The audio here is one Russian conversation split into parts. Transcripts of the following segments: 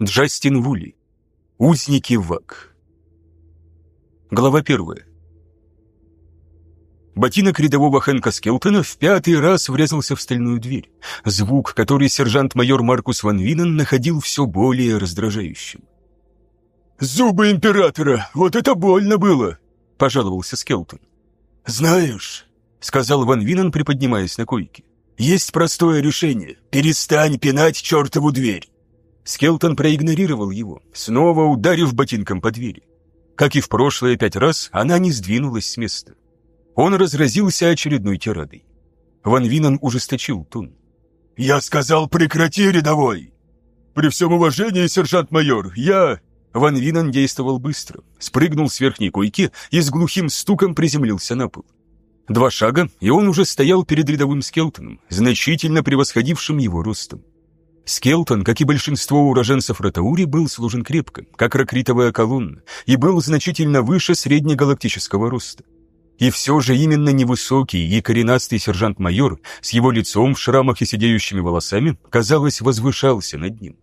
Джастин Вули. Узники ВАК. Глава первая. Ботинок рядового Хэнка Скелтона в пятый раз врезался в стальную дверь. Звук, который сержант-майор Маркус Ван Винен находил все более раздражающим. «Зубы императора! Вот это больно было!» — пожаловался Скелтон. «Знаешь», — сказал Ван Винен, приподнимаясь на койке, «есть простое решение. Перестань пинать чертову дверь». Скелтон проигнорировал его, снова ударив ботинком по двери. Как и в прошлые пять раз, она не сдвинулась с места. Он разразился очередной тирадой. Ван Винен ужесточил тон. «Я сказал, прекрати, рядовой!» «При всем уважении, сержант-майор, я...» Ван Винен действовал быстро, спрыгнул с верхней койки и с глухим стуком приземлился на пол. Два шага, и он уже стоял перед рядовым Скелтоном, значительно превосходившим его ростом. Скелтон, как и большинство уроженцев Ротаури, был сложен крепко, как ракритовая колонна, и был значительно выше среднегалактического роста. И все же именно невысокий и коренастый сержант-майор с его лицом в шрамах и сидеющими волосами, казалось, возвышался над ним.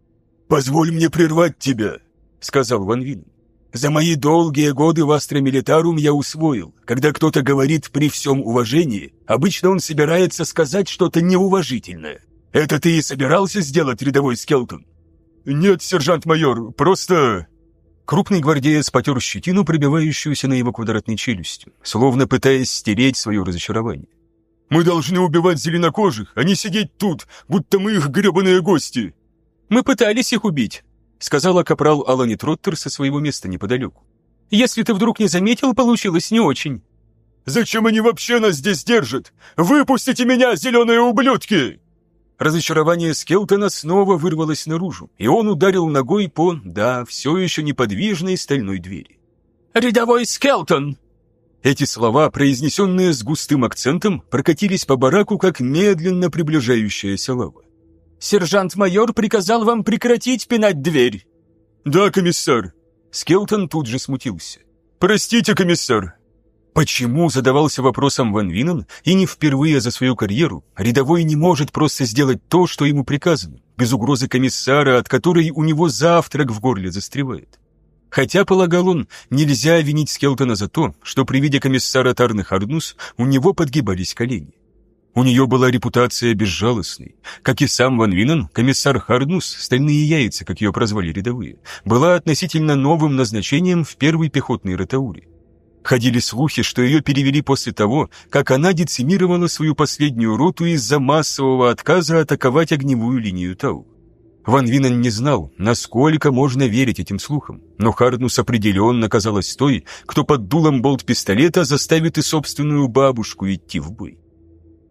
«Позволь мне прервать тебя», — сказал Ван Вин. «За мои долгие годы в Астра Милитарум я усвоил, когда кто-то говорит при всем уважении, обычно он собирается сказать что-то неуважительное. Это ты и собирался сделать, рядовой Скелтон?» «Нет, сержант-майор, просто...» Крупный гвардеец потер щетину, пробивающуюся на его квадратной челюстью, словно пытаясь стереть свое разочарование. «Мы должны убивать зеленокожих, а не сидеть тут, будто мы их гребаные гости!» «Мы пытались их убить», — сказала капрал Алани Троттер со своего места неподалеку. «Если ты вдруг не заметил, получилось не очень». «Зачем они вообще нас здесь держат? Выпустите меня, зеленые ублюдки!» Разочарование Скелтона снова вырвалось наружу, и он ударил ногой по, да, все еще неподвижной стальной двери. «Рядовой Скелтон!» Эти слова, произнесенные с густым акцентом, прокатились по бараку, как медленно приближающаяся лава. «Сержант-майор приказал вам прекратить пинать дверь!» «Да, комиссар!» Скелтон тут же смутился. «Простите, комиссар, Почему задавался вопросом Ван Винен, и не впервые за свою карьеру рядовой не может просто сделать то, что ему приказано, без угрозы комиссара, от которой у него завтрак в горле застревает? Хотя, полагал он, нельзя винить Скелтона за то, что при виде комиссара Тарны Харднус у него подгибались колени. У нее была репутация безжалостной. Как и сам Ван Винен, комиссар Харднус, стальные яйца, как ее прозвали рядовые, была относительно новым назначением в первой пехотной ротауре. Ходили слухи, что ее перевели после того, как она децимировала свою последнюю роту из-за массового отказа атаковать огневую линию Тау. Ван Винен не знал, насколько можно верить этим слухам, но Харднус определенно казалась той, кто под дулом болт-пистолета заставит и собственную бабушку идти в бой.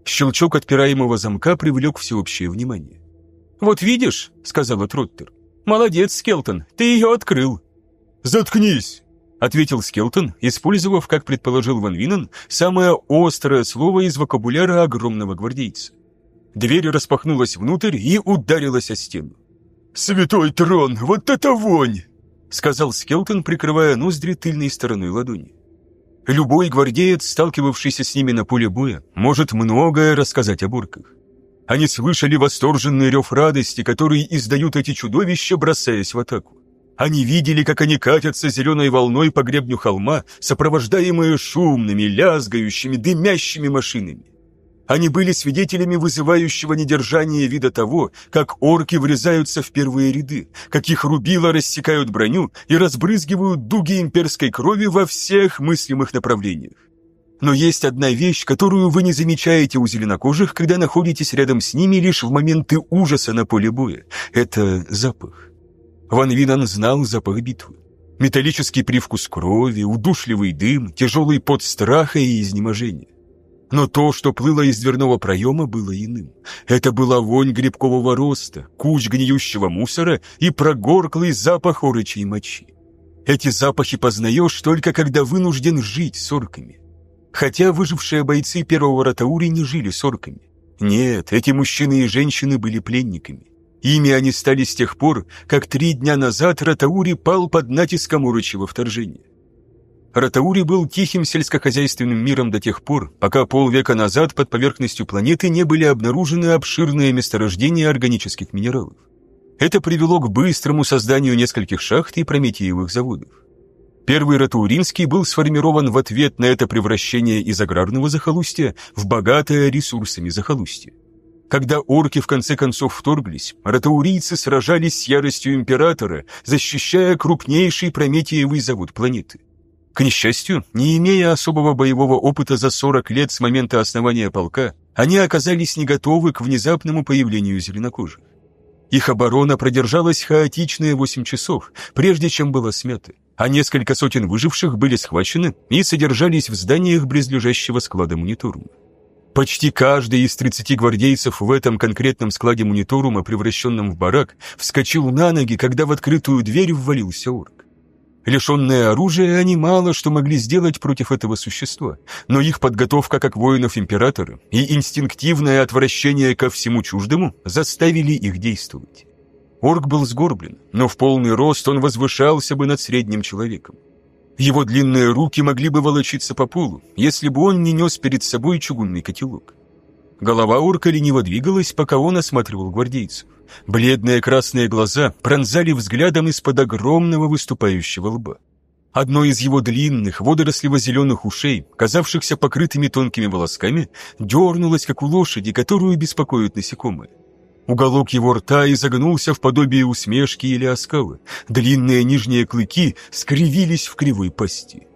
Щелчок отпираемого замка привлек всеобщее внимание. «Вот видишь», — сказала Троттер, — «молодец, Скелтон, ты ее открыл». «Заткнись!» Ответил Скелтон, использовав, как предположил Ван Винен, самое острое слово из вокабуляра огромного гвардейца. Дверь распахнулась внутрь и ударилась о стену. «Святой трон, вот это вонь!» — сказал Скелтон, прикрывая ноздри тыльной стороной ладони. Любой гвардеец, сталкивавшийся с ними на поле боя, может многое рассказать о бурках. Они слышали восторженный рев радости, который издают эти чудовища, бросаясь в атаку. Они видели, как они катятся зеленой волной по гребню холма, сопровождаемые шумными, лязгающими, дымящими машинами. Они были свидетелями вызывающего недержания вида того, как орки врезаются в первые ряды, как их рубила рассекают броню и разбрызгивают дуги имперской крови во всех мыслимых направлениях. Но есть одна вещь, которую вы не замечаете у зеленокожих, когда находитесь рядом с ними лишь в моменты ужаса на поле боя. Это запах. Ван Винан знал запах битвы. Металлический привкус крови, удушливый дым, тяжелый пот страха и изнеможения. Но то, что плыло из дверного проема, было иным. Это была вонь грибкового роста, куч гниющего мусора и прогорклый запах орычьей мочи. Эти запахи познаешь только когда вынужден жить с орками. Хотя выжившие бойцы первого Ратаури не жили с орками. Нет, эти мужчины и женщины были пленниками. Ими они стали с тех пор, как три дня назад Ратаури пал под натиском урочего вторжения. Ратаури был тихим сельскохозяйственным миром до тех пор, пока полвека назад под поверхностью планеты не были обнаружены обширные месторождения органических минералов. Это привело к быстрому созданию нескольких шахт и прометеевых заводов. Первый Ратауринский был сформирован в ответ на это превращение из аграрного захолустья в богатое ресурсами захолустье. Когда орки в конце концов вторглись, ратаурийцы сражались с яростью императора, защищая крупнейший прометеевый завод планеты. К несчастью, не имея особого боевого опыта за 40 лет с момента основания полка, они оказались не готовы к внезапному появлению зеленокожих. Их оборона продержалась хаотичные 8 часов, прежде чем была смята, а несколько сотен выживших были схвачены и содержались в зданиях близлежащего склада мониторума. Почти каждый из 30 гвардейцев в этом конкретном складе мониторума, превращенном в барак, вскочил на ноги, когда в открытую дверь ввалился орк. Лишенные оружия, они мало что могли сделать против этого существа, но их подготовка как воинов императора и инстинктивное отвращение ко всему чуждому заставили их действовать. Орк был сгорблен, но в полный рост он возвышался бы над средним человеком. Его длинные руки могли бы волочиться по полу, если бы он не нес перед собой чугунный котелок. Голова орка лениво двигалась, пока он осматривал гвардейцев. Бледные красные глаза пронзали взглядом из-под огромного выступающего лба. Одно из его длинных, водорослево-зеленых ушей, казавшихся покрытыми тонкими волосками, дернулось, как у лошади, которую беспокоят насекомые. Уголок его рта изогнулся в подобие усмешки или оскалы. Длинные нижние клыки скривились в кривой пасти.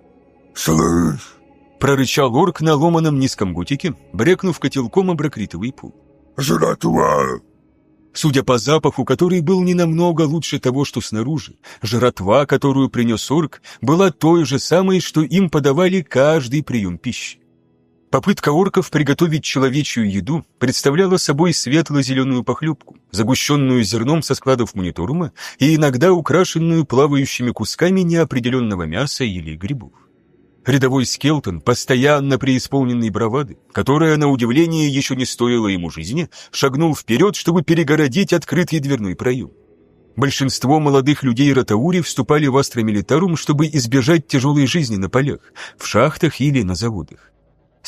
«Слышь!» — прорычал орк на ломаном низком гутике, брекнув котелком обракритовый пол. «Жратва!» Судя по запаху, который был не намного лучше того, что снаружи, жратва, которую принес орк, была той же самой, что им подавали каждый прием пищи. Попытка орков приготовить человечью еду представляла собой светло-зеленую похлебку, загущенную зерном со складов Муниторума и иногда украшенную плавающими кусками неопределенного мяса или грибов. Рядовой Скелтон, постоянно преисполненный бравады, которая, на удивление, еще не стоила ему жизни, шагнул вперед, чтобы перегородить открытый дверной проем. Большинство молодых людей Ротаури вступали в Астра Милитарум, чтобы избежать тяжелой жизни на полях, в шахтах или на заводах.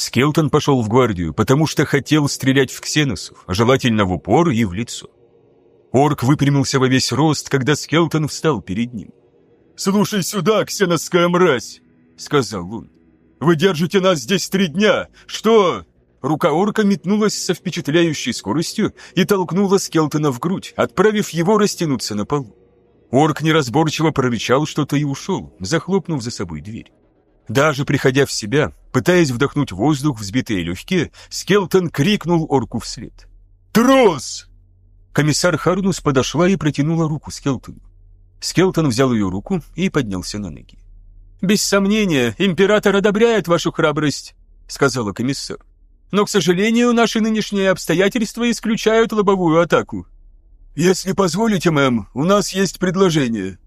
Скелтон пошел в гвардию, потому что хотел стрелять в ксеносов, желательно в упор и в лицо. Орк выпрямился во весь рост, когда Скелтон встал перед ним. «Слушай сюда, ксеносская мразь!» — сказал он. «Вы держите нас здесь три дня! Что?» Рука орка метнулась со впечатляющей скоростью и толкнула Скелтона в грудь, отправив его растянуться на полу. Орк неразборчиво прорычал что-то и ушел, захлопнув за собой дверь. Даже приходя в себя, пытаясь вдохнуть воздух, взбитые легкие, Скелтон крикнул орку вслед. «Трос!» Комиссар Харнус подошла и протянула руку Скелтону. Скелтон взял ее руку и поднялся на ноги. «Без сомнения, император одобряет вашу храбрость», — сказала комиссар. «Но, к сожалению, наши нынешние обстоятельства исключают лобовую атаку». «Если позволите, мэм, у нас есть предложение».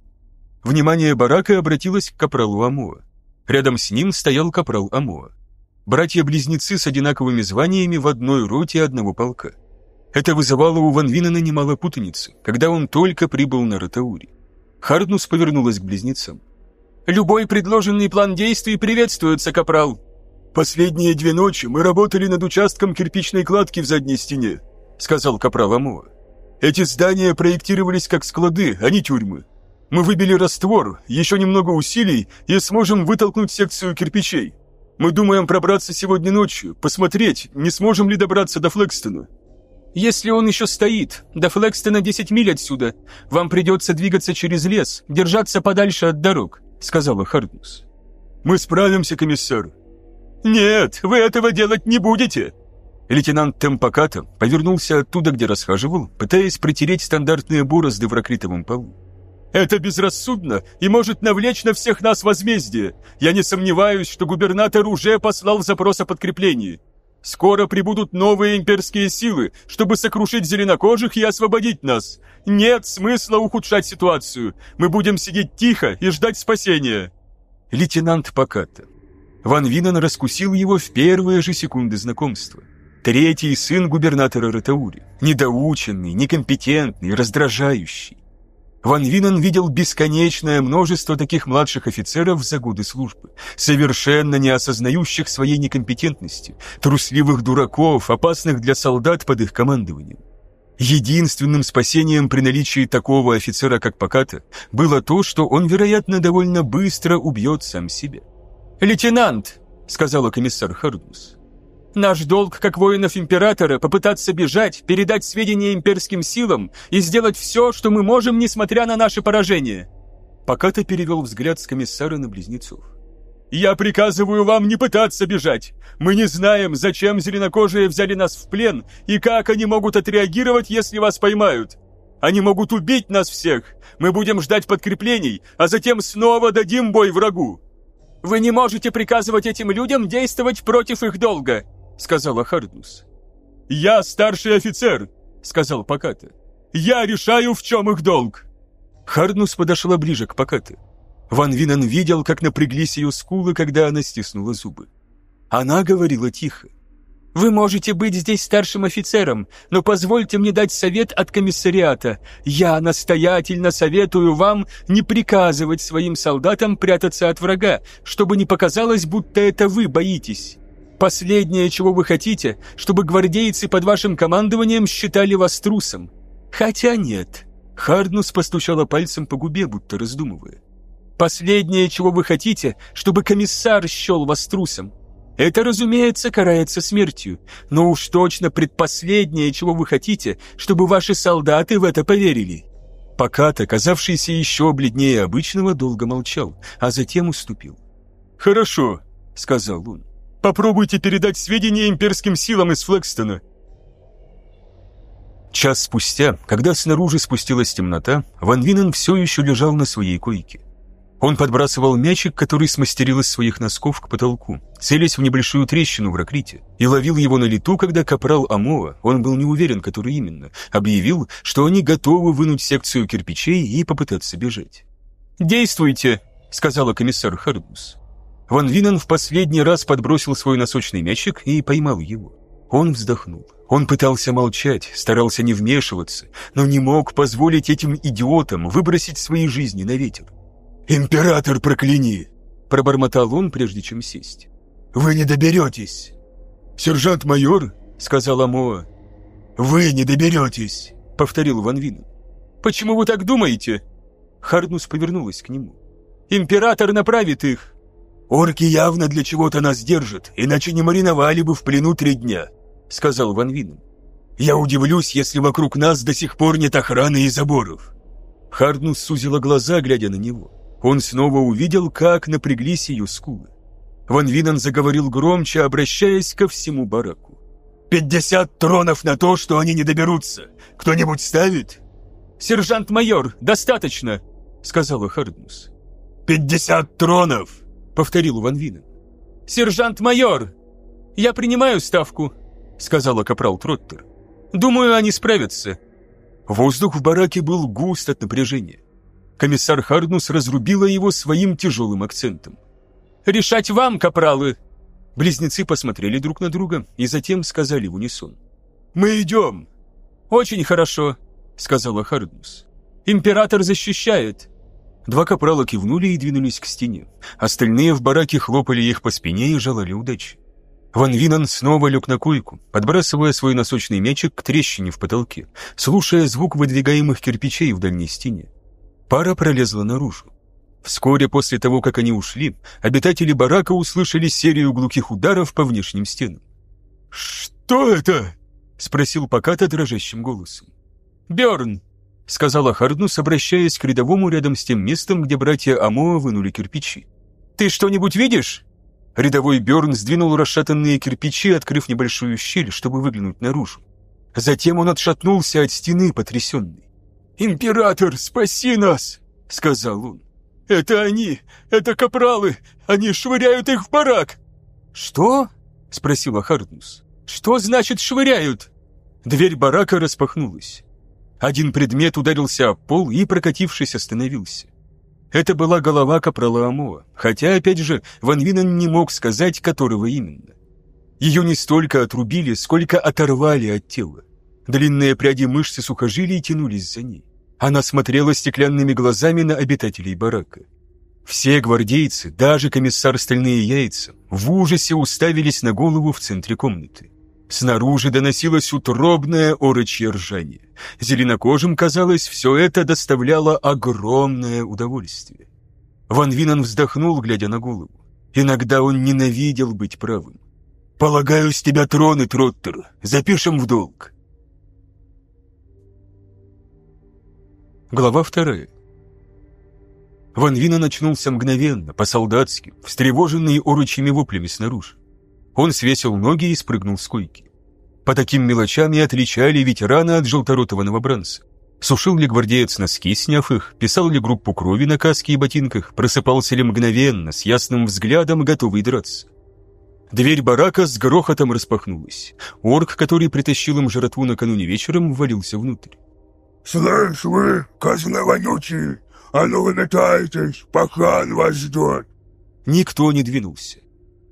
Внимание барака обратилось к капралу Амоа. Рядом с ним стоял капрал Амоа. Братья-близнецы с одинаковыми званиями в одной роте одного полка. Это вызывало у Ван Винена немало путаницы, когда он только прибыл на Ротаури. Харднус повернулась к близнецам. «Любой предложенный план действий приветствуется, капрал!» «Последние две ночи мы работали над участком кирпичной кладки в задней стене», — сказал капрал Амоа. «Эти здания проектировались как склады, а не тюрьмы. Мы выбили раствор, еще немного усилий и сможем вытолкнуть секцию кирпичей. Мы думаем пробраться сегодня ночью, посмотреть, не сможем ли добраться до Флекстона. Если он еще стоит, до Флекстона 10 миль отсюда, вам придется двигаться через лес, держаться подальше от дорог», — сказала Харднус. «Мы справимся, комиссар». «Нет, вы этого делать не будете», Лейтенант Темпаката повернулся оттуда, где расхаживал, пытаясь протереть стандартные борозды в ракритовом полу. Это безрассудно и может навлечь на всех нас возмездие. Я не сомневаюсь, что губернатор уже послал запрос о подкреплении. Скоро прибудут новые имперские силы, чтобы сокрушить зеленокожих и освободить нас. Нет смысла ухудшать ситуацию. Мы будем сидеть тихо и ждать спасения. Лейтенант Поката. Ван Винен раскусил его в первые же секунды знакомства. Третий сын губернатора Ратаури. Недоученный, некомпетентный, раздражающий. Ван Винен видел бесконечное множество таких младших офицеров за годы службы, совершенно не осознающих своей некомпетентности, трусливых дураков, опасных для солдат под их командованием. Единственным спасением при наличии такого офицера, как Поката, было то, что он, вероятно, довольно быстро убьет сам себя. «Лейтенант!» — сказала комиссар Хардус. «Наш долг, как воинов Императора, попытаться бежать, передать сведения имперским силам и сделать все, что мы можем, несмотря на наше поражение». Поката перевел взгляд с комиссара на близнецов. «Я приказываю вам не пытаться бежать. Мы не знаем, зачем зеленокожие взяли нас в плен и как они могут отреагировать, если вас поймают. Они могут убить нас всех. Мы будем ждать подкреплений, а затем снова дадим бой врагу. Вы не можете приказывать этим людям действовать против их долга», — сказала Хардус. «Я старший офицер», — сказал Поката. «Я решаю, в чем их долг». Харднус подошла ближе к Покате. Ван Винен видел, как напряглись ее скулы, когда она стиснула зубы. Она говорила тихо. «Вы можете быть здесь старшим офицером, но позвольте мне дать совет от комиссариата. Я настоятельно советую вам не приказывать своим солдатам прятаться от врага, чтобы не показалось, будто это вы боитесь. Последнее, чего вы хотите, чтобы гвардейцы под вашим командованием считали вас трусом. Хотя нет». Харднус постучала пальцем по губе, будто раздумывая. Последнее, чего вы хотите, чтобы комиссар счел вас трусом. Это, разумеется, карается смертью, но уж точно предпоследнее, чего вы хотите, чтобы ваши солдаты в это поверили». Покат, казавшийся еще бледнее обычного, долго молчал, а затем уступил. «Хорошо», — сказал он. «Попробуйте передать сведения имперским силам из Флекстона». Час спустя, когда снаружи спустилась темнота, Ван Винен все еще лежал на своей койке. Он подбрасывал мячик, который смастерил из своих носков к потолку, целясь в небольшую трещину в ракрите, и ловил его на лету, когда капрал Амоа, он был не уверен, который именно, объявил, что они готовы вынуть секцию кирпичей и попытаться бежать. «Действуйте!» — сказала комиссар Хардус. Ван Винен в последний раз подбросил свой носочный мячик и поймал его. Он вздохнул. Он пытался молчать, старался не вмешиваться, но не мог позволить этим идиотам выбросить свои жизни на ветер. «Император прокляни!» – пробормотал он, прежде чем сесть. «Вы не доберетесь!» «Сержант-майор!» – сказала Моа. «Вы не доберетесь!» – повторил Ван Вин. «Почему вы так думаете?» Харнус повернулась к нему. «Император направит их!» «Орки явно для чего-то нас держат, иначе не мариновали бы в плену три дня», — сказал Ван Вин. «Я удивлюсь, если вокруг нас до сих пор нет охраны и заборов». Харднус сузила глаза, глядя на него. Он снова увидел, как напряглись ее скулы. Ван Винен заговорил громче, обращаясь ко всему бараку. «Пятьдесят тронов на то, что они не доберутся! Кто-нибудь ставит?» «Сержант-майор, достаточно!» — сказала Харднус. «Пятьдесят тронов!» — повторил Ван Винен. «Сержант-майор! Я принимаю ставку!» — сказала капрал Троттер. «Думаю, они справятся». Воздух в бараке был густ от напряжения комиссар Харднус разрубила его своим тяжелым акцентом. «Решать вам, капралы!» Близнецы посмотрели друг на друга и затем сказали в унисон. «Мы идем!» «Очень хорошо», — сказала Харднус. «Император защищает!» Два капрала кивнули и двинулись к стене. Остальные в бараке хлопали их по спине и желали удачи. Ван Винан снова лег на койку, подбрасывая свой носочный мячик к трещине в потолке, слушая звук выдвигаемых кирпичей в дальней стене. Пара пролезла наружу. Вскоре после того, как они ушли, обитатели барака услышали серию глухих ударов по внешним стенам. «Что это?» — спросил Поката дрожащим голосом. «Бёрн!» — сказала Харднус, обращаясь к рядовому рядом с тем местом, где братья Амоа вынули кирпичи. «Ты что-нибудь видишь?» Рядовой Бёрн сдвинул расшатанные кирпичи, открыв небольшую щель, чтобы выглянуть наружу. Затем он отшатнулся от стены, потрясенный. «Император, спаси нас!» — сказал он. «Это они! Это капралы! Они швыряют их в барак!» «Что?» — спросила Харднус. «Что значит швыряют?» Дверь барака распахнулась. Один предмет ударился об пол и, прокатившись, остановился. Это была голова капрала Амоа, хотя, опять же, Ван Винен не мог сказать, которого именно. Ее не столько отрубили, сколько оторвали от тела. Длинные пряди мышц и сухожилий тянулись за ней. Она смотрела стеклянными глазами на обитателей барака. Все гвардейцы, даже комиссар «Стальные яйца», в ужасе уставились на голову в центре комнаты. Снаружи доносилось утробное орочье ржание. Зеленокожим, казалось, все это доставляло огромное удовольствие. Ван Винан вздохнул, глядя на голову. Иногда он ненавидел быть правым. «Полагаю, с тебя троны, Троттер. Запишем в долг». Глава вторая. Ван Вина начнулся мгновенно, по-солдатски, встревоженный оручьими воплями снаружи. Он свесил ноги и спрыгнул с койки. По таким мелочам и отличали ветерана от желторотого новобранца. Сушил ли гвардеец носки, сняв их, писал ли группу крови на каске и ботинках, просыпался ли мгновенно, с ясным взглядом, готовый драться. Дверь барака с грохотом распахнулась. Орк, который притащил им жратву накануне вечером, ввалился внутрь. «Слышь вы, козлы вонючие, а ну вы метаетесь, пахан вас ждет!» Никто не двинулся.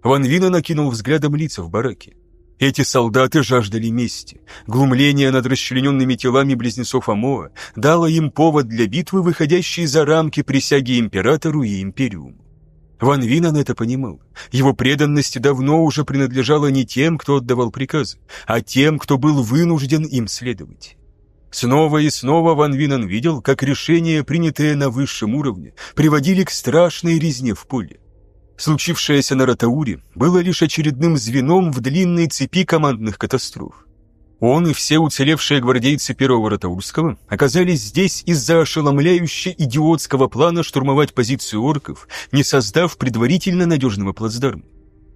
Ван Вина накинул взглядом лица в бараке. Эти солдаты жаждали мести. Глумление над расчлененными телами близнецов Амоа дало им повод для битвы, выходящей за рамки присяги императору и империуму. Ван Винан это понимал. Его преданность давно уже принадлежала не тем, кто отдавал приказы, а тем, кто был вынужден им следовать. Снова и снова Ван Винан видел, как решения, принятые на высшем уровне, приводили к страшной резне в поле. Случившееся на Ратауре было лишь очередным звеном в длинной цепи командных катастроф. Он и все уцелевшие гвардейцы первого Ратаурского оказались здесь из-за ошеломляюще идиотского плана штурмовать позицию орков, не создав предварительно надежного плацдарма.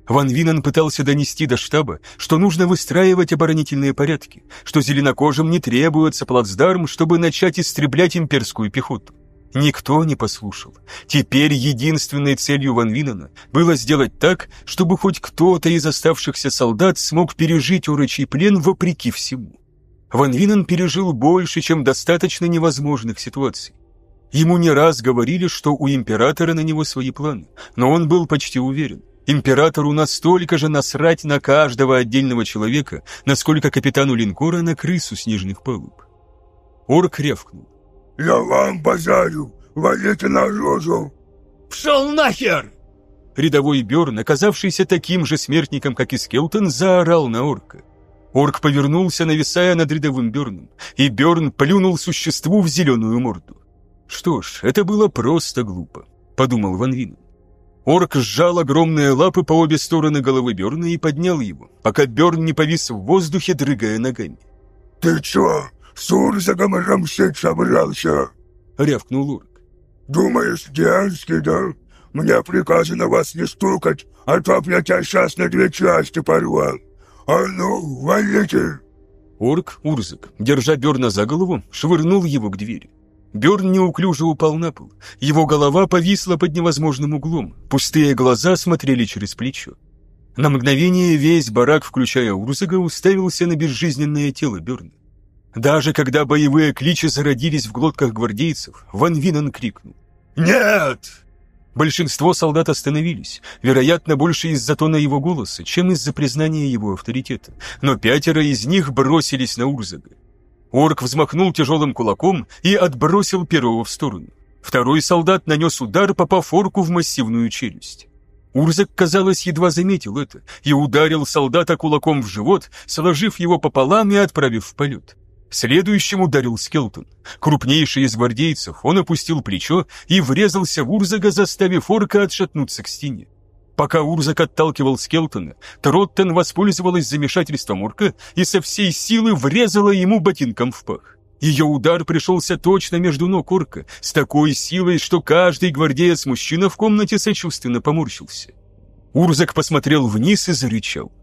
Ван Винан пытался донести до штаба, что нужно выстраивать оборонительные порядки, что зеленокожим не требуется плацдарм, чтобы начать истреблять имперскую пехоту. Никто не послушал. Теперь единственной целью Ван Винана было сделать так, чтобы хоть кто-то из оставшихся солдат смог пережить урочий плен вопреки всему. Ван Винан пережил больше, чем достаточно невозможных ситуаций. Ему не раз говорили, что у императора на него свои планы, но он был почти уверен. Императору настолько же насрать на каждого отдельного человека, насколько капитану линкора на крысу снежных палуб. Орк ревкнул. «Я вам базарю! Валите наружу!» «Пшел нахер!» Рядовой Бёрн, оказавшийся таким же смертником, как и Скелтон, заорал на орка. Орк повернулся, нависая над рядовым Бёрном, и Бёрн плюнул существу в зеленую морду. «Что ж, это было просто глупо», — подумал Ван Вин. Орк сжал огромные лапы по обе стороны головы Бёрна и поднял его, пока Бёрн не повис в воздухе, дрыгая ногами. «Ты чё, с Урзагом рамсить собрался?» — рявкнул Урк. «Думаешь, дерзкий, да? Мне приказано вас не стукать, а то б я тебя сейчас на две части порвал. А ну, валите!» Орк Урзак, держа Берна за голову, швырнул его к двери. Берн неуклюже упал на пол. Его голова повисла под невозможным углом. Пустые глаза смотрели через плечо. На мгновение весь барак, включая Урзага, уставился на безжизненное тело Берна. Даже когда боевые кличи зародились в глотках гвардейцев, Ван Винан крикнул «Нет!». Большинство солдат остановились, вероятно, больше из-за тона его голоса, чем из-за признания его авторитета, но пятеро из них бросились на Урзага. Орк взмахнул тяжелым кулаком и отбросил первого в сторону. Второй солдат нанес удар, попав орку в массивную челюсть. Урзак, казалось, едва заметил это и ударил солдата кулаком в живот, сложив его пополам и отправив в полет. Следующим ударил Скелтон. Крупнейший из гвардейцев, он опустил плечо и врезался в Урзага, заставив орка отшатнуться к стене. Пока Урзак отталкивал Скелтона, Троттен воспользовалась замешательством орка и со всей силы врезала ему ботинком в пах. Ее удар пришелся точно между ног орка, с такой силой, что каждый гвардеец-мужчина в комнате сочувственно поморщился. Урзак посмотрел вниз и зарычал.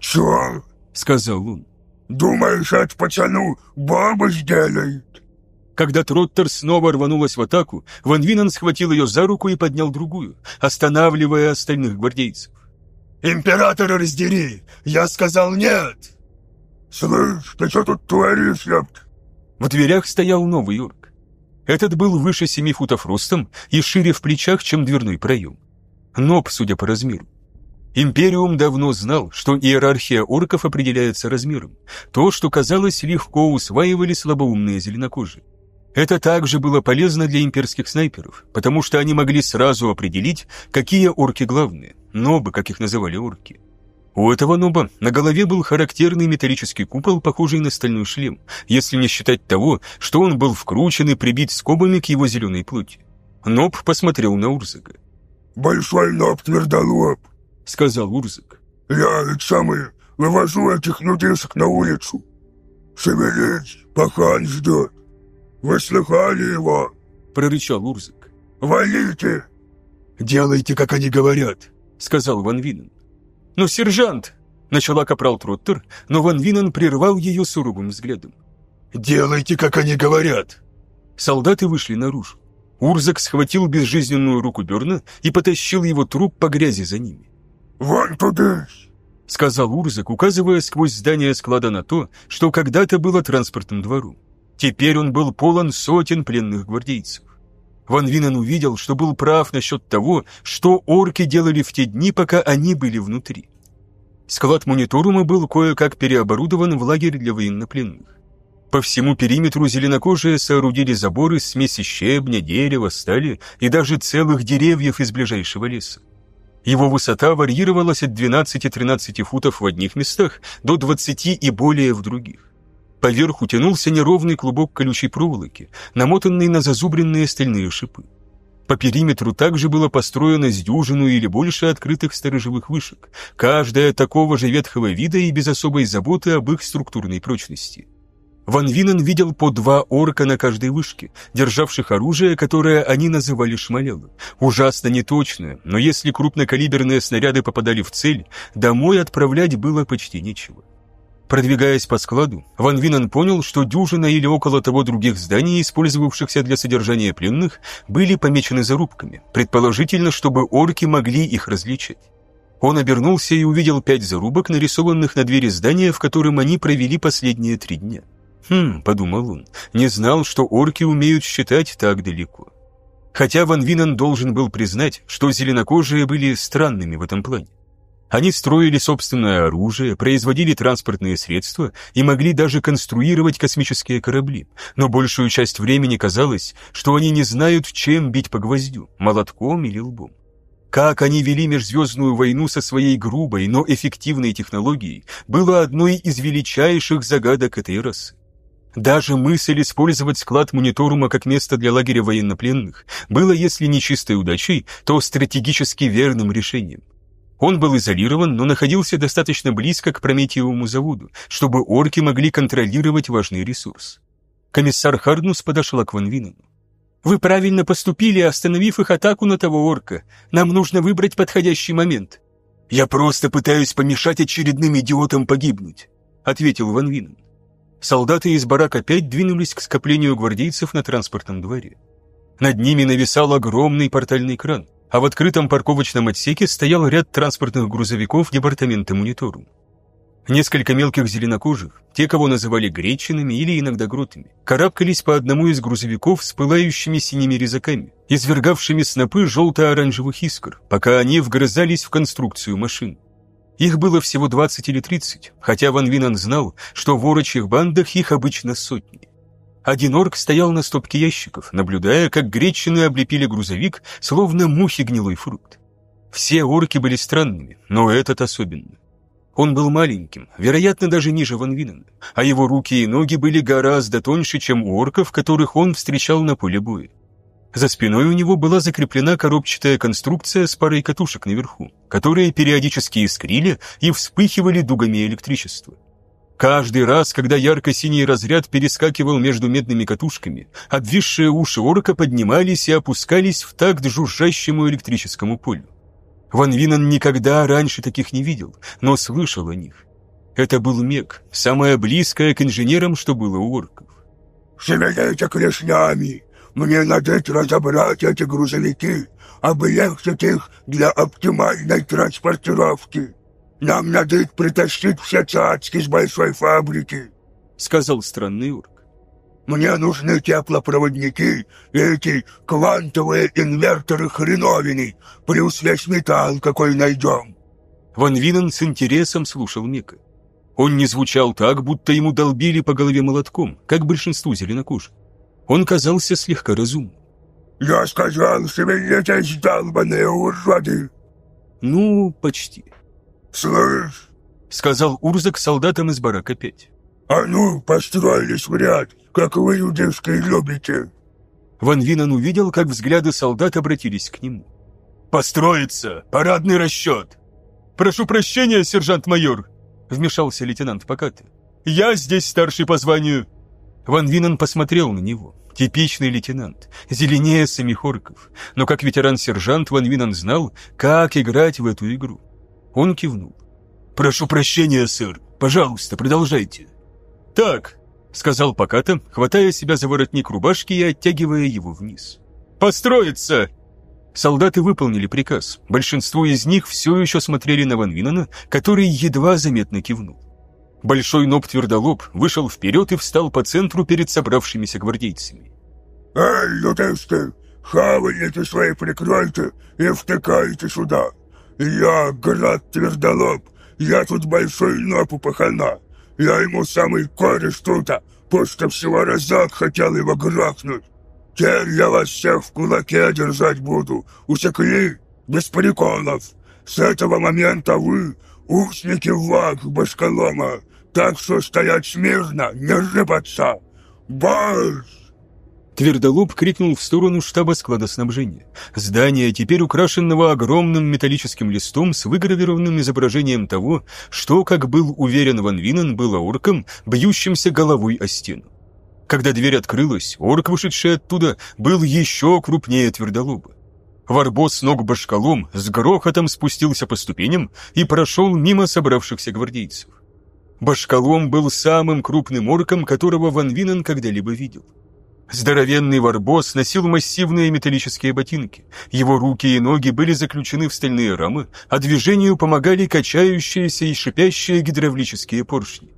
«Чё?» — сказал он. Думаешь, от пацану баба сделает?» Когда Троттер снова рванулась в атаку, Ван Винан схватил ее за руку и поднял другую, останавливая остальных гвардейцев. «Императора раздери! Я сказал нет!» «Слышь, ты что тут творишь, ёпт?» В дверях стоял новый орк. Этот был выше семи футов ростом и шире в плечах, чем дверной проем. Ноб, судя по размеру. Империум давно знал, что иерархия орков определяется размером. То, что казалось, легко усваивали слабоумные зеленокожие. Это также было полезно для имперских снайперов, потому что они могли сразу определить, какие орки главные, нобы, как их называли орки. У этого ноба на голове был характерный металлический купол, похожий на стальной шлем, если не считать того, что он был вкручен и прибит скобами к его зеленой плоти. Ноб посмотрел на Урзага. «Большой ноб твердолоб», — сказал Урзаг. «Я, ведь самый, вывожу этих людишек на улицу. Шевелись, пахан ждет. Вы слыхали его?» — прорычал Урзак. «Валите!» «Делайте, как они говорят», — сказал Ван Винен. «Но, сержант!» — начала капрал Троттер, но Ван Винен прервал ее суровым взглядом. «Делайте, как они говорят!» Солдаты вышли наружу. Урзак схватил безжизненную руку Берна и потащил его труп по грязи за ними. «Вон туда!» — сказал Урзак, указывая сквозь здание склада на то, что когда-то было транспортным двором. Теперь он был полон сотен пленных гвардейцев. Ван Винен увидел, что был прав насчет того, что орки делали в те дни, пока они были внутри. Склад мониторума был кое-как переоборудован в лагерь для военнопленных. По всему периметру зеленокожие соорудили заборы из смеси щебня, дерева, стали и даже целых деревьев из ближайшего леса. Его высота варьировалась от 12-13 футов в одних местах до 20 и более в других. Поверху тянулся неровный клубок колючей проволоки, намотанный на зазубренные стальные шипы. По периметру также было построено с дюжину или больше открытых сторожевых вышек, каждая такого же ветхого вида и без особой заботы об их структурной прочности. Ван Винен видел по два орка на каждой вышке, державших оружие, которое они называли шмалело. Ужасно неточное, но если крупнокалиберные снаряды попадали в цель, домой отправлять было почти нечего. Продвигаясь по складу, Ван Винен понял, что дюжина или около того других зданий, использовавшихся для содержания пленных, были помечены зарубками, предположительно, чтобы орки могли их различить. Он обернулся и увидел пять зарубок, нарисованных на двери здания, в котором они провели последние три дня. «Хм», — подумал он, — «не знал, что орки умеют считать так далеко». Хотя Ван Винен должен был признать, что зеленокожие были странными в этом плане. Они строили собственное оружие, производили транспортные средства и могли даже конструировать космические корабли, но большую часть времени казалось, что они не знают, чем бить по гвоздю, молотком или лбом. Как они вели межзвездную войну со своей грубой, но эффективной технологией, было одной из величайших загадок этой расы. Даже мысль использовать склад мониторума как место для лагеря военнопленных было, если не чистой удачей, то стратегически верным решением. Он был изолирован, но находился достаточно близко к Прометиевому заводу, чтобы орки могли контролировать важный ресурс. Комиссар Харднус подошла к Ван Винену. «Вы правильно поступили, остановив их атаку на того орка. Нам нужно выбрать подходящий момент». «Я просто пытаюсь помешать очередным идиотам погибнуть», — ответил Ван Винен. Солдаты из барак опять двинулись к скоплению гвардейцев на транспортном дворе. Над ними нависал огромный портальный кран а в открытом парковочном отсеке стоял ряд транспортных грузовиков департамента монитору. Несколько мелких зеленокожих, те, кого называли гречинами или иногда гротами, карабкались по одному из грузовиков с пылающими синими резаками, извергавшими снопы желто-оранжевых искр, пока они вгрызались в конструкцию машин. Их было всего 20 или 30, хотя Ван Винан знал, что в орочих бандах их обычно сотни. Один орк стоял на стопке ящиков, наблюдая, как гречины облепили грузовик, словно мухи гнилой фрукт. Все орки были странными, но этот особенно. Он был маленьким, вероятно, даже ниже Ван Винена, а его руки и ноги были гораздо тоньше, чем у орков, которых он встречал на поле боя. За спиной у него была закреплена коробчатая конструкция с парой катушек наверху, которые периодически искрили и вспыхивали дугами электричества. Каждый раз, когда ярко-синий разряд перескакивал между медными катушками, обвисшие уши орка поднимались и опускались в такт жужжащему электрическому полю. Ван Винан никогда раньше таких не видел, но слышал о них. Это был Мег, самое близкое к инженерам, что было у орков. «Шевелите клешнями! Мне надо разобрать эти грузовики, облегчить их для оптимальной транспортировки!» Нам надо их притащить все цацки с большой фабрики», — сказал странный урк. «Мне нужны теплопроводники и эти квантовые инверторы хреновины, плюс весь металл, какой найдем». Ван Винен с интересом слушал Мика. Он не звучал так, будто ему долбили по голове молотком, как большинству зеленокожих. Он казался слегка разумным. «Я сказал, шевелитесь, долбаные уроды!» «Ну, почти». «Слышь!» — сказал Урзак солдатам из барака 5. «А ну, построились в ряд, как вы, юдейские, любите!» Ван Винан увидел, как взгляды солдат обратились к нему. «Построиться! Парадный расчет!» «Прошу прощения, сержант-майор!» — вмешался лейтенант Покаты. «Я здесь старший по званию!» Ван Винан посмотрел на него. Типичный лейтенант, зеленее самих орков. Но как ветеран-сержант Ван Винан знал, как играть в эту игру. Он кивнул. «Прошу прощения, сэр. Пожалуйста, продолжайте». «Так», — сказал Поката, хватая себя за воротник рубашки и оттягивая его вниз. «Построиться!» Солдаты выполнили приказ. Большинство из них все еще смотрели на Ван Винана, который едва заметно кивнул. Большой ноб-твердолоб вышел вперед и встал по центру перед собравшимися гвардейцами. «Эй, лютесты, хавайте свои прикройте и втыкайте сюда. Я град Твердолоб, я тут большой ноб у пахана. Я ему самый кореш тута, после всего разок хотел его грохнуть. Теперь я вас всех в кулаке держать буду. Усекли? Без приколов. С этого момента вы усники ваг башколома. Так что стоять смирно, не рыбаться. Баш! Твердолоб крикнул в сторону штаба склада снабжения. Здание, теперь украшенного огромным металлическим листом с выгравированным изображением того, что, как был уверен Ван Винен, было орком, бьющимся головой о стену. Когда дверь открылась, орк, вышедший оттуда, был еще крупнее твердолоба. Варбос ног башкалом с грохотом спустился по ступеням и прошел мимо собравшихся гвардейцев. Башкалом был самым крупным орком, которого Ван Винен когда-либо видел. Здоровенный варбос носил массивные металлические ботинки. Его руки и ноги были заключены в стальные рамы, а движению помогали качающиеся и шипящие гидравлические поршни.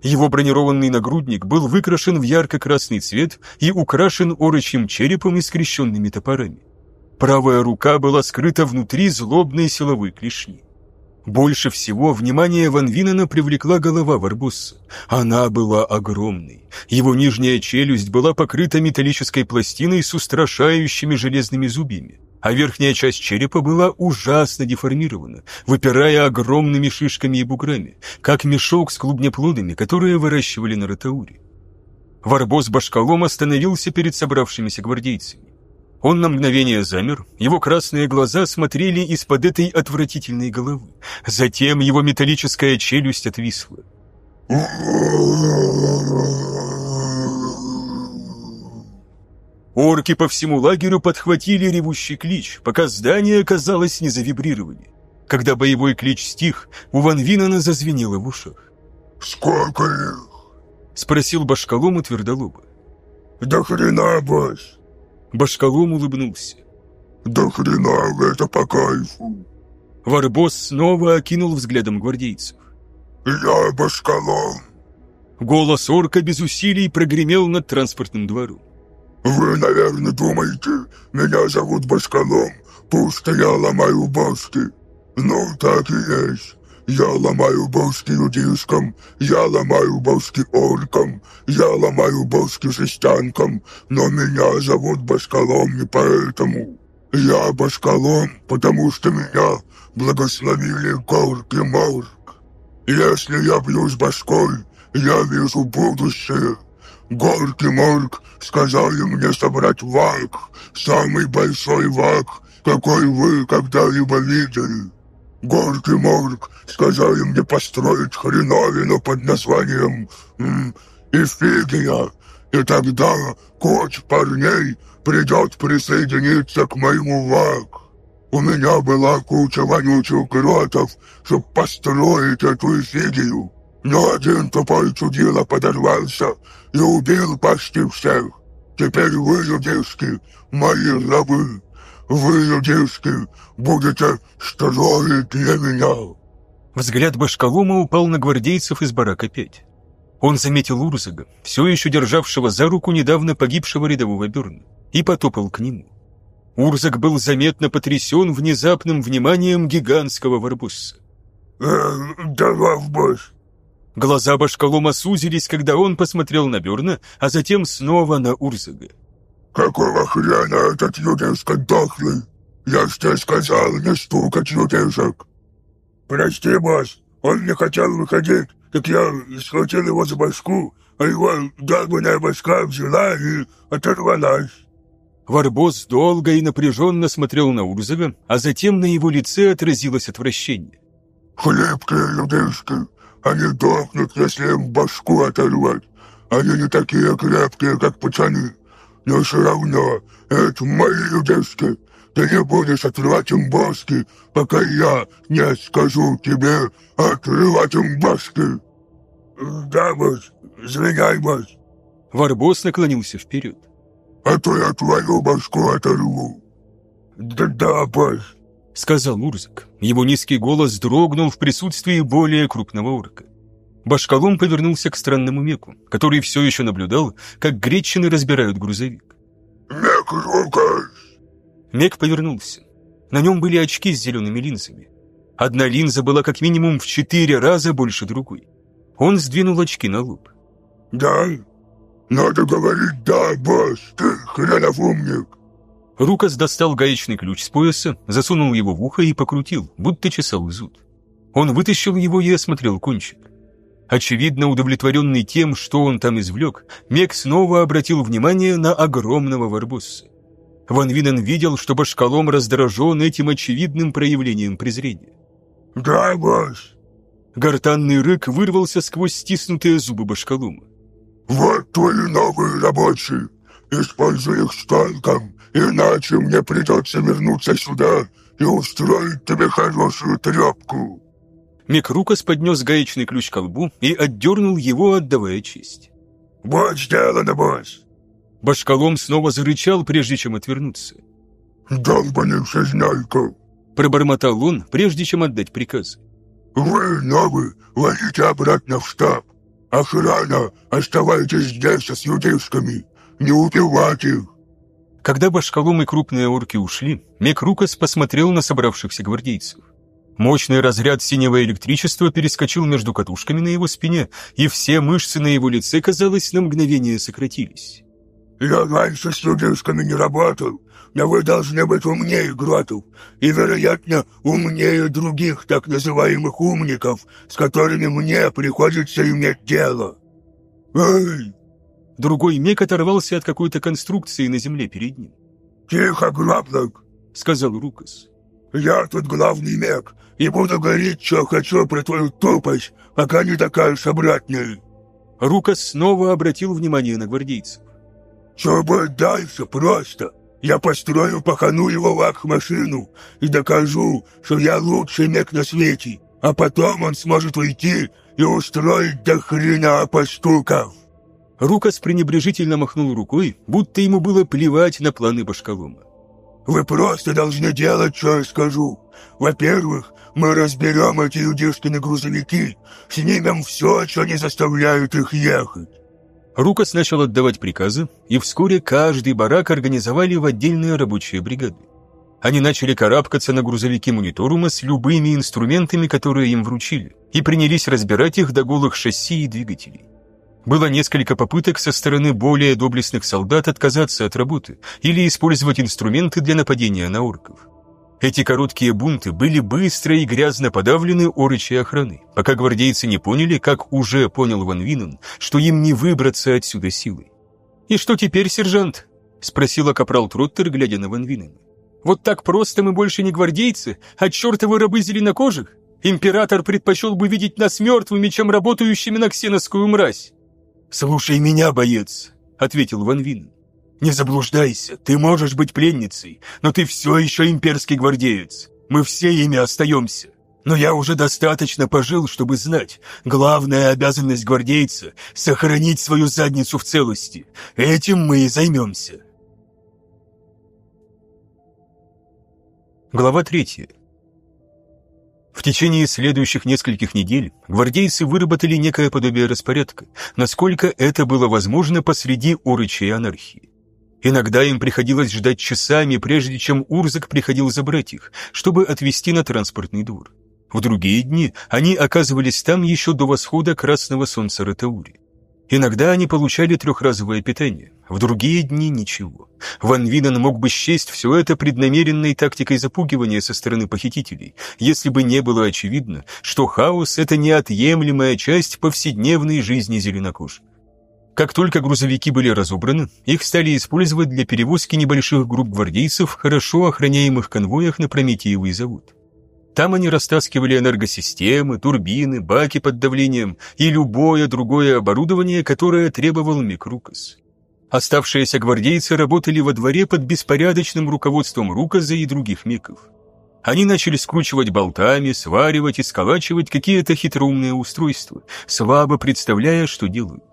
Его бронированный нагрудник был выкрашен в ярко-красный цвет и украшен орочьим черепом и скрещенными топорами. Правая рука была скрыта внутри злобной силовой клешни. Больше всего внимание Ван Винена привлекла голова Варбусса. Она была огромной. Его нижняя челюсть была покрыта металлической пластиной с устрашающими железными зубьями, а верхняя часть черепа была ужасно деформирована, выпирая огромными шишками и буграми, как мешок с клубнеплодами, которые выращивали на Ратауре. Варбос башкалом остановился перед собравшимися гвардейцами. Он на мгновение замер, его красные глаза смотрели из-под этой отвратительной головы. Затем его металлическая челюсть отвисла. Орки по всему лагерю подхватили ревущий клич, пока здание, казалось, не завибрировали. Когда боевой клич стих, у Ван Винана зазвенело в ушах. «Сколько их?» — спросил Башкалом у Твердолоба. «Да хрена, босс!» Башкалом улыбнулся. «Да хрена, это по кайфу!» Варбос снова окинул взглядом гвардейцев. «Я Башкалом!» Голос орка без усилий прогремел над транспортным двором. «Вы, наверное, думаете, меня зовут Башкалом, пусть я ломаю башки. Ну, так и есть. Я ломаю башки людишкам, я ломаю башки оркам, я ломаю башки жестянкам, но меня зовут Башкалом не поэтому. Я Башкалом, потому что меня благословили горки Морг. Если я бью с башкой, я вижу будущее. Горки Морг сказали мне собрать вак, самый большой вак, какой вы когда-либо видели. Горки Морг сказали мне построить хреновину под названием м, Эфигия, и тогда коч парней придет присоединиться к моему ВАК. У меня была куча вонючих гротов, чтобы построить эту эфигию, но один тупой чудило подорвался и убил почти всех. Теперь вы, людишки, мои рабы. Вы, людишки, будете строить для меня. Взгляд Башкалома упал на гвардейцев из барака 5. Он заметил Урзага, все еще державшего за руку недавно погибшего рядового Берна, и потопал к нему. Урзак был заметно потрясен внезапным вниманием гигантского варбусса. «Э, да, босс!» Глаза Башкалома сузились, когда он посмотрел на Берна, а затем снова на Урзага. «Какого хрена этот юдешка дохлый? Я ж тебе сказал не стукать, юдешек!» «Прости, босс, он не хотел выходить, так я схватил его за башку, а его долбанная башка взяла и оторвалась». Варбос долго и напряженно смотрел на Урзага, а затем на его лице отразилось отвращение. «Хлебкие людишки, они дохнут, если им башку оторвать. Они не такие крепкие, как пацаны. Но все равно, это мои людишки. Ты не будешь отрывать им башки, пока я не скажу тебе отрывать им башки. Да, босс, извиняй, босс. Варбос наклонился вперед. А то я твою башку оторву. Да-да, босс. Сказал Урзак. Его низкий голос дрогнул в присутствии более крупного орка. Башкалом повернулся к странному меку, который все еще наблюдал, как гречины разбирают грузовик. «Мек Лукас!» Мек повернулся. На нем были очки с зелеными линзами. Одна линза была как минимум в четыре раза больше другой. Он сдвинул очки на лоб. «Да? Надо говорить «да, босс», ты хренов умник!» Рукас достал гаечный ключ с пояса, засунул его в ухо и покрутил, будто чесал зуд. Он вытащил его и осмотрел кончик. Очевидно, удовлетворенный тем, что он там извлек, Мек снова обратил внимание на огромного варбусса. Ван Винен видел, что Башкалом раздражен этим очевидным проявлением презрения. «Да, босс». Гортанный рык вырвался сквозь стиснутые зубы Башкалума. «Вот твои новые рабочие. Используй их с толком, иначе мне придется вернуться сюда и устроить тебе хорошую трепку». Микрукас поднес гаечный ключ к колбу и отдернул его, отдавая честь. «Вот сделано, босс!» Башкалом снова зарычал, прежде чем отвернуться. «Долбаный всезнайка!» Пробормотал он, прежде чем отдать приказ. «Вы, новый, валите обратно в штаб! Охрана, оставайтесь здесь с людишками! Не убивать их!» Когда Башкалом и крупные орки ушли, Мекрукас посмотрел на собравшихся гвардейцев. Мощный разряд синего электричества перескочил между катушками на его спине, и все мышцы на его лице, казалось, на мгновение сократились. «Я раньше с людишками не работал, но вы должны быть умнее Гротов, и, вероятно, умнее других так называемых умников, с которыми мне приходится иметь дело. Эй!» Другой мег оторвался от какой-то конструкции на земле перед ним. «Тихо, Граплок!» — сказал Рукас. «Я тут главный мег, и буду говорить, что хочу про твою тупость, пока не докажешь обратное». Рукас снова обратил внимание на гвардейцев. «Что будет дальше, просто. Я построю пахану его вак-машину и докажу, что я лучший мег на свете, а потом он сможет уйти и устроить до хрена постуков». Рукас пренебрежительно махнул рукой, будто ему было плевать на планы Башкалома. Вы просто должны делать, что я скажу. Во-первых, мы разберем эти людишкины грузовики, снимем все, что не заставляют их ехать. Рукас начал отдавать приказы, и вскоре каждый барак организовали в отдельные рабочие бригады. Они начали карабкаться на грузовики мониторума с любыми инструментами, которые им вручили, и принялись разбирать их до голых шасси и двигателей. Было несколько попыток со стороны более доблестных солдат отказаться от работы или использовать инструменты для нападения на орков. Эти короткие бунты были быстро и грязно подавлены орочей охраны, пока гвардейцы не поняли, как уже понял Ван Винен, что им не выбраться отсюда силой. «И что теперь, сержант?» — спросила капрал Троттер, глядя на Ван Винена. «Вот так просто мы больше не гвардейцы, а чертовы рабы зеленокожих? Император предпочел бы видеть нас мертвыми, чем работающими на ксеновскую мразь!» «Слушай меня, боец», — ответил Ван Винен. «Не заблуждайся, ты можешь быть пленницей, но ты все еще имперский гвардеец. Мы все ими остаемся. Но я уже достаточно пожил, чтобы знать, главная обязанность гвардейца — сохранить свою задницу в целости. Этим мы и займемся». Глава третья. В течение следующих нескольких недель гвардейцы выработали некое подобие распорядка, насколько это было возможно посреди орыча и анархии. Иногда им приходилось ждать часами, прежде чем Урзак приходил забрать их, чтобы отвезти на транспортный двор. В другие дни они оказывались там еще до восхода красного солнца Ратаури. Иногда они получали трехразовое питание, в другие дни ничего. Ван Винен мог бы счесть все это преднамеренной тактикой запугивания со стороны похитителей, если бы не было очевидно, что хаос — это неотъемлемая часть повседневной жизни зеленокожих. Как только грузовики были разобраны, их стали использовать для перевозки небольших групп гвардейцев в хорошо охраняемых конвоях на Прометеевый завод. Там они растаскивали энергосистемы, турбины, баки под давлением и любое другое оборудование, которое требовал Микрукас. Оставшиеся гвардейцы работали во дворе под беспорядочным руководством Руказа и других меков. Они начали скручивать болтами, сваривать и сколачивать какие-то хитроумные устройства, слабо представляя, что делают.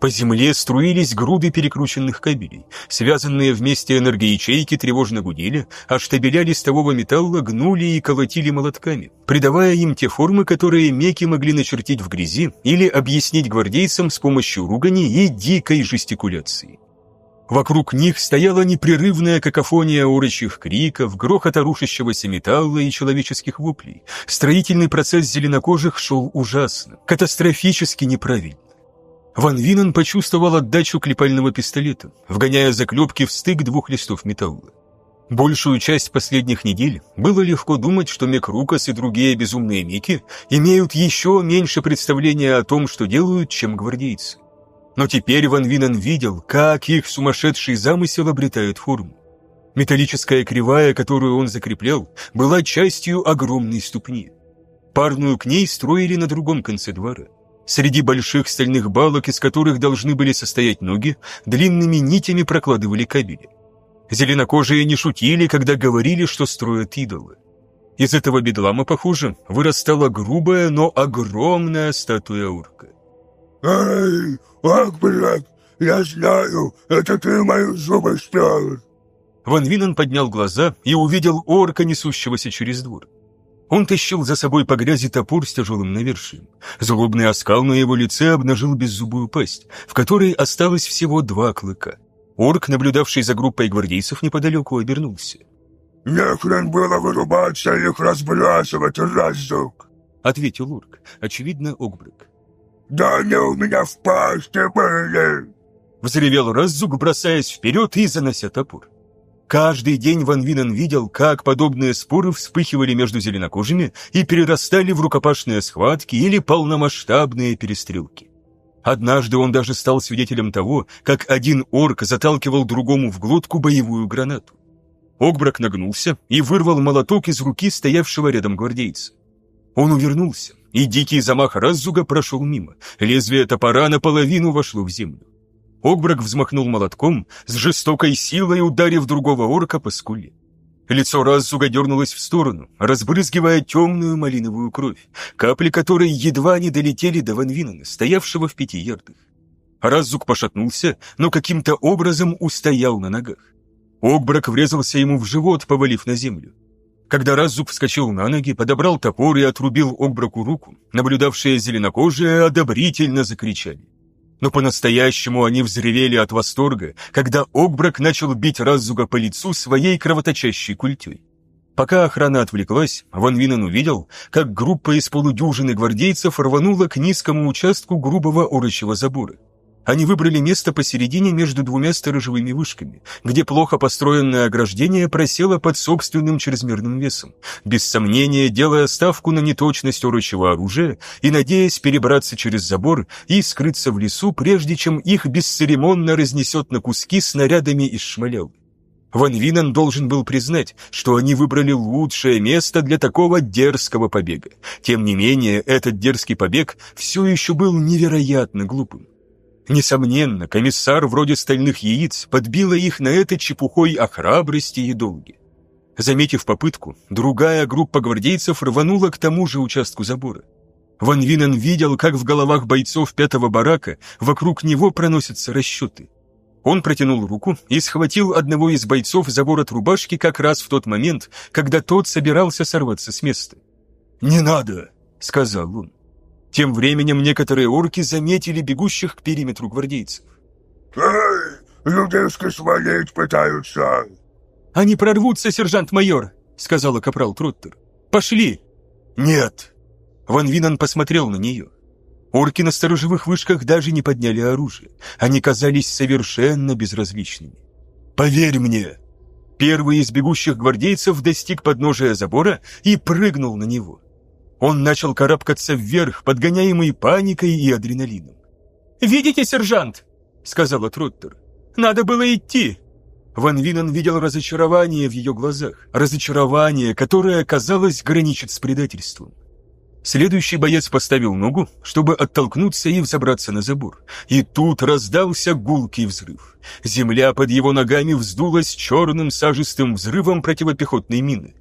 По земле струились груды перекрученных кабелей. Связанные вместе энергоячейки тревожно гудели, а штабеля листового металла гнули и колотили молотками, придавая им те формы, которые меки могли начертить в грязи или объяснить гвардейцам с помощью ругани и дикой жестикуляции. Вокруг них стояла непрерывная какофония урочьих криков, грохота рушащегося металла и человеческих воплей. Строительный процесс зеленокожих шел ужасно, катастрофически неправильно. Ван Винен почувствовал отдачу клепального пистолета, вгоняя заклепки в стык двух листов металла. Большую часть последних недель было легко думать, что Мекрукас и другие безумные Мики имеют еще меньше представления о том, что делают, чем гвардейцы. Но теперь Ван Винен видел, как их сумасшедший замысел обретает форму. Металлическая кривая, которую он закреплял, была частью огромной ступни. Парную к ней строили на другом конце двора – Среди больших стальных балок, из которых должны были состоять ноги, длинными нитями прокладывали кабели. Зеленокожие не шутили, когда говорили, что строят идолы. Из этого бедлама, похоже, вырастала грубая, но огромная статуя орка. «Эй, Акбрак, я знаю, это ты мои зубы спер!» Ван Винен поднял глаза и увидел орка, несущегося через двор. Он тащил за собой по грязи топор с тяжелым навершием. Злобный оскал на его лице обнажил беззубую пасть, в которой осталось всего два клыка. Орк, наблюдавший за группой гвардейцев неподалеку, обернулся. «Нехрен было вырубаться и их разбрасывать, разок!» — ответил орк, очевидно, Огбрак. «Да они у меня в пасте были!» Взревел Раззук, бросаясь вперед и занося топор. Каждый день Ван Винен видел, как подобные споры вспыхивали между зеленокожими и перерастали в рукопашные схватки или полномасштабные перестрелки. Однажды он даже стал свидетелем того, как один орк заталкивал другому в глотку боевую гранату. Огбрак нагнулся и вырвал молоток из руки стоявшего рядом гвардейца. Он увернулся, и дикий замах Раззуга прошел мимо, лезвие топора наполовину вошло в землю. Огбрак взмахнул молотком, с жестокой силой ударив другого орка по скуле. Лицо Раззуга дернулось в сторону, разбрызгивая темную малиновую кровь, капли которой едва не долетели до Ванвинена, стоявшего в пяти ярдах. Раззуг пошатнулся, но каким-то образом устоял на ногах. Огбрак врезался ему в живот, повалив на землю. Когда Раззуг вскочил на ноги, подобрал топор и отрубил Огбраку руку, наблюдавшие зеленокожие одобрительно закричали но по-настоящему они взревели от восторга, когда Огбрак начал бить Раззуга по лицу своей кровоточащей культей. Пока охрана отвлеклась, Ван Винен увидел, как группа из полудюжины гвардейцев рванула к низкому участку грубого орочего забора. Они выбрали место посередине между двумя сторожевыми вышками, где плохо построенное ограждение просело под собственным чрезмерным весом, без сомнения делая ставку на неточность орочего оружия и надеясь перебраться через забор и скрыться в лесу, прежде чем их бесцеремонно разнесет на куски снарядами из шмалял. Ван Винен должен был признать, что они выбрали лучшее место для такого дерзкого побега. Тем не менее, этот дерзкий побег все еще был невероятно глупым. Несомненно, комиссар вроде стальных яиц подбила их на это чепухой о храбрости и долге. Заметив попытку, другая группа гвардейцев рванула к тому же участку забора. Ван Винен видел, как в головах бойцов пятого барака вокруг него проносятся расчеты. Он протянул руку и схватил одного из бойцов за ворот рубашки как раз в тот момент, когда тот собирался сорваться с места. «Не надо!» — сказал он. Тем временем некоторые орки заметили бегущих к периметру гвардейцев. «Эй, людишки свалить пытаются!» «Они прорвутся, сержант-майор!» — сказала капрал Троттер. «Пошли!» «Нет!» Ван Винан посмотрел на нее. Орки на сторожевых вышках даже не подняли оружие. Они казались совершенно безразличными. «Поверь мне!» Первый из бегущих гвардейцев достиг подножия забора и прыгнул на него. Он начал карабкаться вверх, подгоняемый паникой и адреналином. «Видите, сержант?» — сказала Троттер. «Надо было идти!» Ван Винен видел разочарование в ее глазах, разочарование, которое, казалось, граничит с предательством. Следующий боец поставил ногу, чтобы оттолкнуться и взобраться на забор. И тут раздался гулкий взрыв. Земля под его ногами вздулась черным сажистым взрывом противопехотной мины.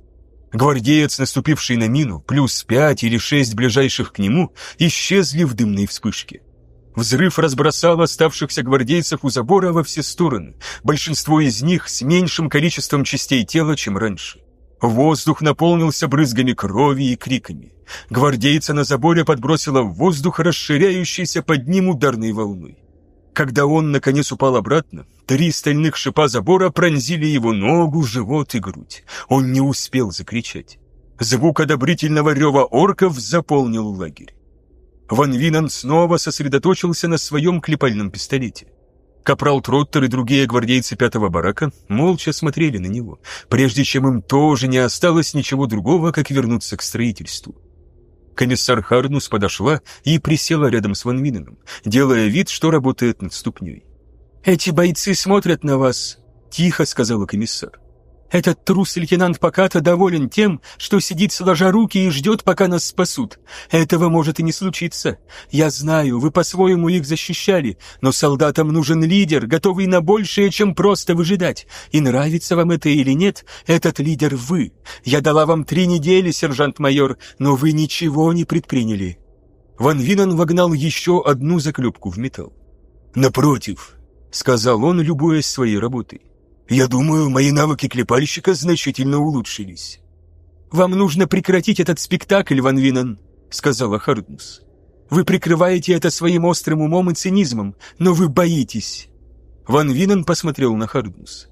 Гвардеец, наступивший на мину, плюс пять или шесть ближайших к нему, исчезли в дымной вспышке. Взрыв разбросал оставшихся гвардейцев у забора во все стороны, большинство из них с меньшим количеством частей тела, чем раньше. Воздух наполнился брызгами крови и криками. Гвардейца на заборе подбросило в воздух расширяющейся под ним ударной волной. Когда он, наконец, упал обратно, три стальных шипа забора пронзили его ногу, живот и грудь. Он не успел закричать. Звук одобрительного рева орков заполнил лагерь. Ван Винан снова сосредоточился на своем клепальном пистолете. Капрал Троттер и другие гвардейцы пятого барака молча смотрели на него, прежде чем им тоже не осталось ничего другого, как вернуться к строительству. Комиссар Харнус подошла и присела рядом с Ван Виненом, делая вид, что работает над ступней. «Эти бойцы смотрят на вас», — тихо сказала комиссар. Этот трус лейтенант Поката доволен тем, что сидит сложа руки и ждет, пока нас спасут. Этого может и не случиться. Я знаю, вы по-своему их защищали, но солдатам нужен лидер, готовый на большее, чем просто выжидать. И нравится вам это или нет, этот лидер вы. Я дала вам три недели, сержант-майор, но вы ничего не предприняли». Ван Винан вогнал еще одну заклепку в металл. «Напротив», — сказал он, любуясь своей работой. Я думаю, мои навыки клепальщика значительно улучшились. «Вам нужно прекратить этот спектакль, Ван Винен», — сказала Харднус. «Вы прикрываете это своим острым умом и цинизмом, но вы боитесь». Ван Винен посмотрел на Харднус.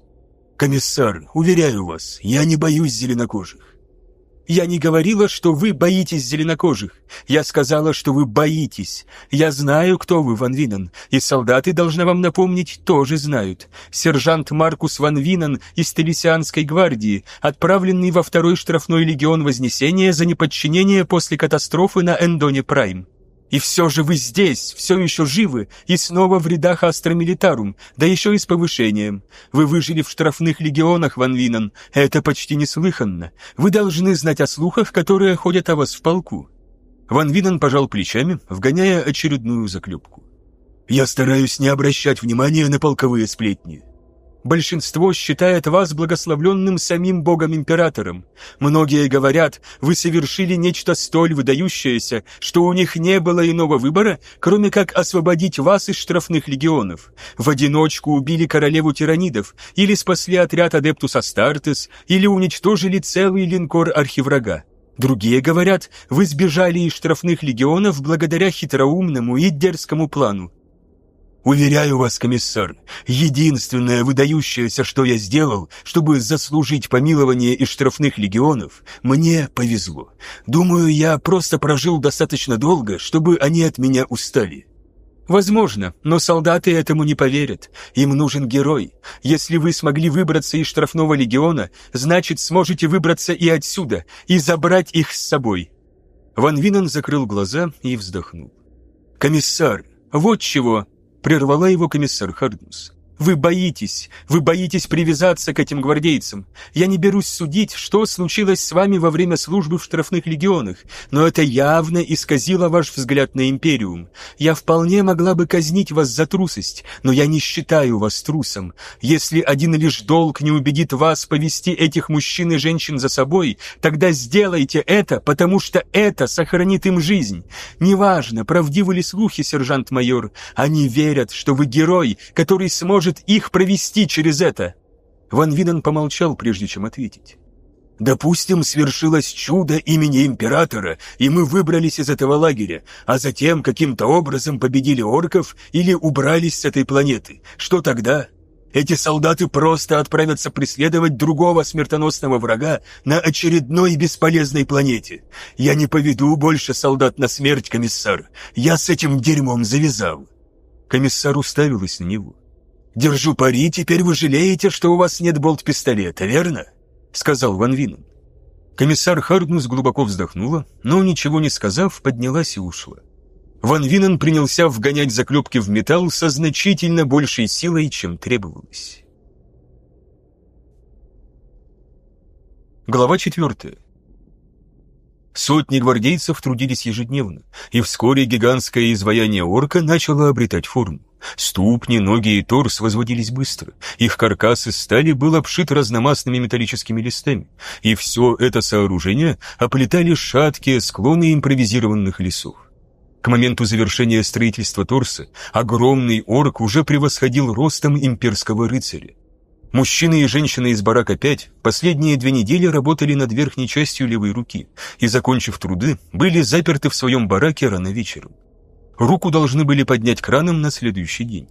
«Комиссар, уверяю вас, я не боюсь зеленокожих. Я не говорила, что вы боитесь зеленокожих. Я сказала, что вы боитесь. Я знаю, кто вы, Ван Винен, и солдаты, должна вам напомнить, тоже знают. Сержант Маркус Ван Винен из Телесианской гвардии, отправленный во второй штрафной легион Вознесения за неподчинение после катастрофы на Эндоне Прайм. И все же вы здесь, все еще живы, и снова в рядах Астра Милитарум, да еще и с повышением. Вы выжили в штрафных легионах, Ван Винен, это почти неслыханно. Вы должны знать о слухах, которые ходят о вас в полку». Ван Винен пожал плечами, вгоняя очередную заклепку. «Я стараюсь не обращать внимания на полковые сплетни. Большинство считает вас благословленным самим Богом-императором. Многие говорят, вы совершили нечто столь выдающееся, что у них не было иного выбора, кроме как освободить вас из штрафных легионов. В одиночку убили королеву тиранидов, или спасли отряд Адептус Астартес, или уничтожили целый линкор архиврага. Другие говорят, вы сбежали из штрафных легионов благодаря хитроумному и дерзкому плану. Уверяю вас, комиссар, единственное выдающееся, что я сделал, чтобы заслужить помилование из штрафных легионов, мне повезло. Думаю, я просто прожил достаточно долго, чтобы они от меня устали. Возможно, но солдаты этому не поверят. Им нужен герой. Если вы смогли выбраться из штрафного легиона, значит, сможете выбраться и отсюда, и забрать их с собой. Ван Винен закрыл глаза и вздохнул. «Комиссар, вот чего!» Прервала его комиссар Харднус. Вы боитесь, вы боитесь привязаться к этим гвардейцам. Я не берусь судить, что случилось с вами во время службы в штрафных легионах, но это явно исказило ваш взгляд на Империум. Я вполне могла бы казнить вас за трусость, но я не считаю вас трусом. Если один лишь долг не убедит вас повести этих мужчин и женщин за собой, тогда сделайте это, потому что это сохранит им жизнь. Неважно, правдивы ли слухи, сержант-майор, они верят, что вы герой, который сможет может их провести через это?» Ван Винен помолчал, прежде чем ответить. «Допустим, свершилось чудо имени Императора, и мы выбрались из этого лагеря, а затем каким-то образом победили орков или убрались с этой планеты. Что тогда?» Эти солдаты просто отправятся преследовать другого смертоносного врага на очередной бесполезной планете. Я не поведу больше солдат на смерть, комиссар. Я с этим дерьмом завязал». Комиссар уставилась на него. «Держу пари, теперь вы жалеете, что у вас нет болт-пистолета, верно?» — сказал Ван Винен. Комиссар Харднус глубоко вздохнула, но, ничего не сказав, поднялась и ушла. Ван Винен принялся вгонять заклепки в металл со значительно большей силой, чем требовалось. Глава четвертая. Сотни гвардейцев трудились ежедневно, и вскоре гигантское изваяние орка начало обретать форму. Ступни, ноги и торс возводились быстро, их каркас из стали был обшит разномастными металлическими листами, и все это сооружение оплетали шаткие склоны импровизированных лесов. К моменту завершения строительства торса огромный орк уже превосходил ростом имперского рыцаря. Мужчины и женщины из барака 5 последние две недели работали над верхней частью левой руки и, закончив труды, были заперты в своем бараке рано вечером. Руку должны были поднять краном на следующий день.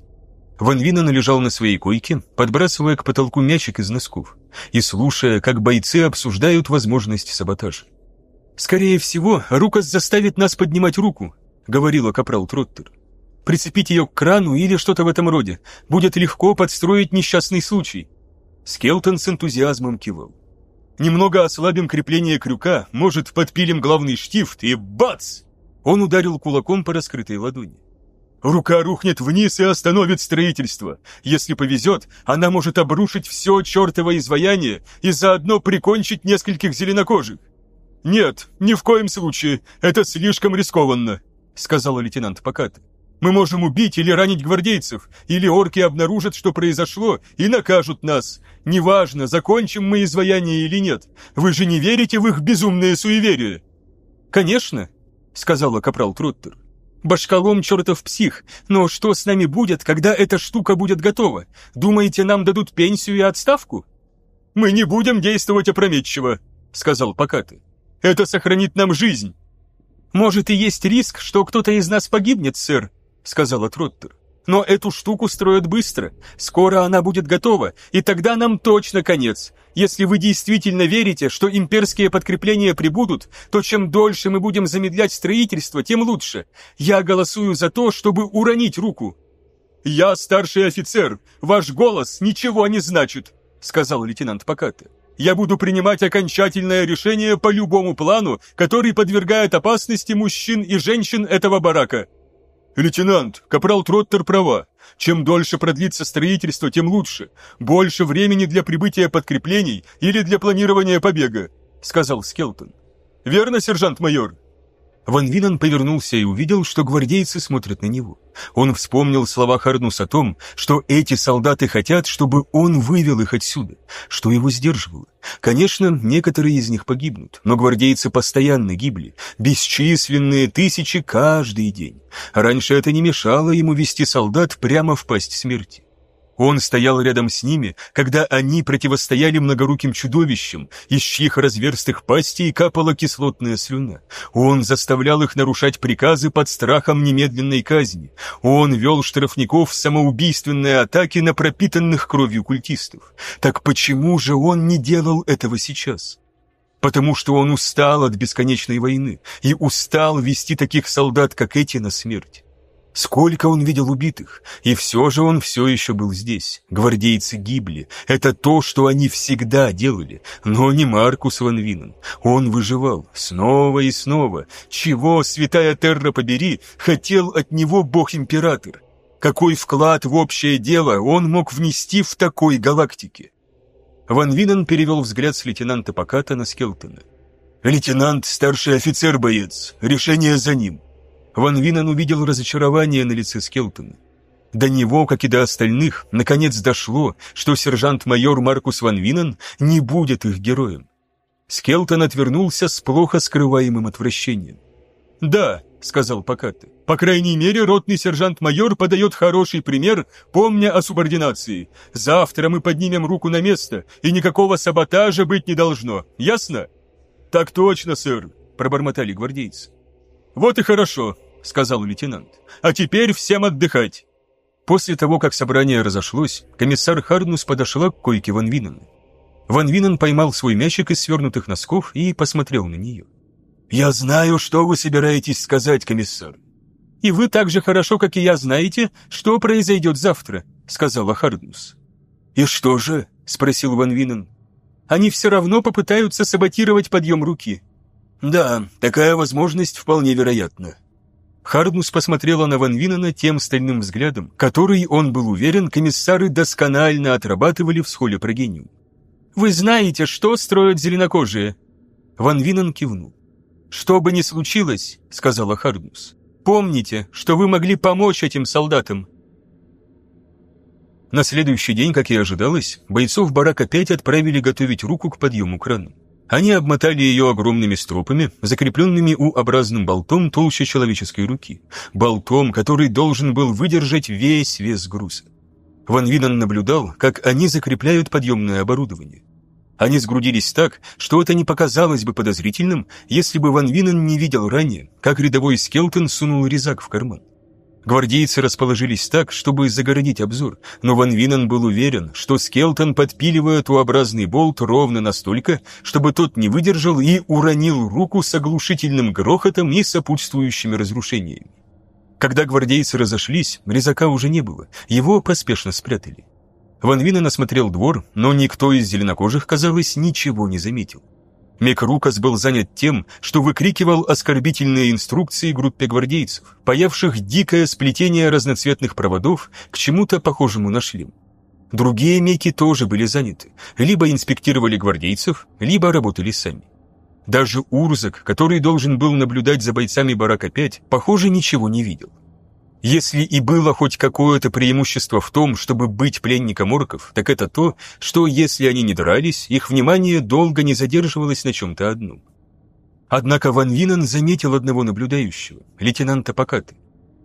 Ван Винен лежал на своей койке, подбрасывая к потолку мячик из носков и слушая, как бойцы обсуждают возможность саботажа. «Скорее всего, Рукас заставит нас поднимать руку», — говорила капрал Троттер. «Прицепить ее к крану или что-то в этом роде. Будет легко подстроить несчастный случай». Скелтон с энтузиазмом кивал. «Немного ослабим крепление крюка, может, подпилим главный штифт и бац!» Он ударил кулаком по раскрытой ладони. Рука рухнет вниз и остановит строительство. Если повезет, она может обрушить все чертово изваяние и заодно прикончить нескольких зеленокожих. «Нет, ни в коем случае, это слишком рискованно», сказал лейтенант Покат. «Мы можем убить или ранить гвардейцев, или орки обнаружат, что произошло, и накажут нас. Неважно, закончим мы изваяние или нет. Вы же не верите в их безумное суеверие?» «Конечно», — сказала капрал Троттер. «Башкалом чертов псих, но что с нами будет, когда эта штука будет готова? Думаете, нам дадут пенсию и отставку?» «Мы не будем действовать опрометчиво», — сказал Покаты. «Это сохранит нам жизнь». «Может, и есть риск, что кто-то из нас погибнет, сэр», — сказала Троттер. «Но эту штуку строят быстро. Скоро она будет готова, и тогда нам точно конец. Если вы действительно верите, что имперские подкрепления прибудут, то чем дольше мы будем замедлять строительство, тем лучше. Я голосую за то, чтобы уронить руку». «Я старший офицер. Ваш голос ничего не значит», — сказал лейтенант Поката. Я буду принимать окончательное решение по любому плану, который подвергает опасности мужчин и женщин этого барака. Лейтенант, капрал Троттер права. Чем дольше продлится строительство, тем лучше. Больше времени для прибытия подкреплений или для планирования побега, сказал Скелтон. Верно, сержант-майор? Ван Винен повернулся и увидел, что гвардейцы смотрят на него. Он вспомнил слова Харнус о том, что эти солдаты хотят, чтобы он вывел их отсюда, что его сдерживало. Конечно, некоторые из них погибнут, но гвардейцы постоянно гибли, бесчисленные тысячи каждый день. Раньше это не мешало ему вести солдат прямо в пасть смерти. Он стоял рядом с ними, когда они противостояли многоруким чудовищам, из чьих разверстых пастей капала кислотная слюна. Он заставлял их нарушать приказы под страхом немедленной казни. Он вел штрафников в самоубийственные атаки на пропитанных кровью культистов. Так почему же он не делал этого сейчас? Потому что он устал от бесконечной войны и устал вести таких солдат, как эти, на смерть. Сколько он видел убитых, и все же он все еще был здесь. Гвардейцы гибли. Это то, что они всегда делали. Но не Маркус Ван Винен. Он выживал снова и снова. Чего, святая Терра побери, хотел от него бог-император? Какой вклад в общее дело он мог внести в такой галактике? Ван Винен перевел взгляд с лейтенанта Поката на Скелтона. «Лейтенант, старший офицер-боец. Решение за ним. Ван Винен увидел разочарование на лице Скелтона. До него, как и до остальных, наконец дошло, что сержант-майор Маркус Ван Винен не будет их героем. Скелтон отвернулся с плохо скрываемым отвращением. «Да», — сказал Покатте, — «по крайней мере, ротный сержант-майор подает хороший пример, помня о субординации. Завтра мы поднимем руку на место, и никакого саботажа быть не должно. Ясно?» «Так точно, сэр», — пробормотали гвардейцы. «Вот и хорошо», — сказал лейтенант. «А теперь всем отдыхать». После того, как собрание разошлось, комиссар Харднус подошла к койке Ван Винена. Ван Винен поймал свой мячик из свернутых носков и посмотрел на нее. «Я знаю, что вы собираетесь сказать, комиссар». «И вы так же хорошо, как и я, знаете, что произойдет завтра», — сказала Харднус. «И что же?» — спросил Ван Винен. «Они все равно попытаются саботировать подъем руки». «Да, такая возможность вполне вероятна». Харднус посмотрела на Ван Винена тем стальным взглядом, который, он был уверен, комиссары досконально отрабатывали в схоле Прогениум. «Вы знаете, что строят зеленокожие?» Ван Винен кивнул. «Что бы ни случилось», — сказала Харднус, — «помните, что вы могли помочь этим солдатам». На следующий день, как и ожидалось, бойцов барак опять отправили готовить руку к подъему крану. Они обмотали ее огромными стропами, закрепленными У-образным болтом толще человеческой руки, болтом, который должен был выдержать весь вес груза. Ван Винен наблюдал, как они закрепляют подъемное оборудование. Они сгрудились так, что это не показалось бы подозрительным, если бы Ван Винен не видел ранее, как рядовой Скелтон сунул резак в карман. Гвардейцы расположились так, чтобы загородить обзор, но Ван Винен был уверен, что Скелтон подпиливает у-образный болт ровно настолько, чтобы тот не выдержал и уронил руку с оглушительным грохотом и сопутствующими разрушениями. Когда гвардейцы разошлись, резака уже не было, его поспешно спрятали. Ван Винен осмотрел двор, но никто из зеленокожих, казалось, ничего не заметил. Мек Рукас был занят тем, что выкрикивал оскорбительные инструкции группе гвардейцев, паявших дикое сплетение разноцветных проводов к чему-то похожему на шлем. Другие меки тоже были заняты, либо инспектировали гвардейцев, либо работали сами. Даже Урзак, который должен был наблюдать за бойцами Барака-5, похоже, ничего не видел. Если и было хоть какое-то преимущество в том, чтобы быть пленником орков, так это то, что если они не дрались, их внимание долго не задерживалось на чем-то одном. Однако Ван Винен заметил одного наблюдающего, лейтенанта Покаты.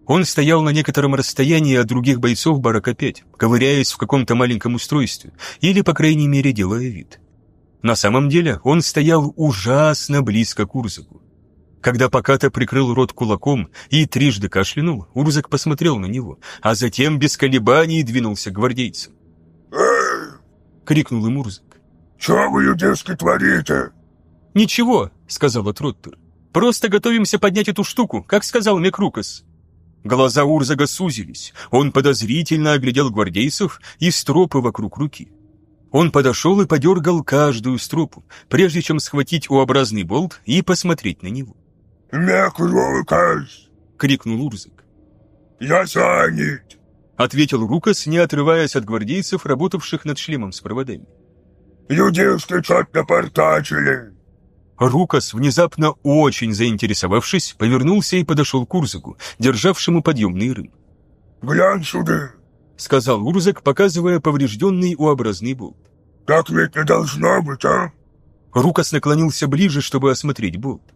Он стоял на некотором расстоянии от других бойцов Барака-5, ковыряясь в каком-то маленьком устройстве, или, по крайней мере, делая вид. На самом деле он стоял ужасно близко к Урзаку. Когда Поката прикрыл рот кулаком и трижды кашлянул, Урзак посмотрел на него, а затем без колебаний двинулся к гвардейцам. «Эй!» — крикнул им Урзак. «Что вы, юдейски, творите?» «Ничего», — сказал Троттер. «Просто готовимся поднять эту штуку, как сказал Мекрукас». Глаза Урзага сузились. Он подозрительно оглядел гвардейцев и стропы вокруг руки. Он подошел и подергал каждую стропу, прежде чем схватить У-образный болт и посмотреть на него. «Мекрукас!» — крикнул Урзак. «Я занят!» — ответил Рукас, не отрываясь от гвардейцев, работавших над шлемом с проводами. «Юдишки что-то напортачили!» Рукас, внезапно очень заинтересовавшись, повернулся и подошел к Урзаку, державшему подъемный рым. «Глянь сюда!» — сказал Урзак, показывая поврежденный У-образный болт. «Так ведь не должно быть, а?» Рукас наклонился ближе, чтобы осмотреть болт.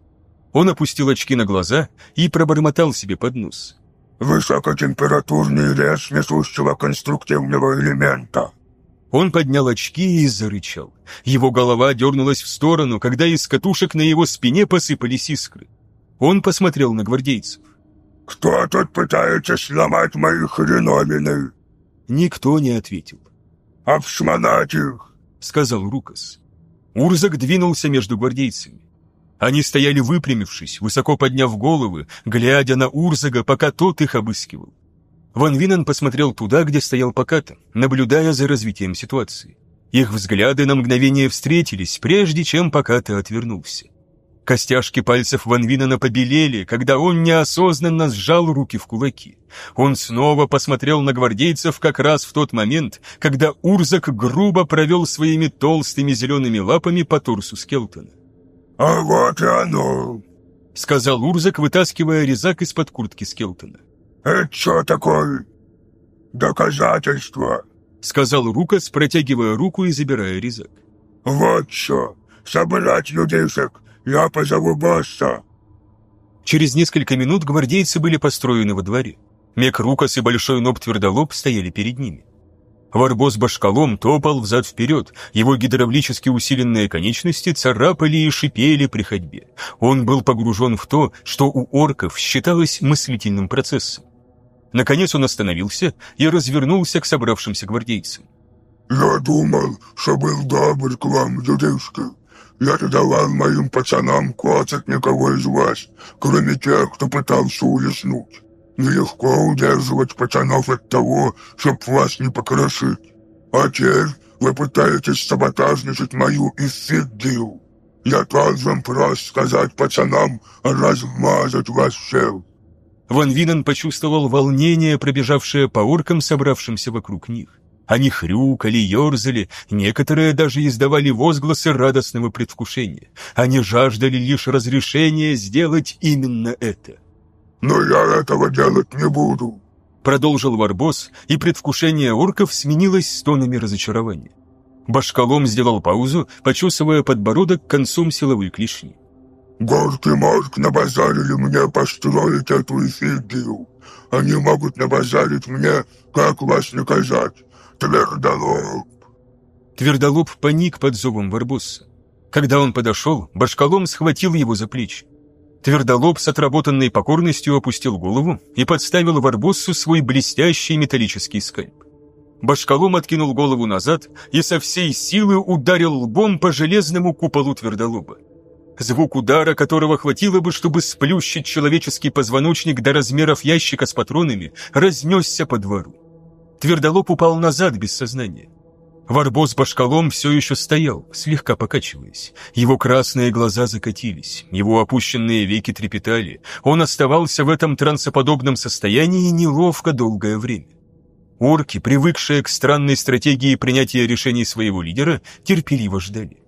Он опустил очки на глаза и пробормотал себе под нос. «Высокотемпературный лес несущего конструктивного элемента». Он поднял очки и зарычал. Его голова дернулась в сторону, когда из катушек на его спине посыпались искры. Он посмотрел на гвардейцев. «Кто тут пытается сломать мои хреновины?» Никто не ответил. «Обшмонать их!» — сказал Рукас. Урзак двинулся между гвардейцами. Они стояли выпрямившись, высоко подняв головы, глядя на Урзага, пока тот их обыскивал. Ван Винен посмотрел туда, где стоял Поката, наблюдая за развитием ситуации. Их взгляды на мгновение встретились, прежде чем Поката отвернулся. Костяшки пальцев Ван Винена побелели, когда он неосознанно сжал руки в кулаки. Он снова посмотрел на гвардейцев как раз в тот момент, когда Урзак грубо провел своими толстыми зелеными лапами по торсу Скелтона. «А вот и оно!» — сказал Урзак, вытаскивая резак из-под куртки Скелтона. «Это что такое?» «Доказательство!» — сказал Рукас, протягивая руку и забирая резак. «Вот что! Собрать людишек! Я позову босса!» Через несколько минут гвардейцы были построены во дворе. Мек Рукас и Большой Ноб Твердолоб стояли перед ними. Варбос башкалом топал взад-вперед, его гидравлически усиленные конечности царапали и шипели при ходьбе. Он был погружен в то, что у орков считалось мыслительным процессом. Наконец он остановился и развернулся к собравшимся гвардейцам. «Я думал, что был добр к вам, людишки. Я не давал моим пацанам коцать никого из вас, кроме тех, кто пытался улеснуть. Нелегко удерживать пацанов от того, чтоб вас не покрошить. А теперь вы пытаетесь саботажничать мою Исидию. Я должен просто сказать пацанам размазать вас всех. Ван Винен почувствовал волнение, пробежавшее по оркам, собравшимся вокруг них. Они хрюкали, ерзали, некоторые даже издавали возгласы радостного предвкушения. Они жаждали лишь разрешения сделать именно это. «Но я этого делать не буду», — продолжил Варбос, и предвкушение орков сменилось стонами разочарования. Башкалом сделал паузу, почесывая подбородок концом силовой клешни. «Горький мозг набазарили мне построить эту эфигию. Они могут набазарить мне, как вас наказать. Твердолоб!» Твердолоб паник под зовом Варбосса. Когда он подошел, Башкалом схватил его за плечи. Твердолоб с отработанной покорностью опустил голову и подставил Варбоссу свой блестящий металлический скальп. Башкалом откинул голову назад и со всей силы ударил лбом по железному куполу твердолоба. Звук удара, которого хватило бы, чтобы сплющить человеческий позвоночник до размеров ящика с патронами, разнесся по двору. Твердолоб упал назад без сознания. Варбос башкалом все еще стоял, слегка покачиваясь. Его красные глаза закатились, его опущенные веки трепетали. Он оставался в этом трансоподобном состоянии неловко долгое время. Орки, привыкшие к странной стратегии принятия решений своего лидера, терпеливо ждали.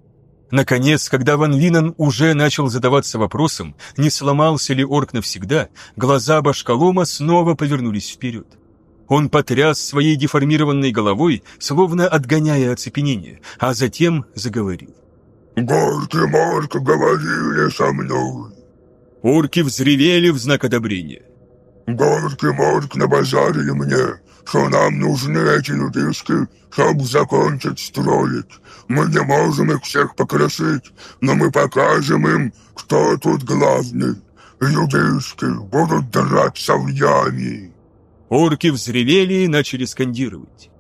Наконец, когда Ван Винан уже начал задаваться вопросом, не сломался ли орк навсегда, глаза Башкалома снова повернулись вперед. Он потряс своей деформированной головой, словно отгоняя оцепенение, а затем заговорил. «Горки Морк говорили со мной». Орки взревели в знак одобрения. «Горки Морк набазарили мне, что нам нужны эти людишки, чтобы закончить строить. Мы не можем их всех покрошить, но мы покажем им, кто тут главный. Людишки будут драться в яме». Орки взревели и начали скандировать.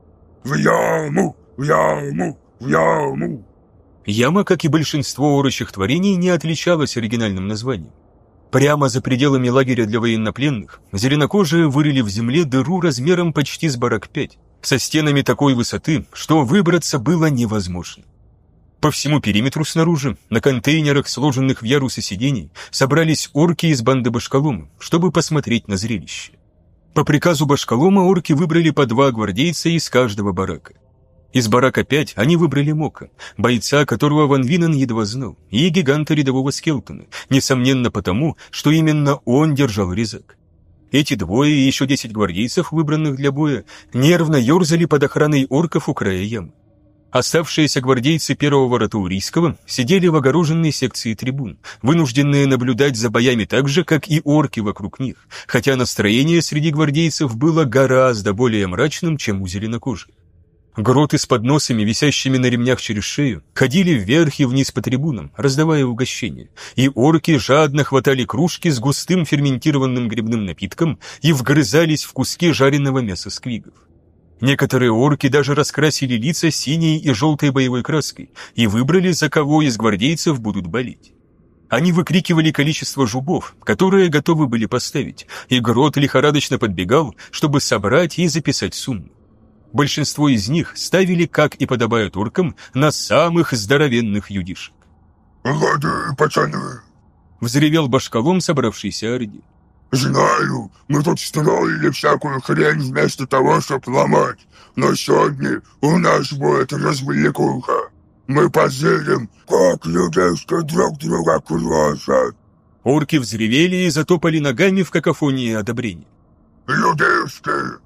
«В яму! В яму! В яму!» Яма, как и большинство орочих творений, не отличалась оригинальным названием. Прямо за пределами лагеря для военнопленных зеленокожие вырыли в земле дыру размером почти с барак 5, со стенами такой высоты, что выбраться было невозможно. По всему периметру снаружи, на контейнерах, сложенных в ярусы сидений, собрались орки из банды Башкалума, чтобы посмотреть на зрелище. По приказу Башкалома орки выбрали по два гвардейца из каждого барака. Из барака 5 они выбрали Мока, бойца, которого Ван Винен едва знал, и гиганта рядового Скелтона, несомненно потому, что именно он держал резак. Эти двое и еще десять гвардейцев, выбранных для боя, нервно ерзали под охраной орков у края ямы. Оставшиеся гвардейцы первого Ратаурийского сидели в огороженной секции трибун, вынужденные наблюдать за боями так же, как и орки вокруг них, хотя настроение среди гвардейцев было гораздо более мрачным, чем у зеленокожих. Гроты с подносами, висящими на ремнях через шею, ходили вверх и вниз по трибунам, раздавая угощения, и орки жадно хватали кружки с густым ферментированным грибным напитком и вгрызались в куски жареного мяса сквигов. Некоторые орки даже раскрасили лица синей и желтой боевой краской и выбрали, за кого из гвардейцев будут болеть. Они выкрикивали количество жубов, которые готовы были поставить, и Грот лихорадочно подбегал, чтобы собрать и записать сумму. Большинство из них ставили, как и подобает туркам, на самых здоровенных юдишек. «Лады, пацаны!» — взревел башкалом собравшийся орди. «Знаю, мы тут строили всякую хрень вместо того, чтобы ломать, но сегодня у нас будет развлекуха. Мы позырим, как людейки друг друга красят». Орки взревели и затопали ногами в какофонии одобрения. «Людейки,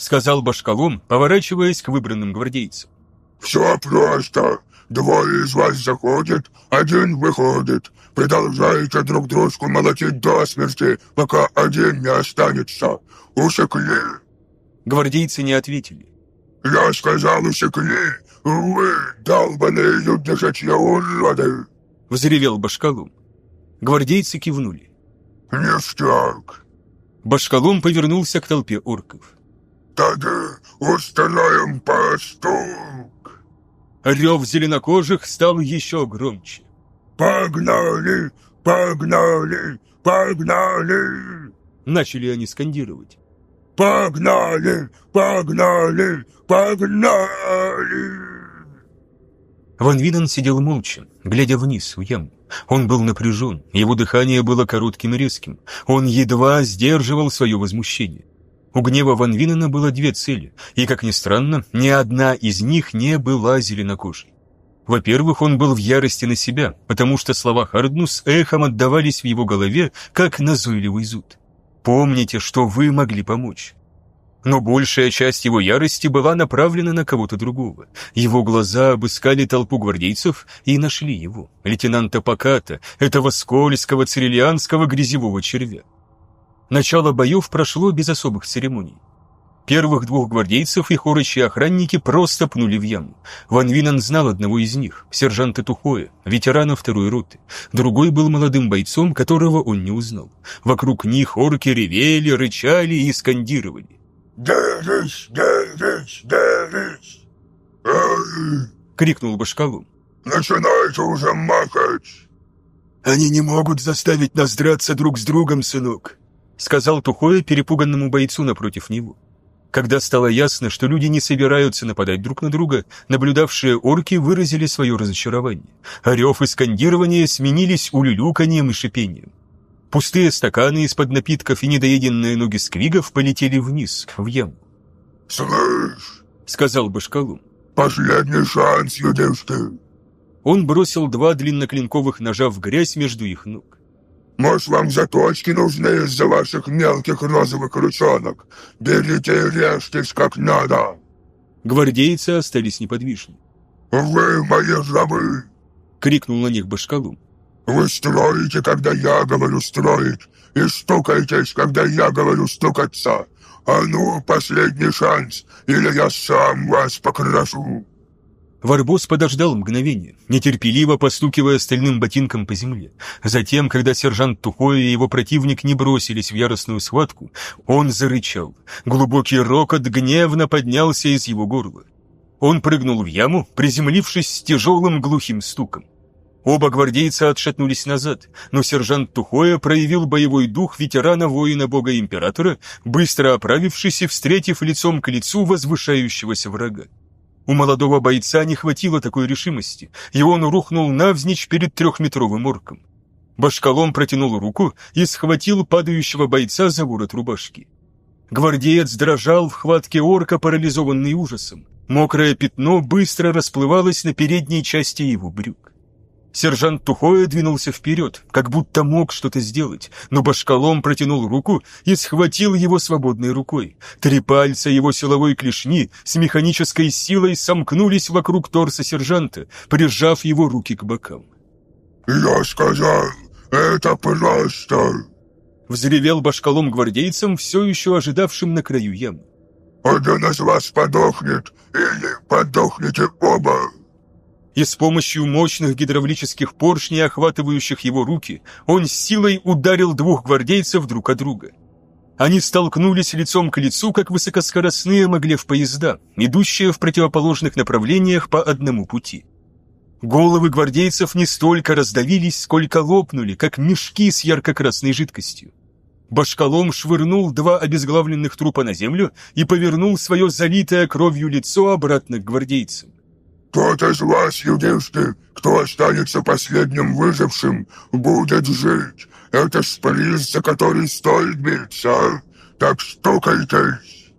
сказал Башкалом, поворачиваясь к выбранным гвардейцам. «Все просто. Двое из вас заходят, один выходит. Продолжаете друг дружку молотить до смерти, пока один не останется. Усекли?» Гвардейцы не ответили. «Я сказал, усекли! Вы, долбаные людожачьи уроды!» Взревел Башкалум. Гвардейцы кивнули. «Ништяк!» Башкалом повернулся к толпе орков. «Тогда устроим постук!» Рев зеленокожих стал еще громче. «Погнали! Погнали! Погнали!» Начали они скандировать. «Погнали! Погнали! Погнали!» Ван Винен сидел молча, глядя вниз в яму. Он был напряжен, его дыхание было коротким и резким. Он едва сдерживал свое возмущение. У гнева Ван Винена было две цели, и, как ни странно, ни одна из них не была зеленокожей. Во-первых, он был в ярости на себя, потому что слова Харднус эхом отдавались в его голове, как назойливый зуд. «Помните, что вы могли помочь. Но большая часть его ярости была направлена на кого-то другого. Его глаза обыскали толпу гвардейцев и нашли его, лейтенанта Поката, этого скользкого цириллианского грязевого червя. Начало боев прошло без особых церемоний. Первых двух гвардейцев и хорочьи охранники просто пнули в яму. Ван Винан знал одного из них, сержанта Тухоя, ветерана второй роты. Другой был молодым бойцом, которого он не узнал. Вокруг них орки ревели, рычали и скандировали. «Дерись, дерись, дерись!» «Эй, — крикнул Башкалум. начинайте уже махать!» «Они не могут заставить нас драться друг с другом, сынок», — сказал Тухоя перепуганному бойцу напротив него. Когда стало ясно, что люди не собираются нападать друг на друга, наблюдавшие орки выразили свое разочарование. Орев и скандирование сменились улюлюканьем и шипением. Пустые стаканы из-под напитков и недоеденные ноги сквигов полетели вниз, в яму. «Слышь, — сказал Башкалум. последний шанс, юдишки! Он бросил два длинноклинковых ножа в грязь между их ног. Может, вам заточки нужны из-за ваших мелких розовых ручонок? Берите и режьтесь как надо! Гвардейцы остались неподвижны. Вы мои рабы! — крикнул на них Башкалум. Вы строите, когда я говорю строить, и стукаетесь, когда я говорю стукаться. А ну, последний шанс, или я сам вас покрошу!» Варбос подождал мгновение, нетерпеливо постукивая стальным ботинком по земле. Затем, когда сержант Тухой и его противник не бросились в яростную схватку, он зарычал. Глубокий рокот гневно поднялся из его горла. Он прыгнул в яму, приземлившись с тяжелым глухим стуком. Оба гвардейца отшатнулись назад, но сержант Тухоя проявил боевой дух ветерана-воина бога-императора, быстро оправившись и встретив лицом к лицу возвышающегося врага. У молодого бойца не хватило такой решимости, и он рухнул навзничь перед трехметровым орком. Башкалом протянул руку и схватил падающего бойца за ворот рубашки. Гвардеец дрожал в хватке орка, парализованный ужасом. Мокрое пятно быстро расплывалось на передней части его брюк. Сержант Тухоя двинулся вперед, как будто мог что-то сделать, но башкалом протянул руку и схватил его свободной рукой. Три пальца его силовой клешни с механической силой сомкнулись вокруг торса сержанта, прижав его руки к бокам. «Я сказал, это просто!» Взревел башкалом гвардейцам, все еще ожидавшим на краю ямы. «Один из вас подохнет, или подохнете оба!» И с помощью мощных гидравлических поршней, охватывающих его руки, он с силой ударил двух гвардейцев друг от друга. Они столкнулись лицом к лицу, как высокоскоростные моглев-поезда, идущие в противоположных направлениях по одному пути. Головы гвардейцев не столько раздавились, сколько лопнули, как мешки с ярко-красной жидкостью. Башкалом швырнул два обезглавленных трупа на землю и повернул свое залитое кровью лицо обратно к гвардейцам. Тот из вас, юдишки, кто останется последним выжившим, будет жить. Это ж приз, за который стоит биться. Так стукайтесь!»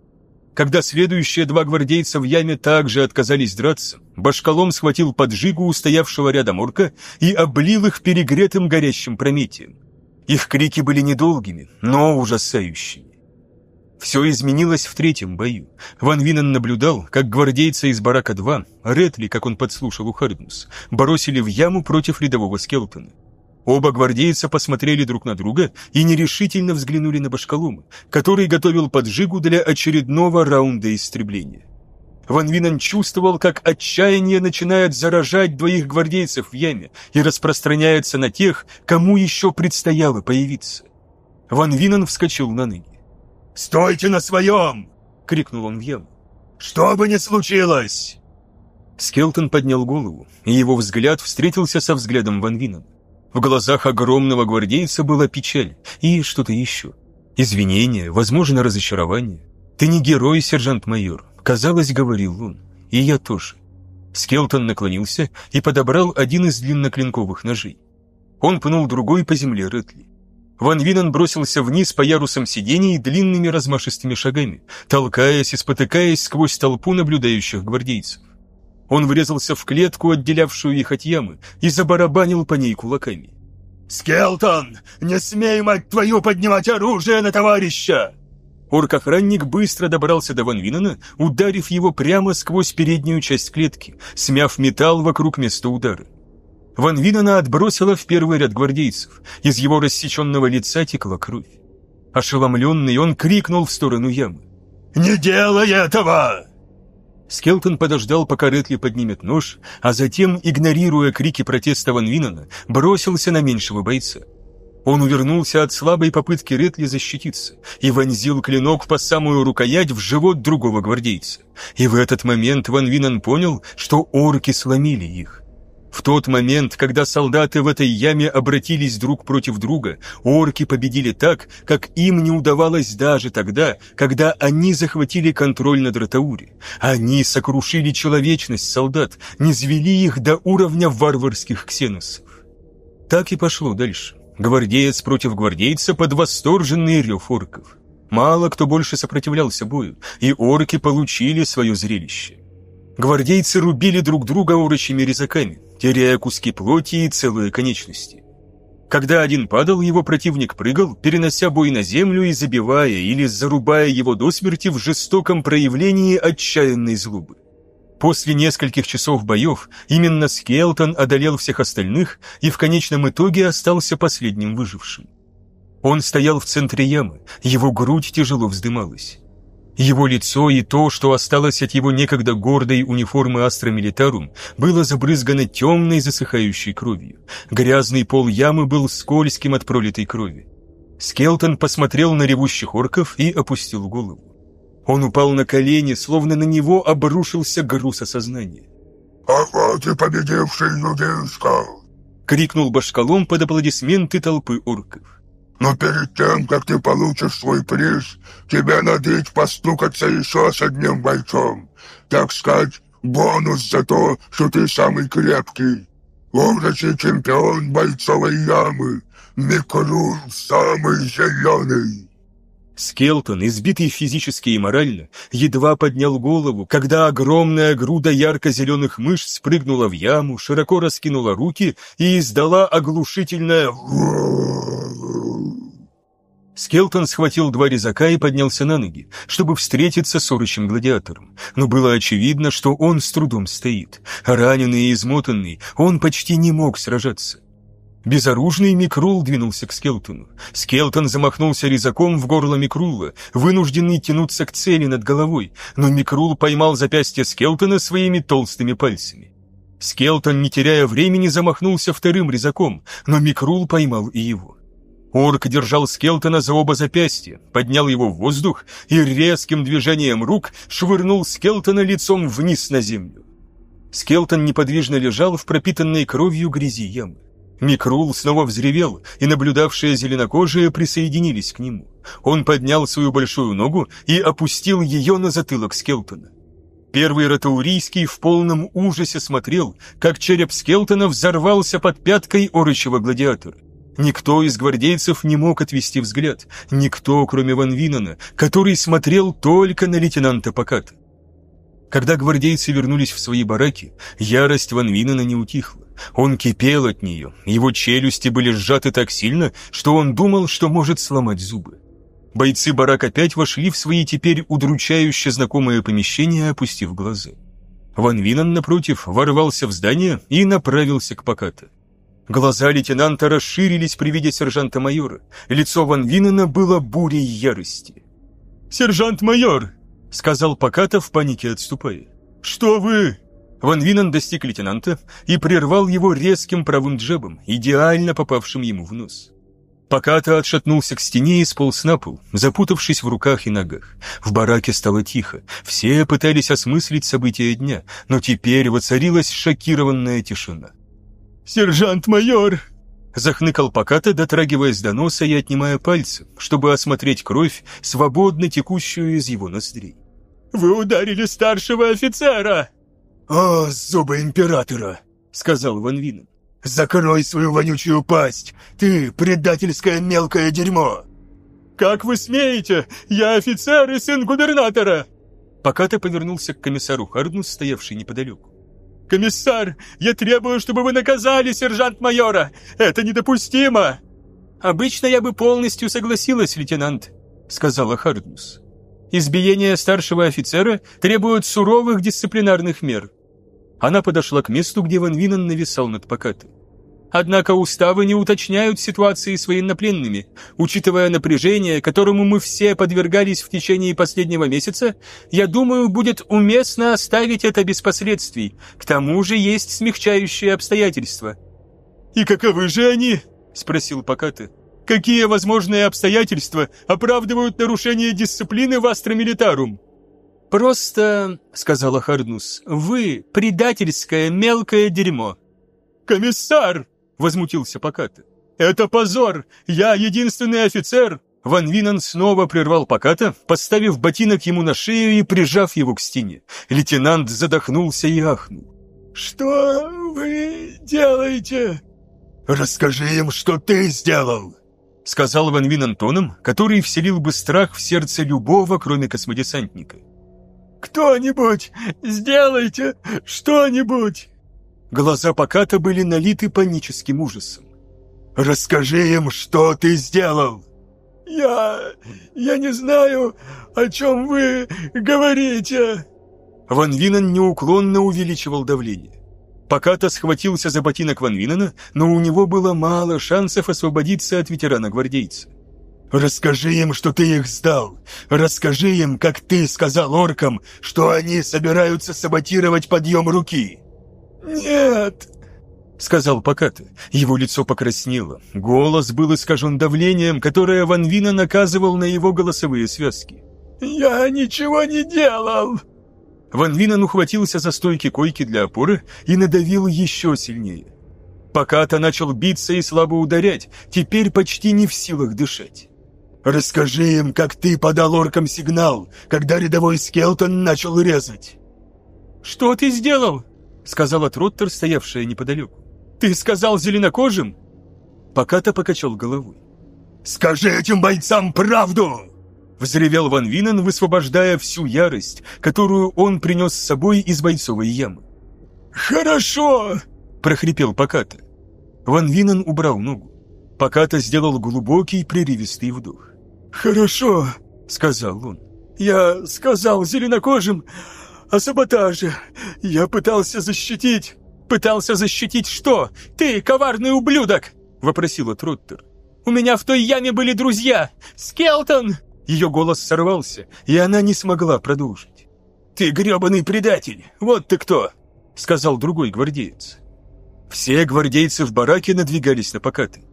Когда следующие два гвардейца в яме также отказались драться, Башкалом схватил поджигу у стоявшего рядом орка и облил их перегретым горящим прометием. Их крики были недолгими, но ужасающими. Все изменилось в третьем бою. Ван Винен наблюдал, как гвардейцы из барака-2, Ретли, как он подслушал у Харднус, бросили в яму против рядового Скелтона. Оба гвардейца посмотрели друг на друга и нерешительно взглянули на Башкалума, который готовил поджигу для очередного раунда истребления. Ван Винен чувствовал, как отчаяние начинает заражать двоих гвардейцев в яме и распространяется на тех, кому еще предстояло появиться. Ван Винен вскочил на ноги. «Стойте на своем!» — крикнул он в яму. «Что бы ни случилось!» Скелтон поднял голову, и его взгляд встретился со взглядом Ван Винена. В глазах огромного гвардейца была печаль и что-то еще. Извинение, возможно, разочарование. «Ты не герой, сержант-майор», — казалось, говорил он. «И я тоже». Скелтон наклонился и подобрал один из длинноклинковых ножей. Он пнул другой по земле Ретли. Ван Винен бросился вниз по ярусам сидений длинными размашистыми шагами, толкаясь и спотыкаясь сквозь толпу наблюдающих гвардейцев. Он врезался в клетку, отделявшую их от ямы, и забарабанил по ней кулаками. «Скелтон, не смей, мать твою, поднимать оружие на товарища!» Орк-охранник быстро добрался до Ван Винена, ударив его прямо сквозь переднюю часть клетки, смяв металл вокруг места удара. Ван Винена отбросило в первый ряд гвардейцев, из его рассеченного лица текла кровь. Ошеломленный, он крикнул в сторону ямы. «Не делай этого!» Скелтон подождал, пока Ретли поднимет нож, а затем, игнорируя крики протеста Ван Винена, бросился на меньшего бойца. Он увернулся от слабой попытки Ретли защититься и вонзил клинок по самую рукоять в живот другого гвардейца. И в этот момент Ван Винен понял, что орки сломили их. В тот момент, когда солдаты в этой яме обратились друг против друга, орки победили так, как им не удавалось даже тогда, когда они захватили контроль над Ратаури. Они сокрушили человечность солдат, не звели их до уровня варварских ксеносов. Так и пошло дальше. Гвардеец против гвардейца под восторженный рев орков. Мало кто больше сопротивлялся бою, и орки получили свое зрелище. Гвардейцы рубили друг друга урочими резаками, теряя куски плоти и целые конечности. Когда один падал, его противник прыгал, перенося бой на землю и забивая или зарубая его до смерти в жестоком проявлении отчаянной злобы. После нескольких часов боев именно Скелтон одолел всех остальных и в конечном итоге остался последним выжившим. Он стоял в центре ямы, его грудь тяжело вздымалась. Его лицо и то, что осталось от его некогда гордой униформы Астра Милитарум, было забрызгано темной засыхающей кровью. Грязный пол ямы был скользким от пролитой крови. Скелтон посмотрел на ревущих орков и опустил голову. Он упал на колени, словно на него обрушился груз осознания. «Ага, ты победивший нудишка!» — крикнул башкалом под аплодисменты толпы орков. «Но перед тем, как ты получишь свой приз, тебе надо постукаться еще с одним бойцом. Так сказать, бонус за то, что ты самый крепкий. Урочий чемпион бойцовой ямы, Микрул самый зеленый!» Скелтон, избитый физически и морально, едва поднял голову, когда огромная груда ярко-зеленых мышц спрыгнула в яму, широко раскинула руки и издала оглушительное Скелтон схватил два резака и поднялся на ноги, чтобы встретиться с орочим гладиатором. Но было очевидно, что он с трудом стоит. Раненый и измотанный, он почти не мог сражаться. Безоружный Микрул двинулся к Скелтону. Скелтон замахнулся резаком в горло Микрула, вынужденный тянуться к цели над головой, но Микрул поймал запястье Скелтона своими толстыми пальцами. Скелтон, не теряя времени, замахнулся вторым резаком, но Микрул поймал и его. Орк держал Скелтона за оба запястья, поднял его в воздух и резким движением рук швырнул Скелтона лицом вниз на землю. Скелтон неподвижно лежал в пропитанной кровью грязи ямы. Микрул снова взревел, и наблюдавшие зеленокожие присоединились к нему. Он поднял свою большую ногу и опустил ее на затылок Скелтона. Первый ротаурийский в полном ужасе смотрел, как череп Скелтона взорвался под пяткой орочего гладиатора. Никто из гвардейцев не мог отвести взгляд, никто, кроме Ван Винона, который смотрел только на лейтенанта Поката. Когда гвардейцы вернулись в свои бараки, ярость Ван Винона не утихла. Он кипел от нее, его челюсти были сжаты так сильно, что он думал, что может сломать зубы. Бойцы барак опять вошли в свои теперь удручающе знакомые помещения, опустив глаза. Ван Винон, напротив, ворвался в здание и направился к Поката. Глаза лейтенанта расширились при виде сержанта-майора. Лицо Ван Винона было бурей ярости. «Сержант-майор!» — сказал Поката в панике отступая. «Что вы?» Ван Винен достиг лейтенанта и прервал его резким правым джебом, идеально попавшим ему в нос. Поката отшатнулся к стене и сполз на пол, запутавшись в руках и ногах. В бараке стало тихо. Все пытались осмыслить события дня, но теперь воцарилась шокированная тишина. «Сержант-майор!» Захныкал Поката, дотрагиваясь до носа и отнимая пальцы, чтобы осмотреть кровь, свободно текущую из его ноздрей. «Вы ударили старшего офицера!» «О, зубы императора!» — сказал Ван Винен. «Закрой свою вонючую пасть! Ты предательское мелкое дерьмо!» «Как вы смеете? Я офицер и сын губернатора!» Поката повернулся к комиссару Харднус, стоявший неподалеку. «Комиссар, я требую, чтобы вы наказали сержант-майора! Это недопустимо!» «Обычно я бы полностью согласилась, лейтенант», — сказала Харднус. «Избиение старшего офицера требует суровых дисциплинарных мер. Она подошла к месту, где Ван Винен нависал над покатом. Однако уставы не уточняют ситуации с военнопленными. Учитывая напряжение, которому мы все подвергались в течение последнего месяца, я думаю, будет уместно оставить это без последствий. К тому же есть смягчающие обстоятельства. «И каковы же они?» – спросил Поката. «Какие возможные обстоятельства оправдывают нарушение дисциплины в Астра Милитарум?» «Просто, — сказала Харднус, — вы предательское мелкое дерьмо». «Комиссар!» — возмутился Поката. «Это позор! Я единственный офицер!» Ван Винан снова прервал Поката, поставив ботинок ему на шею и прижав его к стене. Лейтенант задохнулся и ахнул. «Что вы делаете?» «Расскажи им, что ты сделал!» — сказал Ван Винан тоном, который вселил бы страх в сердце любого, кроме космодесантника. Кто-нибудь, сделайте что-нибудь!» Глаза Поката были налиты паническим ужасом. «Расскажи им, что ты сделал!» «Я... я не знаю, о чем вы говорите!» Ван Винен неуклонно увеличивал давление. Поката схватился за ботинок Ван Винена, но у него было мало шансов освободиться от ветерана-гвардейца. Расскажи им, что ты их сдал. Расскажи им, как ты сказал оркам, что они собираются саботировать подъем руки. Нет, сказал Поката. Его лицо покраснело. Голос был искажен давлением, которое Ван Вина наказывал на его голосовые связки. «Я ничего не делал!» Ван Винен ухватился за стойки койки для опоры и надавил еще сильнее. Поката начал биться и слабо ударять, теперь почти не в силах дышать. Расскажи им, как ты подал оркам сигнал, когда рядовой Скелтон начал резать». «Что ты сделал?» — сказала Троттер, стоявшая неподалеку. «Ты сказал зеленокожим?» Поката покачал головой. «Скажи этим бойцам правду!» Взревел Ван Винен, высвобождая всю ярость, которую он принес с собой из бойцовой ямы. «Хорошо!» — прохрипел Поката. Ван Винен убрал ногу. Поката сделал глубокий прерывистый вдох. «Хорошо», — сказал он. «Я сказал зеленокожим о саботаже. Я пытался защитить». «Пытался защитить что? Ты, коварный ублюдок!» — вопросила Троттер. «У меня в той яме были друзья! Скелтон!» Ее голос сорвался, и она не смогла продолжить. «Ты гребаный предатель! Вот ты кто!» — сказал другой гвардеец. Все гвардейцы в бараке надвигались на покаты.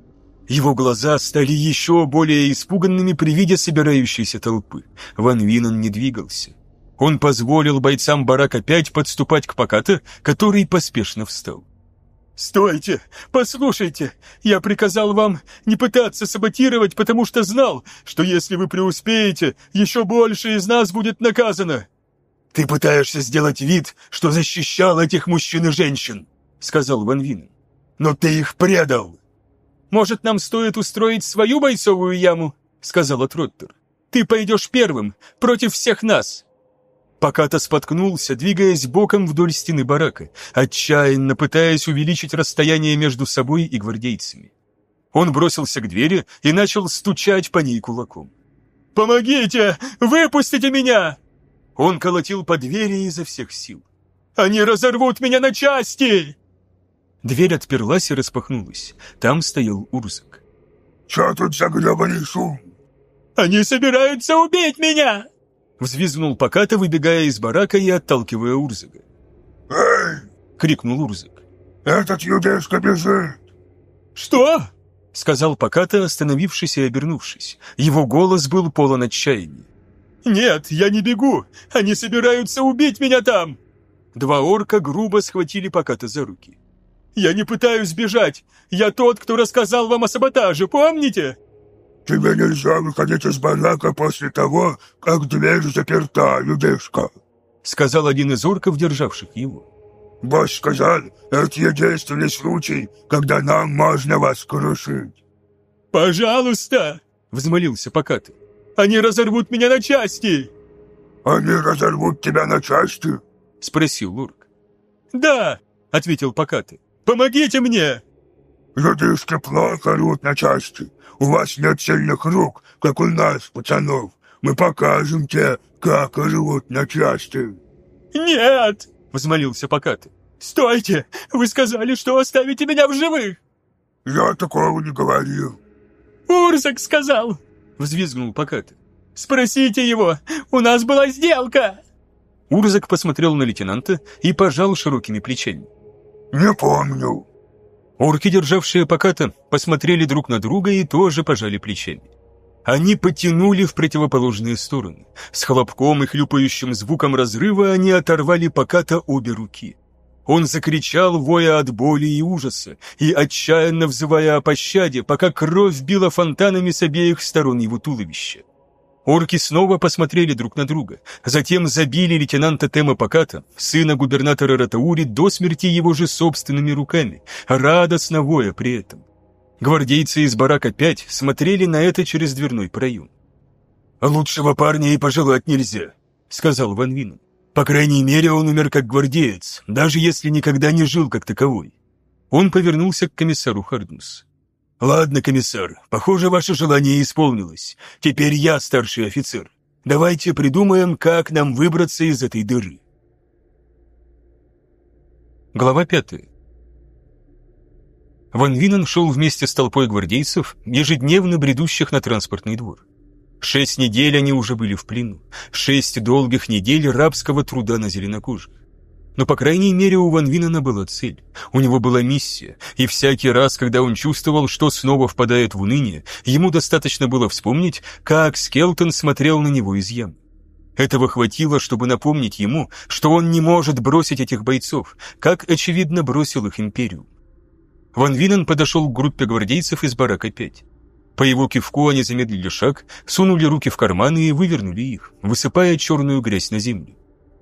Его глаза стали еще более испуганными при виде собирающейся толпы. Ван Винен не двигался. Он позволил бойцам барак опять подступать к Поката, который поспешно встал. «Стойте! Послушайте! Я приказал вам не пытаться саботировать, потому что знал, что если вы преуспеете, еще больше из нас будет наказано!» «Ты пытаешься сделать вид, что защищал этих мужчин и женщин», — сказал Ван Винен. «Но ты их предал!» «Может, нам стоит устроить свою бойцовую яму?» — сказала Троттер. «Ты пойдешь первым, против всех нас!» Поката споткнулся, двигаясь боком вдоль стены барака, отчаянно пытаясь увеличить расстояние между собой и гвардейцами. Он бросился к двери и начал стучать по ней кулаком. «Помогите! Выпустите меня!» Он колотил по двери изо всех сил. «Они разорвут меня на части!» Дверь отперлась и распахнулась. Там стоял Урзак. «Чё тут за грёбаный шум?» «Они собираются убить меня!» Взвизгнул Поката, выбегая из барака и отталкивая Урзага. «Эй!» — крикнул Урзак. «Этот юдешка бежит!» «Что?» — сказал Поката, остановившись и обернувшись. Его голос был полон отчаяния. «Нет, я не бегу! Они собираются убить меня там!» Два орка грубо схватили Поката за руки. «Я не пытаюсь бежать! Я тот, кто рассказал вам о саботаже, помните?» «Тебе нельзя выходить из барака после того, как дверь заперта, людишка», — сказал один из орков, державших его. «Босс сказал, это единственный случай, когда нам можно вас крушить». «Пожалуйста!» — взмолился Покаты. «Они разорвут меня на части!» «Они разорвут тебя на части?» — спросил Лурк. «Да!» — ответил Покаты. «Помогите мне!» «Людишки плохо рвут на части. У вас нет сильных рук, как у нас, пацанов. Мы покажем тебе, как рвут на части». «Нет!» — взмолился Покаты. «Стойте! Вы сказали, что оставите меня в живых!» «Я такого не говорил». «Урзак сказал!» — взвизгнул Покаты. «Спросите его! У нас была сделка!» Урзак посмотрел на лейтенанта и пожал широкими плечами. «Не помню». Орки, державшие Поката, посмотрели друг на друга и тоже пожали плечами. Они потянули в противоположные стороны. С хлопком и хлюпающим звуком разрыва они оторвали Поката обе руки. Он закричал, воя от боли и ужаса, и отчаянно взывая о пощаде, пока кровь била фонтанами с обеих сторон его туловища. Орки снова посмотрели друг на друга, затем забили лейтенанта Тема Поката, сына губернатора Ратаури, до смерти его же собственными руками, радостно воя при этом. Гвардейцы из барака 5 смотрели на это через дверной проем. «Лучшего парня и пожелать нельзя», — сказал Ван Винен. «По крайней мере, он умер как гвардеец, даже если никогда не жил как таковой». Он повернулся к комиссару Харднус. «Ладно, комиссар, похоже, ваше желание исполнилось. Теперь я старший офицер. Давайте придумаем, как нам выбраться из этой дыры». Глава пятая. Ван Винен шел вместе с толпой гвардейцев, ежедневно бредущих на транспортный двор. Шесть недель они уже были в плену. Шесть долгих недель рабского труда на зеленокожих. Но, по крайней мере, у Ван Винена была цель. У него была миссия, и всякий раз, когда он чувствовал, что снова впадает в уныние, ему достаточно было вспомнить, как Скелтон смотрел на него из ям. Этого хватило, чтобы напомнить ему, что он не может бросить этих бойцов, как, очевидно, бросил их империю. Ван Винен подошел к группе гвардейцев из барака 5. По его кивку они замедлили шаг, сунули руки в карманы и вывернули их, высыпая черную грязь на землю.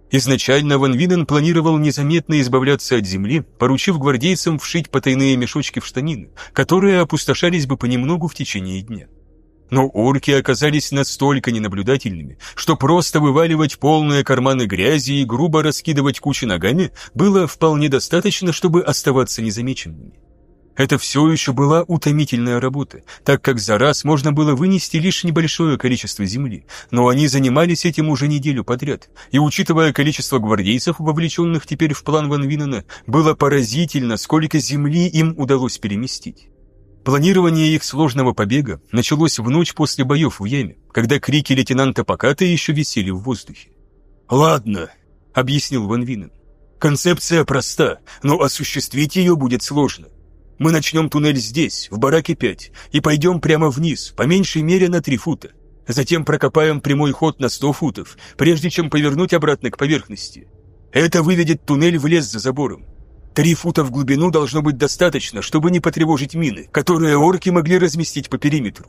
Изначально Ван Винен планировал незаметно избавляться от земли, поручив гвардейцам вшить потайные мешочки в штанины, которые опустошались бы понемногу в течение дня. Но орки оказались настолько ненаблюдательными, что просто вываливать полные карманы грязи и грубо раскидывать кучи ногами было вполне достаточно, чтобы оставаться незамеченными. Это все еще была утомительная работа, так как за раз можно было вынести лишь небольшое количество земли, но они занимались этим уже неделю подряд, и учитывая количество гвардейцев, вовлеченных теперь в план Ван Винена, было поразительно, сколько земли им удалось переместить. Планирование их сложного побега началось в ночь после боев в яме, когда крики лейтенанта Поката еще висели в воздухе. «Ладно», — объяснил Ван Винен. «Концепция проста, но осуществить ее будет сложно. Мы начнем туннель здесь, в бараке 5, и пойдем прямо вниз, по меньшей мере на 3 фута. Затем прокопаем прямой ход на 100 футов, прежде чем повернуть обратно к поверхности. Это выведет туннель в лес за забором. Три фута в глубину должно быть достаточно, чтобы не потревожить мины, которые орки могли разместить по периметру.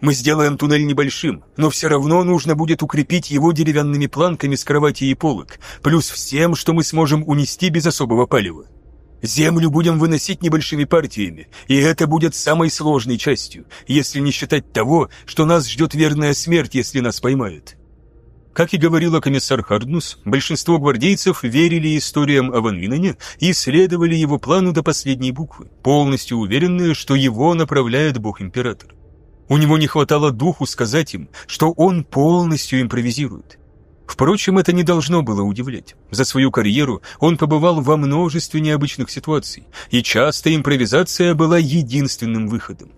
Мы сделаем туннель небольшим, но все равно нужно будет укрепить его деревянными планками с кровати и полок, плюс всем, что мы сможем унести без особого палева. Землю будем выносить небольшими партиями, и это будет самой сложной частью, если не считать того, что нас ждет верная смерть, если нас поймают. Как и говорила комиссар Харднус, большинство гвардейцев верили историям о Ван Винене и следовали его плану до последней буквы, полностью уверенные, что его направляет бог-император. У него не хватало духу сказать им, что он полностью импровизирует. Впрочем, это не должно было удивлять. За свою карьеру он побывал во множестве необычных ситуаций, и часто импровизация была единственным выходом.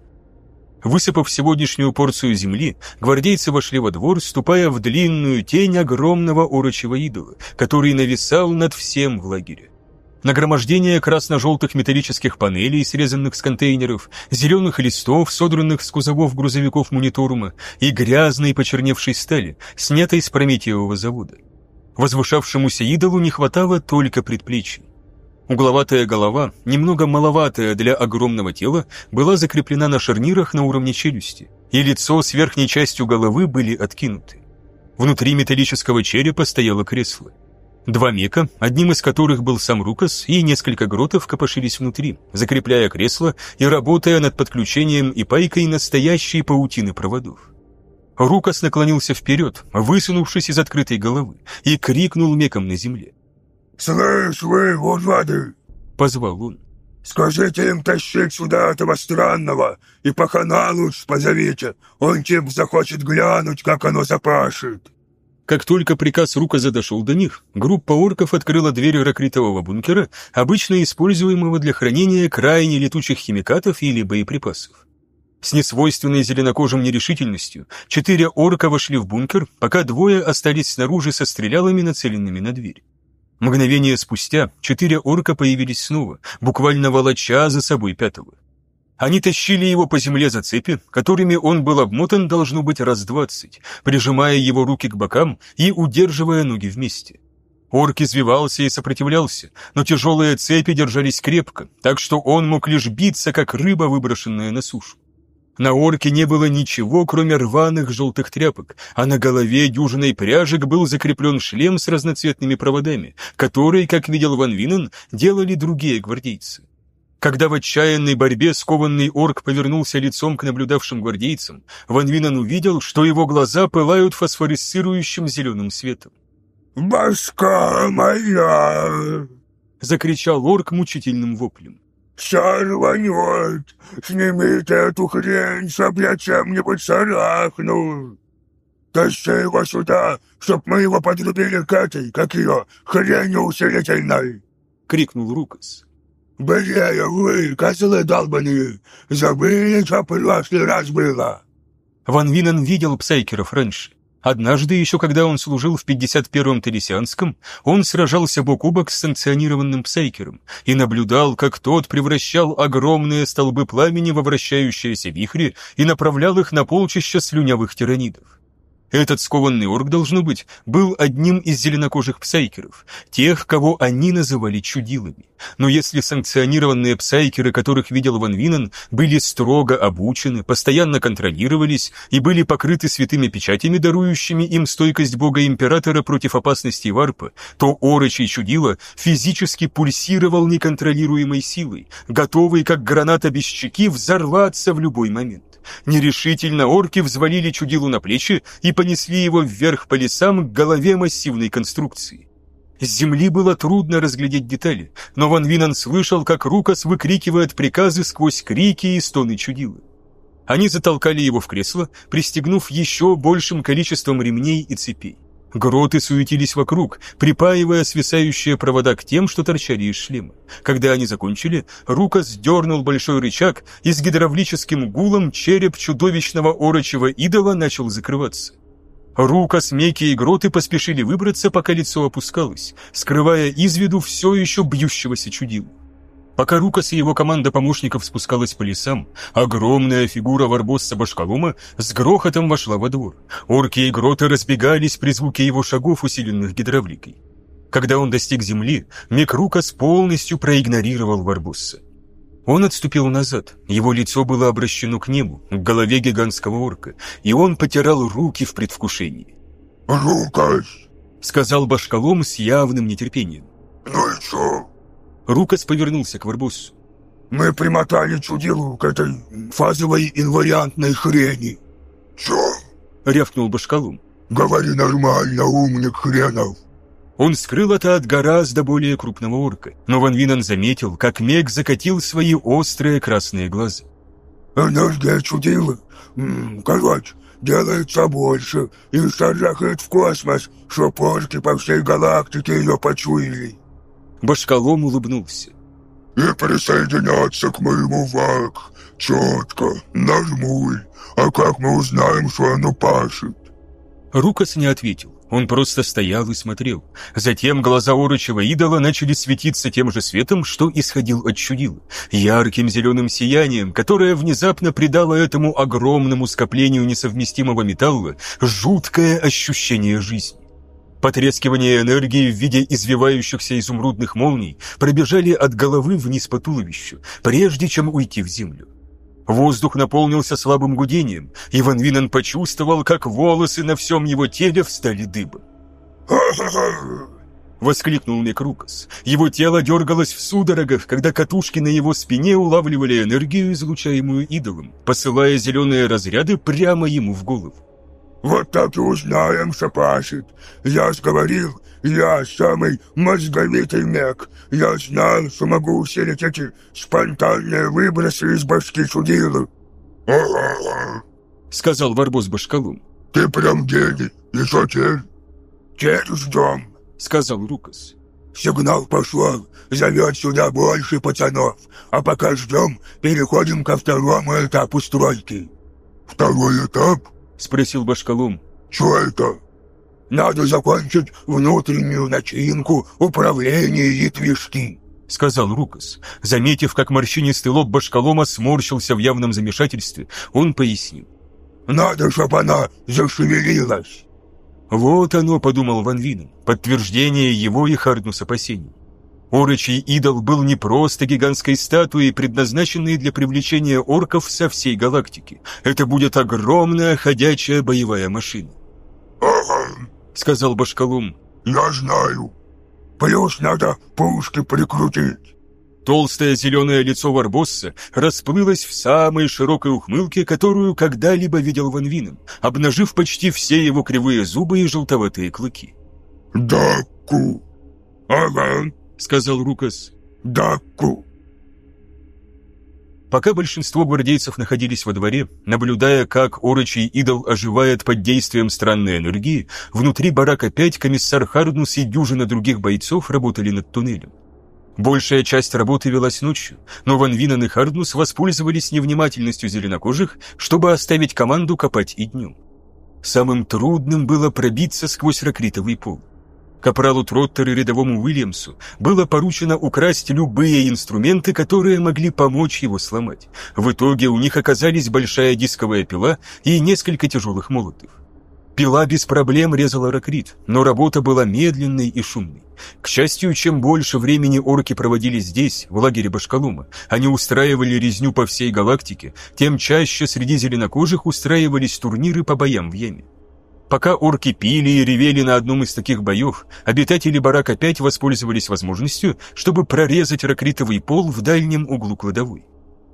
Высыпав сегодняшнюю порцию земли, гвардейцы вошли во двор, ступая в длинную тень огромного орочего идола, который нависал над всем в лагере. Нагромождение красно-желтых металлических панелей, срезанных с контейнеров, зеленых листов, содранных с кузовов грузовиков мониторума, и грязной почерневшей стали, снятой с Прометеевого завода. Возвышавшемуся идолу не хватало только предплечий. Угловатая голова, немного маловатая для огромного тела, была закреплена на шарнирах на уровне челюсти, и лицо с верхней частью головы были откинуты. Внутри металлического черепа стояло кресло. Два мека, одним из которых был сам Рукас, и несколько гротов копошились внутри, закрепляя кресло и работая над подключением и пайкой настоящей паутины проводов. Рукас наклонился вперед, высунувшись из открытой головы, и крикнул меком на земле. «Слышь вы, урвады!» — позвал он. «Скажите им тащить сюда этого странного, и пахана лучше позовите, он тем захочет глянуть, как оно запашет». Как только приказ Руказа дошел до них, группа орков открыла дверь ракритового бункера, обычно используемого для хранения крайне летучих химикатов или боеприпасов. С несвойственной зеленокожим нерешительностью четыре орка вошли в бункер, пока двое остались снаружи со стрелялами, нацеленными на дверь. Мгновение спустя четыре орка появились снова, буквально волоча за собой пятого. Они тащили его по земле за цепи, которыми он был обмотан должно быть раз двадцать, прижимая его руки к бокам и удерживая ноги вместе. Орк извивался и сопротивлялся, но тяжелые цепи держались крепко, так что он мог лишь биться, как рыба, выброшенная на сушу. На орке не было ничего, кроме рваных желтых тряпок, а на голове дюжиной пряжек был закреплен шлем с разноцветными проводами, которые, как видел Ван Винен, делали другие гвардейцы. Когда в отчаянной борьбе скованный орк повернулся лицом к наблюдавшим гвардейцам, Ван Винен увидел, что его глаза пылают фосфорисцирующим зеленым светом. «Башка моя!» — закричал орк мучительным воплем. «Все рванет! Снимите эту хрень, чтоб я чем-нибудь шарахнул! Тащи его сюда, чтоб мы его подрубили к этой, как ее, хренью усилительной!» — крикнул Рукас. «Быстрее вы, козлы долбаные! Забыли, что в прошлый раз было!» Ван Винен видел псайкеров раньше. Однажды, еще когда он служил в 51-м Тересианском, он сражался бок о бок с санкционированным псайкером и наблюдал, как тот превращал огромные столбы пламени во вращающиеся вихри и направлял их на полчища слюнявых тиранидов. Этот скованный орк, должно быть, был одним из зеленокожих псайкеров, тех, кого они называли чудилами. Но если санкционированные псайкеры, которых видел Ван Винен, были строго обучены, постоянно контролировались и были покрыты святыми печатями, дарующими им стойкость бога-императора против опасностей варпа, то орочий чудила физически пульсировал неконтролируемой силой, готовый, как граната без чеки, взорваться в любой момент. Нерешительно орки взвалили чудилу на плечи и понесли его вверх по лесам к голове массивной конструкции. С земли было трудно разглядеть детали, но Ван Винан слышал, как Рукас выкрикивает приказы сквозь крики и стоны чудилы. Они затолкали его в кресло, пристегнув еще большим количеством ремней и цепей. Гроты суетились вокруг, припаивая свисающие провода к тем, что торчали из шлема. Когда они закончили, Рука сдернул большой рычаг, и с гидравлическим гулом череп чудовищного орочего идола начал закрываться. Рука, Смеки и Гроты поспешили выбраться, пока лицо опускалось, скрывая из виду все еще бьющегося чудилу. Пока Рукас и его команда помощников спускалась по лесам, огромная фигура варбосса Башкалума с грохотом вошла во двор. Орки и гроты разбегались при звуке его шагов, усиленных гидравликой. Когда он достиг земли, Мик Рукас полностью проигнорировал варбосса. Он отступил назад, его лицо было обращено к небу, к голове гигантского орка, и он потирал руки в предвкушении. «Рукас!» — сказал Башкалом с явным нетерпением. «Ну и что?» Рукас повернулся к Варбоссу. «Мы примотали чудилу к этой фазовой инвариантной хрени». «Чё?» — рявкнул Башкалум. «Говори нормально, умник хренов». Он скрыл это от гораздо более крупного орка, но Ван Винан заметил, как Мег закатил свои острые красные глаза. «Энергия чудила. Короче, делается больше и шарахает в космос, что порки по всей галактике ее почуяли». Башкалом улыбнулся. «И присоединяться к моему ВАК. Четко, нажмуль. А как мы узнаем, что оно пашет?» Рукас не ответил. Он просто стоял и смотрел. Затем глаза урочего идола начали светиться тем же светом, что исходил от чудила, ярким зеленым сиянием, которое внезапно придало этому огромному скоплению несовместимого металла жуткое ощущение жизни. Потрескивание энергии в виде извивающихся изумрудных молний пробежали от головы вниз по туловищу, прежде чем уйти в землю. Воздух наполнился слабым гудением, и Ван Винен почувствовал, как волосы на всем его теле встали дыбом. Воскликнул Некрукас. Его тело дергалось в судорогах, когда катушки на его спине улавливали энергию, излучаемую идолом, посылая зеленые разряды прямо ему в голову. «Вот так и узнаем, что пашет. Я сговорил, я самый мозговитый мег. Я знал, что могу усилить эти спонтанные выбросы из башки чудила. Сказал Варбос Башкалум. «Ты прям гений. И что теперь?» «Теперь ждем», — сказал Рукас. «Сигнал пошел. Зовет сюда больше пацанов. А пока ждем, переходим ко второму этапу стройки». «Второй этап?» — спросил Башкалум. «Что это?» Надо закончить внутреннюю начинку, управление и движки», — сказал Рукас. Заметив, как морщинистый лоб башкалома сморщился в явном замешательстве, он пояснил. «Надо, чтобы она зашевелилась». «Вот оно», — подумал Ван Винен, подтверждение его и Харднус опасений. Орочий идол был не просто гигантской статуей, предназначенной для привлечения орков со всей галактики. Это будет огромная ходячая боевая машина. Сказал Башкалум. «Я знаю. Плюс надо пушки прикрутить». Толстое зеленое лицо Варбосса расплылось в самой широкой ухмылке, которую когда-либо видел Ван Винен, обнажив почти все его кривые зубы и желтоватые клыки. «Даку!» «Ага», — сказал Рукас. «Даку!» Пока большинство гвардейцев находились во дворе, наблюдая, как орочий идол оживает под действием странной энергии, внутри барака 5 комиссар Харднус и дюжина других бойцов работали над туннелем. Большая часть работы велась ночью, но Ван Винен и Харднус воспользовались невнимательностью зеленокожих, чтобы оставить команду копать и днем. Самым трудным было пробиться сквозь ракритовый пол. Капралу Троттер и рядовому Уильямсу было поручено украсть любые инструменты, которые могли помочь его сломать. В итоге у них оказались большая дисковая пила и несколько тяжелых молотов. Пила без проблем резала ракрит, но работа была медленной и шумной. К счастью, чем больше времени орки проводили здесь, в лагере Башкалума, они устраивали резню по всей галактике, тем чаще среди зеленокожих устраивались турниры по боям в яме. Пока орки пили и ревели на одном из таких боев, обитатели барак опять воспользовались возможностью, чтобы прорезать ракритовый пол в дальнем углу кладовой.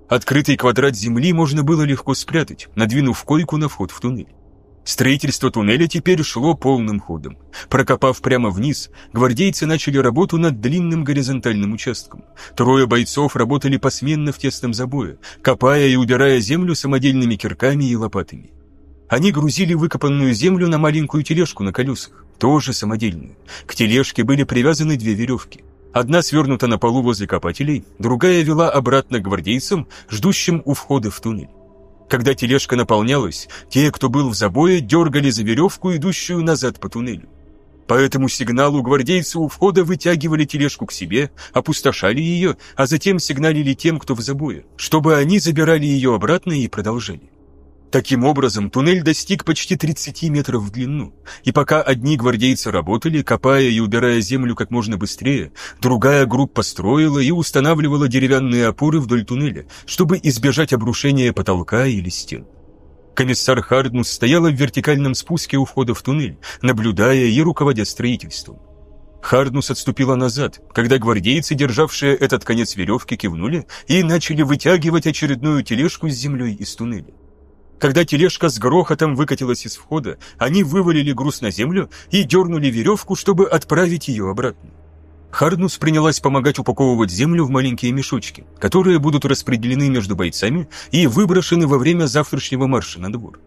Открытый квадрат земли можно было легко спрятать, надвинув койку на вход в туннель. Строительство туннеля теперь шло полным ходом. Прокопав прямо вниз, гвардейцы начали работу над длинным горизонтальным участком. Трое бойцов работали посменно в тесном забое, копая и убирая землю самодельными кирками и лопатами. Они грузили выкопанную землю на маленькую тележку на колесах, тоже самодельную. К тележке были привязаны две веревки. Одна свернута на полу возле копателей, другая вела обратно к гвардейцам, ждущим у входа в туннель. Когда тележка наполнялась, те, кто был в забое, дергали за веревку, идущую назад по туннелю. По этому сигналу гвардейцы у входа вытягивали тележку к себе, опустошали ее, а затем сигналили тем, кто в забое, чтобы они забирали ее обратно и продолжали. Таким образом, туннель достиг почти 30 метров в длину, и пока одни гвардейцы работали, копая и убирая землю как можно быстрее, другая группа строила и устанавливала деревянные опоры вдоль туннеля, чтобы избежать обрушения потолка или стен. Комиссар Харднус стояла в вертикальном спуске у входа в туннель, наблюдая и руководя строительством. Харднус отступила назад, когда гвардейцы, державшие этот конец веревки, кивнули и начали вытягивать очередную тележку с землей из туннеля. Когда тележка с грохотом выкатилась из входа, они вывалили груз на землю и дернули веревку, чтобы отправить ее обратно. Харднус принялась помогать упаковывать землю в маленькие мешочки, которые будут распределены между бойцами и выброшены во время завтрашнего марша на двор.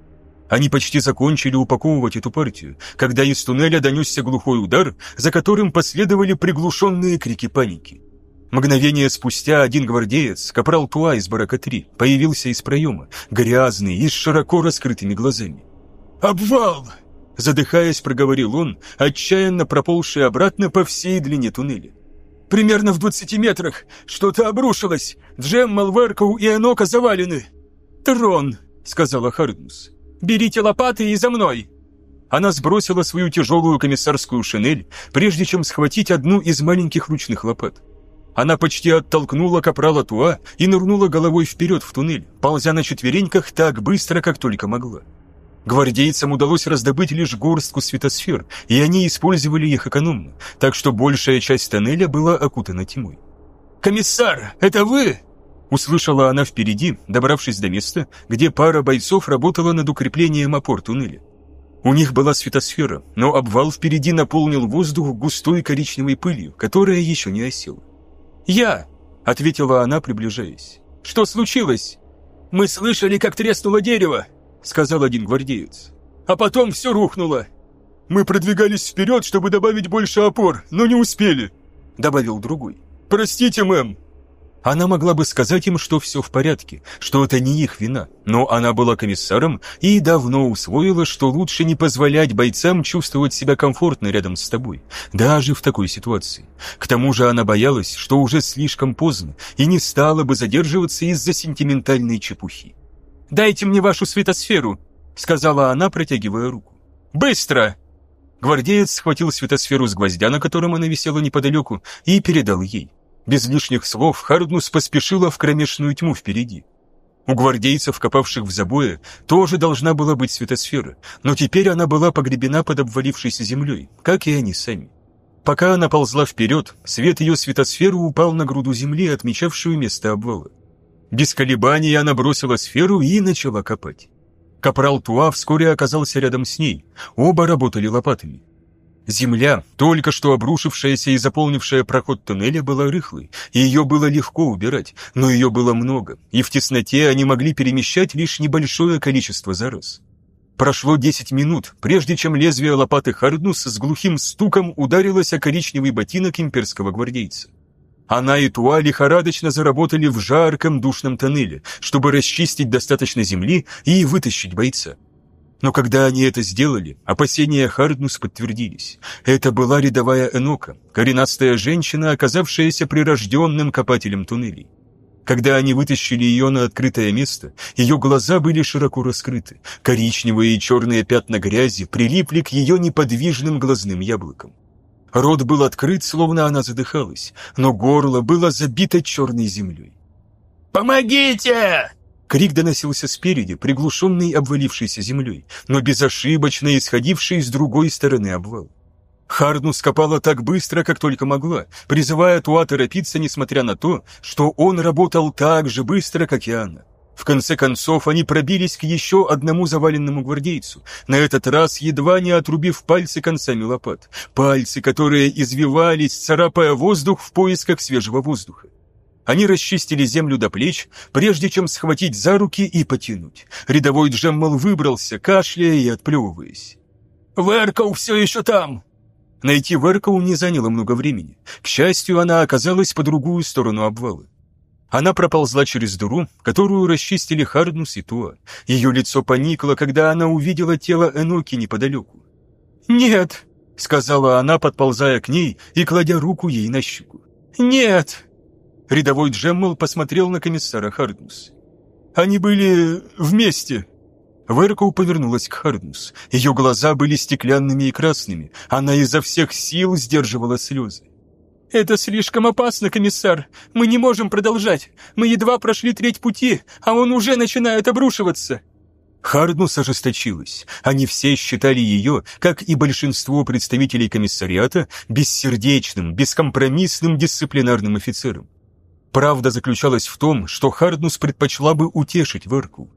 Они почти закончили упаковывать эту партию, когда из туннеля донесся глухой удар, за которым последовали приглушенные крики паники. Мгновение спустя один гвардеец, капрал Туа из барака 3, появился из проема, грязный и с широко раскрытыми глазами. «Обвал!» Задыхаясь, проговорил он, отчаянно проползший обратно по всей длине туннеля. «Примерно в двадцати метрах. Что-то обрушилось. Джем, Малверкоу и Энока завалены». «Трон», — сказала Харднус. «Берите лопаты и за мной». Она сбросила свою тяжелую комиссарскую шинель, прежде чем схватить одну из маленьких ручных лопат. Она почти оттолкнула капрала Туа и нырнула головой вперед в туннель, ползя на четвереньках так быстро, как только могла. Гвардейцам удалось раздобыть лишь горстку светосфер, и они использовали их экономно, так что большая часть тоннеля была окутана тьмой. «Комиссар, это вы?» Услышала она впереди, добравшись до места, где пара бойцов работала над укреплением опор туннеля. У них была светосфера, но обвал впереди наполнил воздух густой коричневой пылью, которая еще не осела. «Я!» — ответила она, приближаясь. «Что случилось?» «Мы слышали, как треснуло дерево!» сказал один гвардеец. «А потом все рухнуло. Мы продвигались вперед, чтобы добавить больше опор, но не успели», добавил другой. «Простите, мэм». Она могла бы сказать им, что все в порядке, что это не их вина, но она была комиссаром и давно усвоила, что лучше не позволять бойцам чувствовать себя комфортно рядом с тобой, даже в такой ситуации. К тому же она боялась, что уже слишком поздно и не стала бы задерживаться из-за сентиментальной чепухи. «Дайте мне вашу светосферу», — сказала она, протягивая руку. «Быстро!» Гвардеец схватил светосферу с гвоздя, на котором она висела неподалеку, и передал ей. Без лишних слов Харднус поспешила в кромешную тьму впереди. У гвардейцев, копавших в забое, тоже должна была быть светосфера, но теперь она была погребена под обвалившейся землей, как и они сами. Пока она ползла вперед, свет ее светосферы упал на груду земли, отмечавшую место обвала. Без колебаний она бросила сферу и начала копать. Капрал Туа вскоре оказался рядом с ней. Оба работали лопатами. Земля, только что обрушившаяся и заполнившая проход туннеля, была рыхлой, и ее было легко убирать, но ее было много, и в тесноте они могли перемещать лишь небольшое количество за раз. Прошло десять минут, прежде чем лезвие лопаты Харднус с глухим стуком ударилось о коричневый ботинок имперского гвардейца. Она и Туа лихорадочно заработали в жарком душном тоннеле, чтобы расчистить достаточно земли и вытащить бойца. Но когда они это сделали, опасения Харднус подтвердились. Это была рядовая Энока, коренастая женщина, оказавшаяся прирожденным копателем туннелей. Когда они вытащили ее на открытое место, ее глаза были широко раскрыты, коричневые и черные пятна грязи прилипли к ее неподвижным глазным яблокам. Рот был открыт, словно она задыхалась, но горло было забито черной землей. «Помогите!» Крик доносился спереди, приглушенный обвалившейся землей, но безошибочно исходивший с другой стороны обвал. Харну скопала так быстро, как только могла, призывая Туа торопиться, несмотря на то, что он работал так же быстро, как и она. В конце концов, они пробились к еще одному заваленному гвардейцу, на этот раз едва не отрубив пальцы концами лопат. Пальцы, которые извивались, царапая воздух в поисках свежего воздуха. Они расчистили землю до плеч, прежде чем схватить за руки и потянуть. Рядовой Джеммал выбрался, кашляя и отплевываясь. «Веркоу все еще там!» Найти Веркоу не заняло много времени. К счастью, она оказалась по другую сторону обвала. Она проползла через дыру, которую расчистили Харднус и Туа. Ее лицо поникло, когда она увидела тело Эноки неподалеку. «Нет», — сказала она, подползая к ней и кладя руку ей на щеку. «Нет». Рядовой Джеммел посмотрел на комиссара Харднус. «Они были вместе». Веркоу повернулась к Харднус. Ее глаза были стеклянными и красными. Она изо всех сил сдерживала слезы. «Это слишком опасно, комиссар. Мы не можем продолжать. Мы едва прошли треть пути, а он уже начинает обрушиваться». Харднус ожесточилась. Они все считали ее, как и большинство представителей комиссариата, бессердечным, бескомпромиссным дисциплинарным офицером. Правда заключалась в том, что Харднус предпочла бы утешить Верку.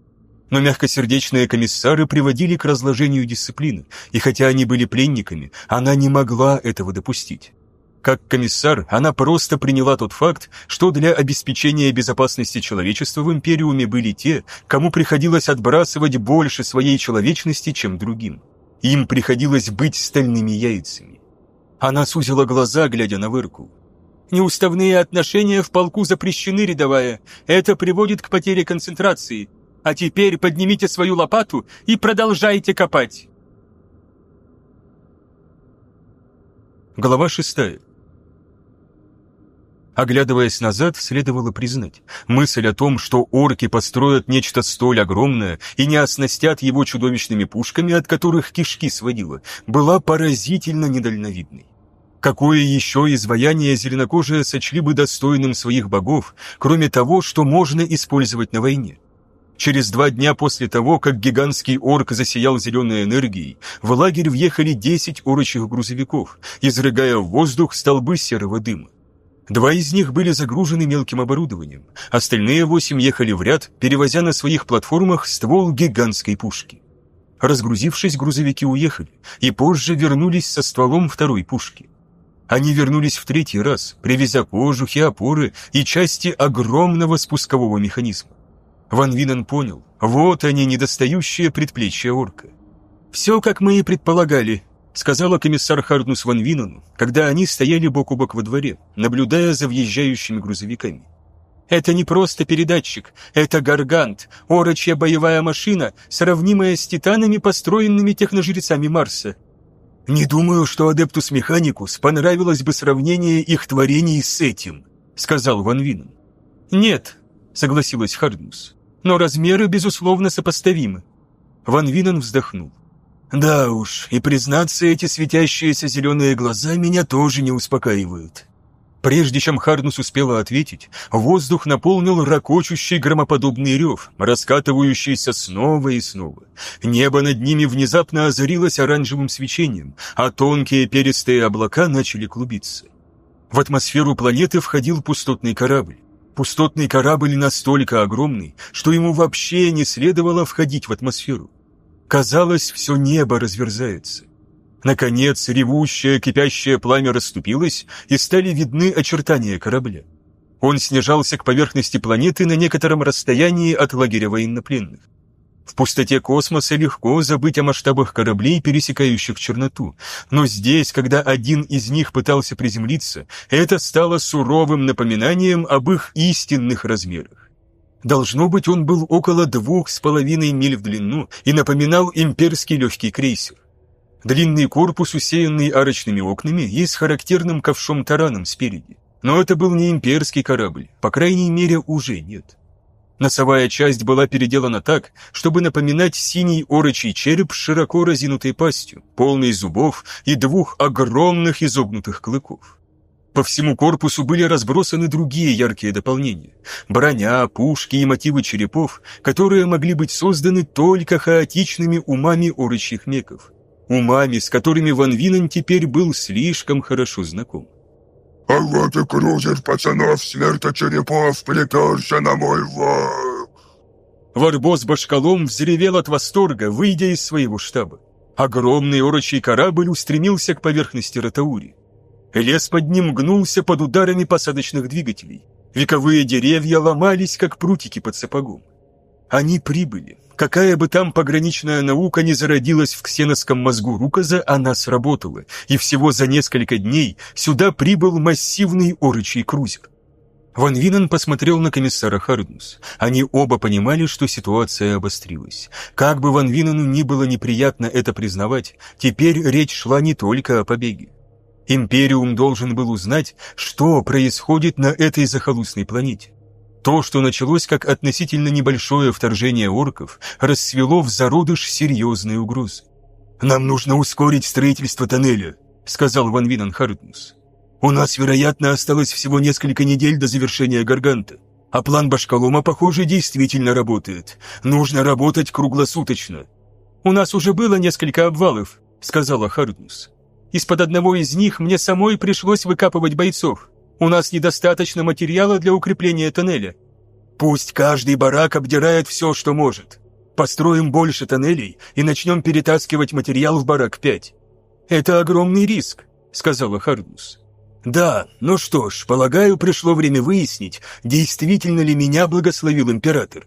Но мягкосердечные комиссары приводили к разложению дисциплины, и хотя они были пленниками, она не могла этого допустить. Как комиссар, она просто приняла тот факт, что для обеспечения безопасности человечества в Империуме были те, кому приходилось отбрасывать больше своей человечности, чем другим. Им приходилось быть стальными яйцами. Она сузила глаза, глядя на вырку. «Неуставные отношения в полку запрещены, рядовая. Это приводит к потере концентрации. А теперь поднимите свою лопату и продолжайте копать». Глава шестая. Оглядываясь назад, следовало признать, мысль о том, что орки построят нечто столь огромное и не оснастят его чудовищными пушками, от которых кишки сводило, была поразительно недальновидной. Какое еще изваяние зеленокожие сочли бы достойным своих богов, кроме того, что можно использовать на войне? Через два дня после того, как гигантский орк засиял зеленой энергией, в лагерь въехали десять орочих грузовиков, изрыгая в воздух столбы серого дыма. Два из них были загружены мелким оборудованием, остальные восемь ехали в ряд, перевозя на своих платформах ствол гигантской пушки. Разгрузившись, грузовики уехали, и позже вернулись со стволом второй пушки. Они вернулись в третий раз, привезя кожухи, опоры и части огромного спускового механизма. Ван Винен понял, вот они, недостающие предплечья орка. «Все, как мы и предполагали», сказала комиссар Харднус Ван Винену, когда они стояли бок о бок во дворе, наблюдая за въезжающими грузовиками. «Это не просто передатчик, это гаргант, орочья боевая машина, сравнимая с титанами, построенными техножрецами Марса. Не думаю, что Адептус Механикус понравилось бы сравнение их творений с этим», сказал Ван Винен. «Нет», согласилась Харднус, но размеры, безусловно, сопоставимы. Ван Винен вздохнул. Да уж, и признаться, эти светящиеся зеленые глаза меня тоже не успокаивают. Прежде чем Харнус успела ответить, воздух наполнил ракочущий громоподобный рев, раскатывающийся снова и снова. Небо над ними внезапно озарилось оранжевым свечением, а тонкие перистые облака начали клубиться. В атмосферу планеты входил пустотный корабль. Пустотный корабль настолько огромный, что ему вообще не следовало входить в атмосферу. Казалось, все небо разверзается. Наконец, ревущее, кипящее пламя расступилось, и стали видны очертания корабля. Он снижался к поверхности планеты на некотором расстоянии от лагеря военнопленных. В пустоте космоса легко забыть о масштабах кораблей, пересекающих черноту, но здесь, когда один из них пытался приземлиться, это стало суровым напоминанием об их истинных размерах. Должно быть, он был около двух с половиной миль в длину и напоминал имперский легкий крейсер. Длинный корпус, усеянный арочными окнами и с характерным ковшом-тараном спереди. Но это был не имперский корабль, по крайней мере, уже нет. Носовая часть была переделана так, чтобы напоминать синий орочий череп с широко разинутой пастью, полный зубов и двух огромных изогнутых клыков. По всему корпусу были разбросаны другие яркие дополнения. Броня, пушки и мотивы черепов, которые могли быть созданы только хаотичными умами орочьих меков. Умами, с которыми Ван Винен теперь был слишком хорошо знаком. «А вот и крузер пацанов черепов приперся на мой вак!» Варбос башкалом взревел от восторга, выйдя из своего штаба. Огромный орочий корабль устремился к поверхности Ротаури. Лес под ним гнулся под ударами посадочных двигателей. Вековые деревья ломались, как прутики под сапогом. Они прибыли. Какая бы там пограничная наука не зародилась в ксеновском мозгу Руказа, она сработала, и всего за несколько дней сюда прибыл массивный орычий крузер. Ван Винен посмотрел на комиссара Харднус. Они оба понимали, что ситуация обострилась. Как бы Ван Винену ни было неприятно это признавать, теперь речь шла не только о побеге. Империум должен был узнать, что происходит на этой захолустной планете. То, что началось как относительно небольшое вторжение орков, расцвело в зародыш серьезной угрозы. «Нам нужно ускорить строительство тоннеля», — сказал Ван Винан Харднус. «У нас, вероятно, осталось всего несколько недель до завершения Гарганта, а план Башкалома, похоже, действительно работает. Нужно работать круглосуточно». «У нас уже было несколько обвалов», — сказала Харднус. Из-под одного из них мне самой пришлось выкапывать бойцов. У нас недостаточно материала для укрепления тоннеля. Пусть каждый барак обдирает все, что может. Построим больше тоннелей и начнем перетаскивать материал в барак 5. Это огромный риск, сказала Хардус. Да, ну что ж, полагаю, пришло время выяснить, действительно ли меня благословил император.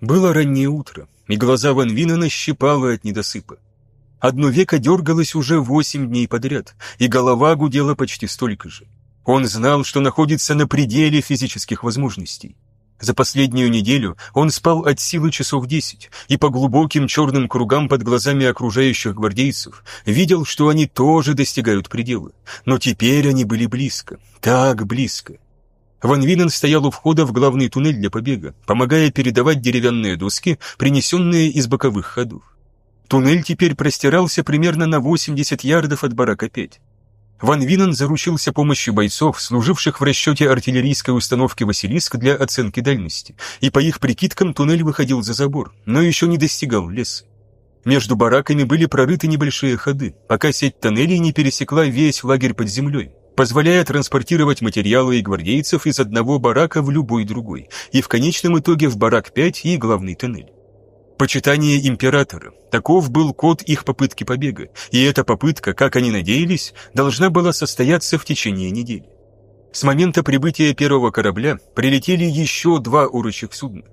Было раннее утро, и глаза Ван Винена щипало от недосыпа. Одно веко дергалось уже восемь дней подряд, и голова гудела почти столько же. Он знал, что находится на пределе физических возможностей. За последнюю неделю он спал от силы часов десять и по глубоким черным кругам под глазами окружающих гвардейцев видел, что они тоже достигают предела. Но теперь они были близко, так близко. Ван Винен стоял у входа в главный туннель для побега, помогая передавать деревянные доски, принесенные из боковых ходов. Туннель теперь простирался примерно на 80 ярдов от барака 5. Ван Винен заручился помощью бойцов, служивших в расчете артиллерийской установки «Василиск» для оценки дальности, и по их прикидкам туннель выходил за забор, но еще не достигал леса. Между бараками были прорыты небольшие ходы, пока сеть тоннелей не пересекла весь лагерь под землей, позволяя транспортировать материалы и гвардейцев из одного барака в любой другой, и в конечном итоге в барак 5 и главный тоннель. Почитание императора. Таков был код их попытки побега, и эта попытка, как они надеялись, должна была состояться в течение недели. С момента прибытия первого корабля прилетели еще два урочих судна.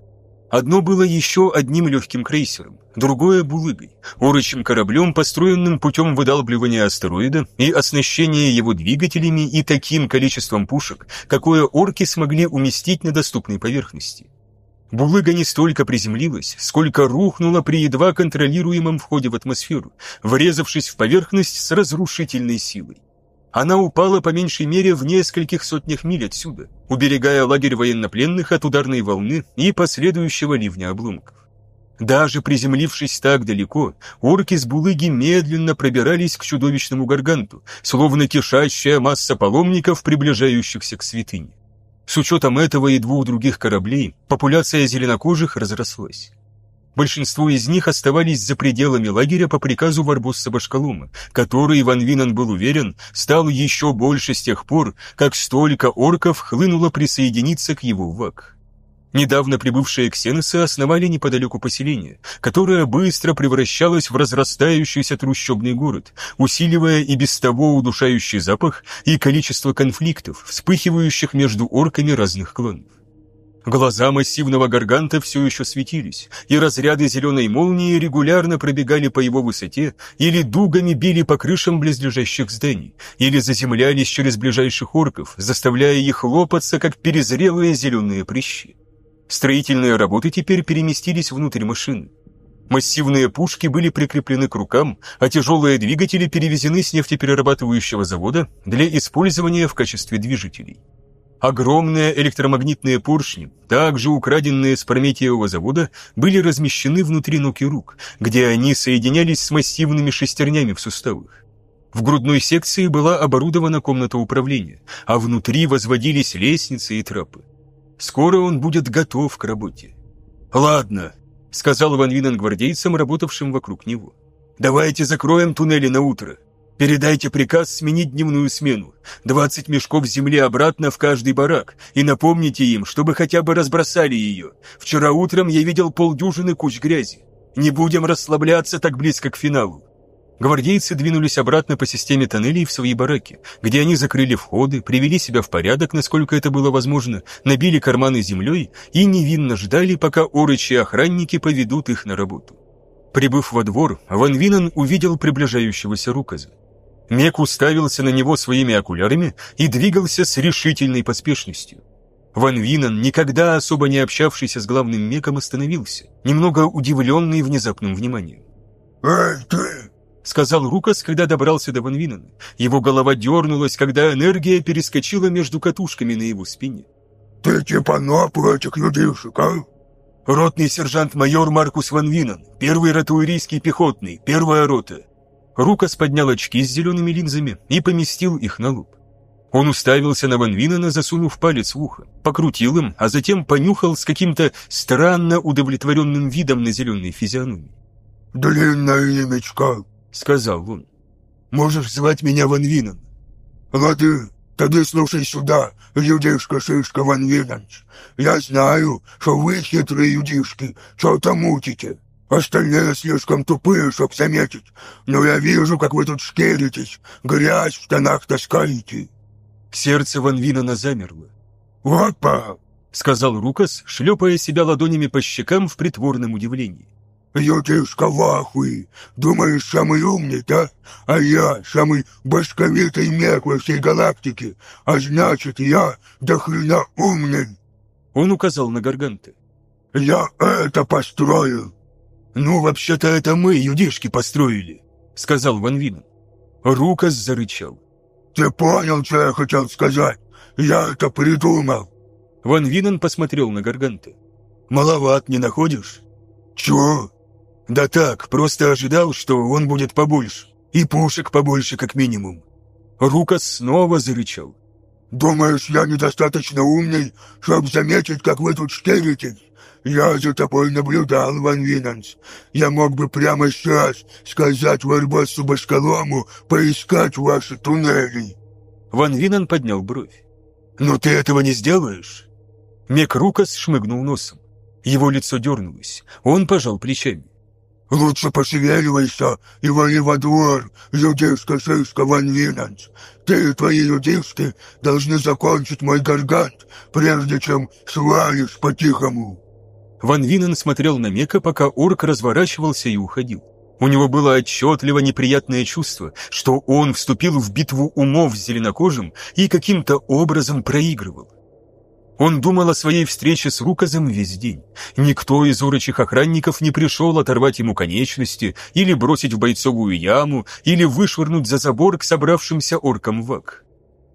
Одно было еще одним легким крейсером, другое – булыгой, урочим кораблем, построенным путем выдалбливания астероида и оснащения его двигателями и таким количеством пушек, какое орки смогли уместить на доступной поверхности. Булыга не столько приземлилась, сколько рухнула при едва контролируемом входе в атмосферу, врезавшись в поверхность с разрушительной силой. Она упала по меньшей мере в нескольких сотнях миль отсюда, уберегая лагерь военнопленных от ударной волны и последующего ливня обломков. Даже приземлившись так далеко, орки с булыги медленно пробирались к чудовищному гарганту, словно кишащая масса паломников, приближающихся к святыне. С учетом этого и двух других кораблей, популяция зеленокожих разрослась. Большинство из них оставались за пределами лагеря по приказу Варбусса Башкалума, который, Ван Винан был уверен, стал еще больше с тех пор, как столько орков хлынуло присоединиться к его ВАК. Недавно прибывшие ксеносы основали неподалеку поселение, которое быстро превращалось в разрастающийся трущобный город, усиливая и без того удушающий запах и количество конфликтов, вспыхивающих между орками разных кланов. Глаза массивного гарганта все еще светились, и разряды зеленой молнии регулярно пробегали по его высоте или дугами били по крышам близлежащих зданий, или заземлялись через ближайших орков, заставляя их лопаться, как перезрелые зеленые прыщи. Строительные работы теперь переместились внутрь машины. Массивные пушки были прикреплены к рукам, а тяжелые двигатели перевезены с нефтеперерабатывающего завода для использования в качестве движителей. Огромные электромагнитные поршни, также украденные с Прометьевого завода, были размещены внутри ног рук, где они соединялись с массивными шестернями в суставах. В грудной секции была оборудована комната управления, а внутри возводились лестницы и трапы. Скоро он будет готов к работе. «Ладно», — сказал Ван Винен гвардейцам, работавшим вокруг него. «Давайте закроем туннели на утро. Передайте приказ сменить дневную смену. Двадцать мешков земли обратно в каждый барак. И напомните им, чтобы хотя бы разбросали ее. Вчера утром я видел полдюжины куч грязи. Не будем расслабляться так близко к финалу. Гвардейцы двинулись обратно по системе тоннелей в свои бараки, где они закрыли входы, привели себя в порядок, насколько это было возможно, набили карманы землей и невинно ждали, пока орычи охранники поведут их на работу. Прибыв во двор, Ван Винен увидел приближающегося Руказа. Мек уставился на него своими окулярами и двигался с решительной поспешностью. Ван Винен, никогда особо не общавшийся с главным Меком, остановился, немного удивленный внезапным вниманием. «Эй, ты!» — сказал Рукас, когда добрался до Ван Винена. Его голова дернулась, когда энергия перескочила между катушками на его спине. «Ты типа нопу этих людишек, а?» «Ротный сержант-майор Маркус Ван Винен, первый ратуэрийский пехотный, первая рота. Рукас поднял очки с зелеными линзами и поместил их на лоб. Он уставился на Ван Винена, засунув палец в ухо, покрутил им, а затем понюхал с каким-то странно удовлетворенным видом на зеленой физиономии. «Длинное имечко», — сказал он. «Можешь звать меня Ван Винен». «Лады, тогда слушай сюда, людишка-шишка Ван Винен. Я знаю, что вы, хитрые юдишки, что-то мутите. Остальные слишком тупые, чтоб заметить. Но я вижу, как вы тут шкеритесь, грязь в штанах таскаете». Сердце Ван Винена замерло. «Опа!» — сказал Рукас, шлепая себя ладонями по щекам в притворном удивлении. «Ютишка вахуй! Думаешь, самый умный, да? А я самый башковитый мег во всей галактике, а значит, я до хрена умный!» Он указал на Гарганта. «Я это построил!» «Ну, вообще-то это мы, юдишки, построили», — сказал Ван Винен. Рукас зарычал. «Ты понял, что я хотел сказать? Я это придумал!» Ван Винен посмотрел на Гарганта. «Маловат, не находишь?» «Чего?» «Да так, просто ожидал, что он будет побольше. И пушек побольше, как минимум». Рукас снова зарычал. «Думаешь, я недостаточно умный, чтобы заметить, как вы тут штыритесь? Я за тобой наблюдал, Ван Винанс. Я мог бы прямо сейчас сказать Варбасу Башкалому поискать ваши туннели». Ван Винан поднял бровь. «Но ты этого не сделаешь?» Мек Рукас шмыгнул носом. Его лицо дернулось. Он пожал плечами. «Лучше пошевеливайся и вали во двор, людишка-шишка Ван Винанс. Ты и твои людишки должны закончить мой гаргант, прежде чем свалишь по-тихому». Ван Винен смотрел на Мека, пока орк разворачивался и уходил. У него было отчетливо неприятное чувство, что он вступил в битву умов с зеленокожим и каким-то образом проигрывал. Он думал о своей встрече с Руказом весь день. Никто из урочих охранников не пришел оторвать ему конечности, или бросить в бойцовую яму, или вышвырнуть за забор к собравшимся оркам вак.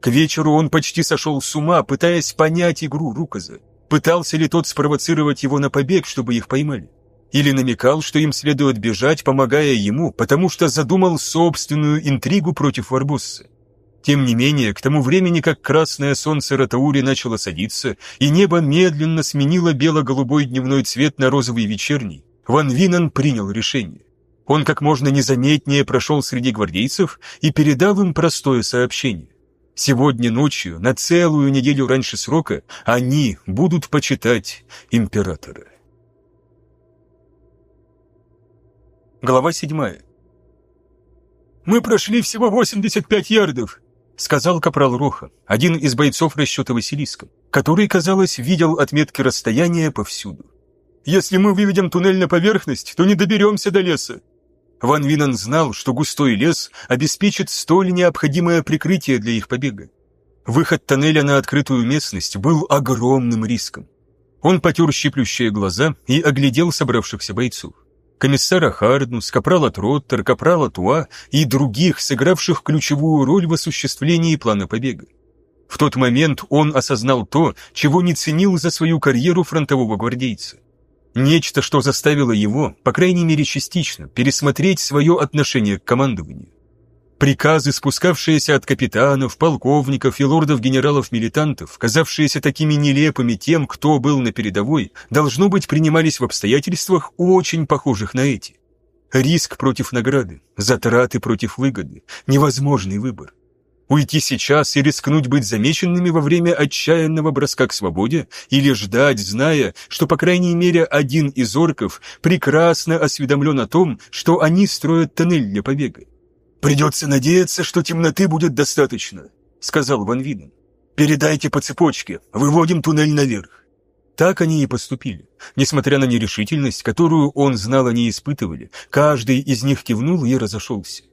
К вечеру он почти сошел с ума, пытаясь понять игру Руказа. Пытался ли тот спровоцировать его на побег, чтобы их поймали? Или намекал, что им следует бежать, помогая ему, потому что задумал собственную интригу против Варбосса? Тем не менее, к тому времени, как красное солнце Ратаури начало садиться, и небо медленно сменило бело-голубой дневной цвет на розовый вечерний, Ван Винан принял решение. Он как можно незаметнее прошел среди гвардейцев и передал им простое сообщение. Сегодня ночью, на целую неделю раньше срока, они будут почитать императора. Глава седьмая. «Мы прошли всего 85 ярдов», — сказал капрал Роха, один из бойцов расчета Василиска, который, казалось, видел отметки расстояния повсюду. «Если мы выведем туннель на поверхность, то не доберемся до леса». Ван Винан знал, что густой лес обеспечит столь необходимое прикрытие для их побега. Выход тоннеля на открытую местность был огромным риском. Он потер щиплющие глаза и оглядел собравшихся бойцов комиссара Харднус, капрала Троттер, капрала Туа и других, сыгравших ключевую роль в осуществлении плана побега. В тот момент он осознал то, чего не ценил за свою карьеру фронтового гвардейца. Нечто, что заставило его, по крайней мере частично, пересмотреть свое отношение к командованию. Приказы, спускавшиеся от капитанов, полковников и лордов-генералов-милитантов, казавшиеся такими нелепыми тем, кто был на передовой, должно быть, принимались в обстоятельствах очень похожих на эти. Риск против награды, затраты против выгоды, невозможный выбор. Уйти сейчас и рискнуть быть замеченными во время отчаянного броска к свободе или ждать, зная, что по крайней мере один из орков прекрасно осведомлен о том, что они строят тоннель для побега. «Придется надеяться, что темноты будет достаточно», — сказал Ван Виден. «Передайте по цепочке, выводим туннель наверх». Так они и поступили. Несмотря на нерешительность, которую он знал они испытывали, каждый из них кивнул и разошелся.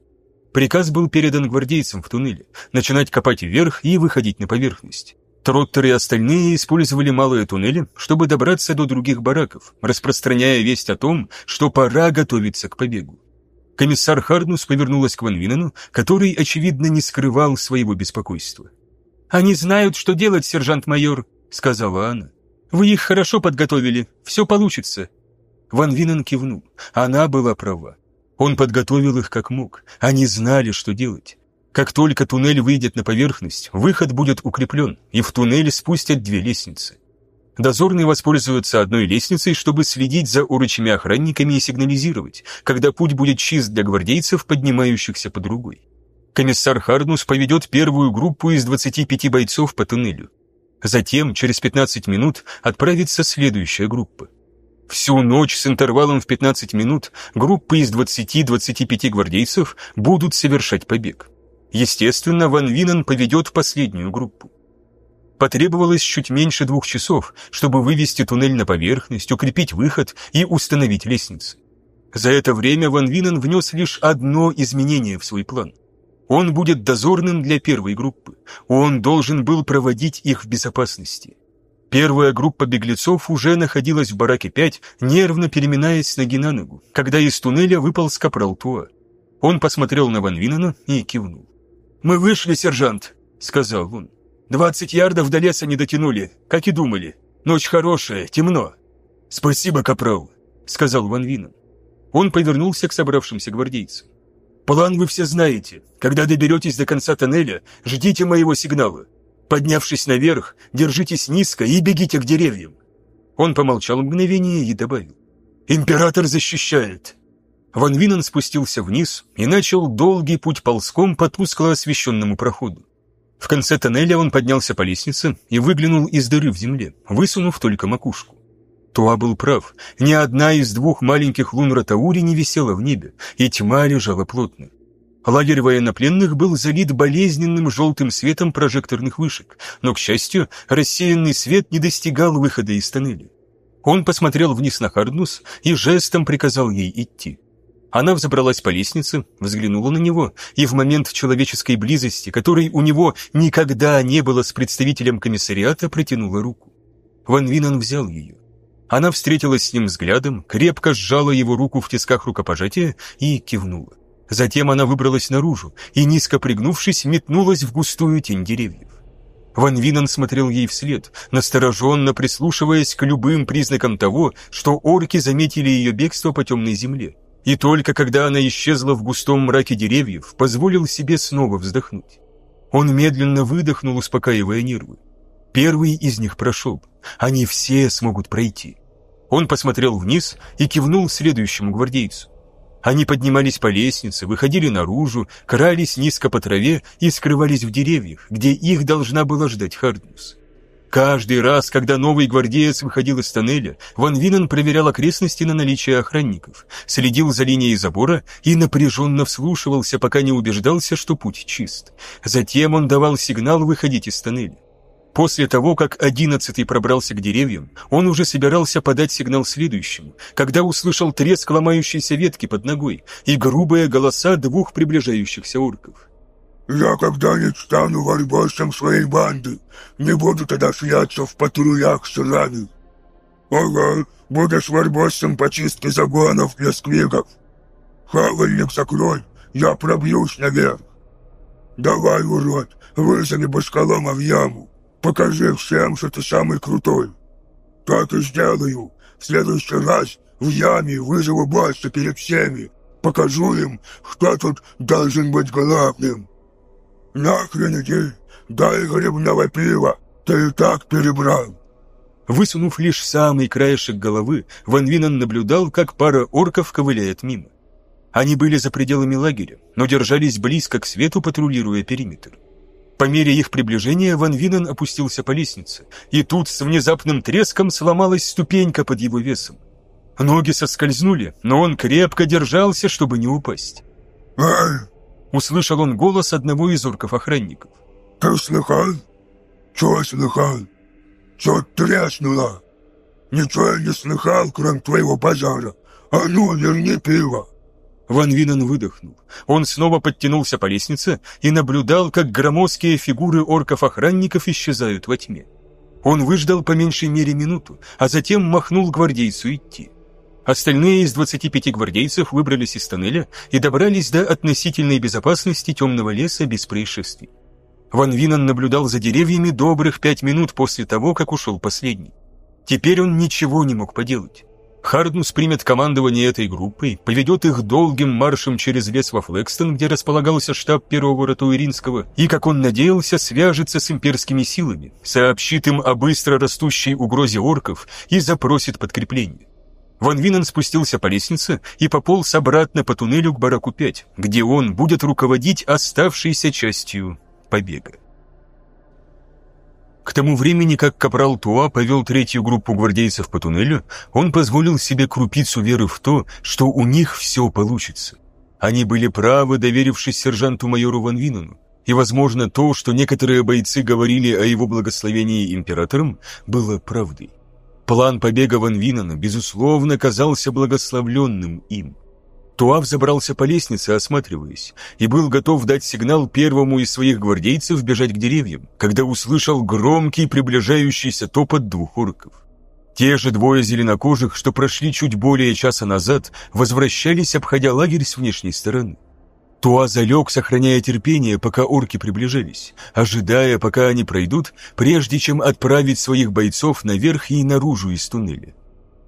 Приказ был передан гвардейцам в туннеле, начинать копать вверх и выходить на поверхность. Троттеры и остальные использовали малые туннели, чтобы добраться до других бараков, распространяя весть о том, что пора готовиться к побегу. Комиссар Харднус повернулась к Ван Винену, который, очевидно, не скрывал своего беспокойства. «Они знают, что делать, сержант-майор», — сказала она. «Вы их хорошо подготовили, все получится». Ван Винен кивнул. Она была права. Он подготовил их как мог. Они знали, что делать. Как только туннель выйдет на поверхность, выход будет укреплен, и в туннель спустят две лестницы. Дозорный воспользуется одной лестницей, чтобы следить за урочими охранниками и сигнализировать, когда путь будет чист для гвардейцев, поднимающихся по другой. Комиссар Харднус поведет первую группу из 25 бойцов по туннелю. Затем, через 15 минут, отправится следующая группа. Всю ночь с интервалом в 15 минут группы из 20-25 гвардейцев будут совершать побег. Естественно, Ван Винен поведет последнюю группу. Потребовалось чуть меньше двух часов, чтобы вывести туннель на поверхность, укрепить выход и установить лестницы. За это время Ван Винен внес лишь одно изменение в свой план. Он будет дозорным для первой группы. Он должен был проводить их в безопасности. Первая группа беглецов уже находилась в бараке 5, нервно переминаясь ноги на ногу, когда из туннеля выпал капрал Туа. Он посмотрел на Ван Винена и кивнул. «Мы вышли, сержант», — сказал он. «Двадцать ярдов до леса не дотянули, как и думали. Ночь хорошая, темно». «Спасибо, капрал», — сказал Ван Винен. Он повернулся к собравшимся гвардейцам. «План вы все знаете. Когда доберетесь до конца тоннеля, ждите моего сигнала. Поднявшись наверх, держитесь низко и бегите к деревьям. Он помолчал мгновение и добавил. «Император защищает!» Ван Винен спустился вниз и начал долгий путь ползком по тускло освещенному проходу. В конце тоннеля он поднялся по лестнице и выглянул из дыры в земле, высунув только макушку. Туа был прав, ни одна из двух маленьких лун Ратаури не висела в небе, и тьма лежала плотно. Лагерь военнопленных был залит болезненным желтым светом прожекторных вышек, но, к счастью, рассеянный свет не достигал выхода из тоннеля. Он посмотрел вниз на Харднус и жестом приказал ей идти. Она взобралась по лестнице, взглянула на него, и в момент человеческой близости, которой у него никогда не было с представителем комиссариата, протянула руку. Ван Винан взял ее. Она встретилась с ним взглядом, крепко сжала его руку в тисках рукопожатия и кивнула. Затем она выбралась наружу и, низко пригнувшись, метнулась в густую тень деревьев. Ван Винен смотрел ей вслед, настороженно прислушиваясь к любым признакам того, что орки заметили ее бегство по темной земле. И только когда она исчезла в густом мраке деревьев, позволил себе снова вздохнуть. Он медленно выдохнул, успокаивая нервы. Первый из них прошел. Они все смогут пройти. Он посмотрел вниз и кивнул следующему гвардейцу. Они поднимались по лестнице, выходили наружу, крались низко по траве и скрывались в деревьях, где их должна была ждать Харднус. Каждый раз, когда новый гвардеец выходил из тоннеля, Ван Винен проверял окрестности на наличие охранников, следил за линией забора и напряженно вслушивался, пока не убеждался, что путь чист. Затем он давал сигнал выходить из тоннеля. После того, как одиннадцатый пробрался к деревьям, он уже собирался подать сигнал следующему, когда услышал треск ломающейся ветки под ногой и грубые голоса двух приближающихся орков. «Я когда-нибудь стану варбосом своей банды, не буду тогда шляться в патрулях с рами. Ага, будешь варбосом по чистке загонов для сквигов. Хавальник закрой, я пробьюсь наверх. Давай, урод, вызови башкалома в яму. Покажи всем, что ты самый крутой. Так и сделаю. В следующий раз в яме вызову босса перед всеми. Покажу им, кто тут должен быть главным. Нахрен иди, дай грибного пива, ты и так перебрал. Высунув лишь самый краешек головы, Ван Винен наблюдал, как пара орков ковыляет мимо. Они были за пределами лагеря, но держались близко к свету, патрулируя периметр. По мере их приближения Ван Винен опустился по лестнице, и тут с внезапным треском сломалась ступенька под его весом. Ноги соскользнули, но он крепко держался, чтобы не упасть. «Эй!» Услышал он голос одного из орков-охранников. «Ты слыхал? Чего слыхал? Чё тряснуло? Ничего я не слыхал, кроме твоего базара. А ну, верни пиво!» Ван Винен выдохнул. Он снова подтянулся по лестнице и наблюдал, как громоздкие фигуры орков-охранников исчезают во тьме. Он выждал по меньшей мере минуту, а затем махнул гвардейцу идти. Остальные из 25 гвардейцев выбрались из тоннеля и добрались до относительной безопасности темного леса без происшествий. Ван Винен наблюдал за деревьями добрых пять минут после того, как ушел последний. Теперь он ничего не мог поделать. Харднус примет командование этой группой, поведет их долгим маршем через лес во Флекстон, где располагался штаб первого Ратуэринского, и, как он надеялся, свяжется с имперскими силами, сообщит им о быстро растущей угрозе орков и запросит подкрепление. Ван Винен спустился по лестнице и пополз обратно по туннелю к бараку 5, где он будет руководить оставшейся частью побега. К тому времени, как капрал Туа повел третью группу гвардейцев по туннелю, он позволил себе крупицу веры в то, что у них все получится. Они были правы, доверившись сержанту-майору Ван Винену, и, возможно, то, что некоторые бойцы говорили о его благословении императором, было правдой. План побега Ван Винена, безусловно, казался благословленным им. Туав забрался по лестнице, осматриваясь, и был готов дать сигнал первому из своих гвардейцев бежать к деревьям, когда услышал громкий приближающийся топот двух орков. Те же двое зеленокожих, что прошли чуть более часа назад, возвращались, обходя лагерь с внешней стороны. Туа залег, сохраняя терпение, пока орки приближались, ожидая, пока они пройдут, прежде чем отправить своих бойцов наверх и наружу из туннеля.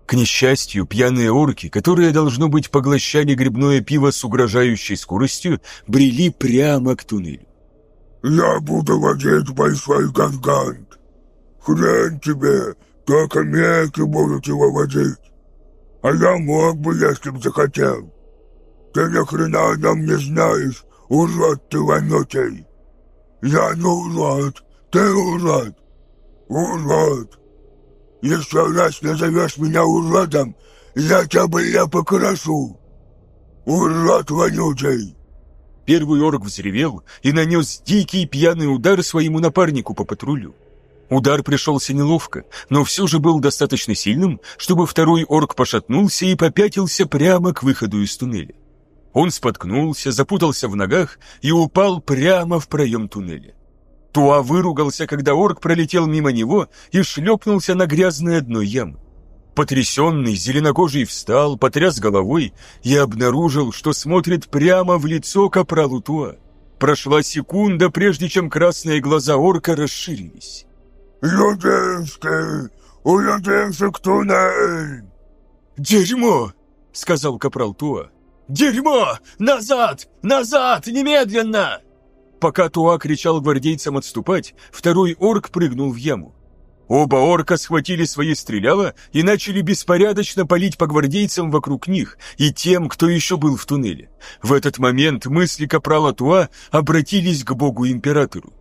К несчастью, пьяные орки, которые, должно быть, поглощали грибное пиво с угрожающей скоростью, брели прямо к туннелю. «Я буду водить большой гангант. Хрен тебе, только меки будут его водить. А я мог бы, если б захотел. Ты ни хрена о нем не знаешь, урод ты вонючий. Я не урод, ты урод. Урод!» Еще раз назовешь меня уродом, я тебя, бля, покрашу. Урод вонючий!» Первый орк взревел и нанес дикий пьяный удар своему напарнику по патрулю. Удар пришелся неловко, но все же был достаточно сильным, чтобы второй орк пошатнулся и попятился прямо к выходу из туннеля. Он споткнулся, запутался в ногах и упал прямо в проем туннеля. Туа выругался, когда орк пролетел мимо него и шлепнулся на грязное дно ямы. Потрясенный, зеленокожий встал, потряс головой и обнаружил, что смотрит прямо в лицо капралу Туа. Прошла секунда, прежде чем красные глаза орка расширились. «Людинский! У людинских туннель!» «Дерьмо!» — сказал капрал Туа. «Дерьмо! Назад! Назад! Немедленно!» Пока Туа кричал гвардейцам отступать, второй орк прыгнул в яму. Оба орка схватили свои стреляла и начали беспорядочно палить по гвардейцам вокруг них и тем, кто еще был в туннеле. В этот момент мысли капрала Туа обратились к богу-императору.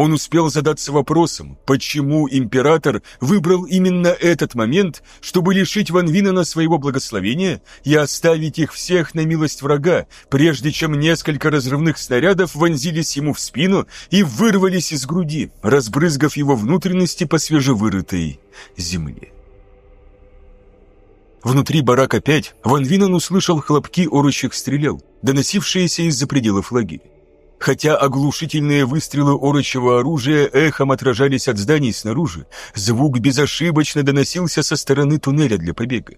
Он успел задаться вопросом, почему император выбрал именно этот момент, чтобы лишить Ван Винена своего благословения и оставить их всех на милость врага, прежде чем несколько разрывных снарядов вонзились ему в спину и вырвались из груди, разбрызгав его внутренности по свежевырытой земле. Внутри барака 5 Ван Винен услышал хлопки орущих стрелел, доносившиеся из-за пределов лагеря. Хотя оглушительные выстрелы орочего оружия эхом отражались от зданий снаружи, звук безошибочно доносился со стороны туннеля для побега.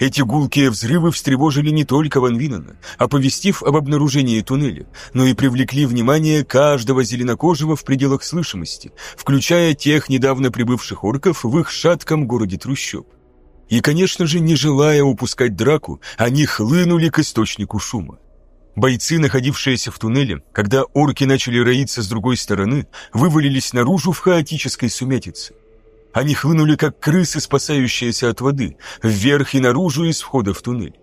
Эти гулкие взрывы встревожили не только Ван Винана, оповестив об обнаружении туннеля, но и привлекли внимание каждого зеленокожего в пределах слышимости, включая тех недавно прибывших орков в их шатком городе трущоб. И, конечно же, не желая упускать драку, они хлынули к источнику шума. Бойцы, находившиеся в туннеле, когда орки начали роиться с другой стороны, вывалились наружу в хаотической сумятице. Они хлынули, как крысы, спасающиеся от воды, вверх и наружу из входа в туннель.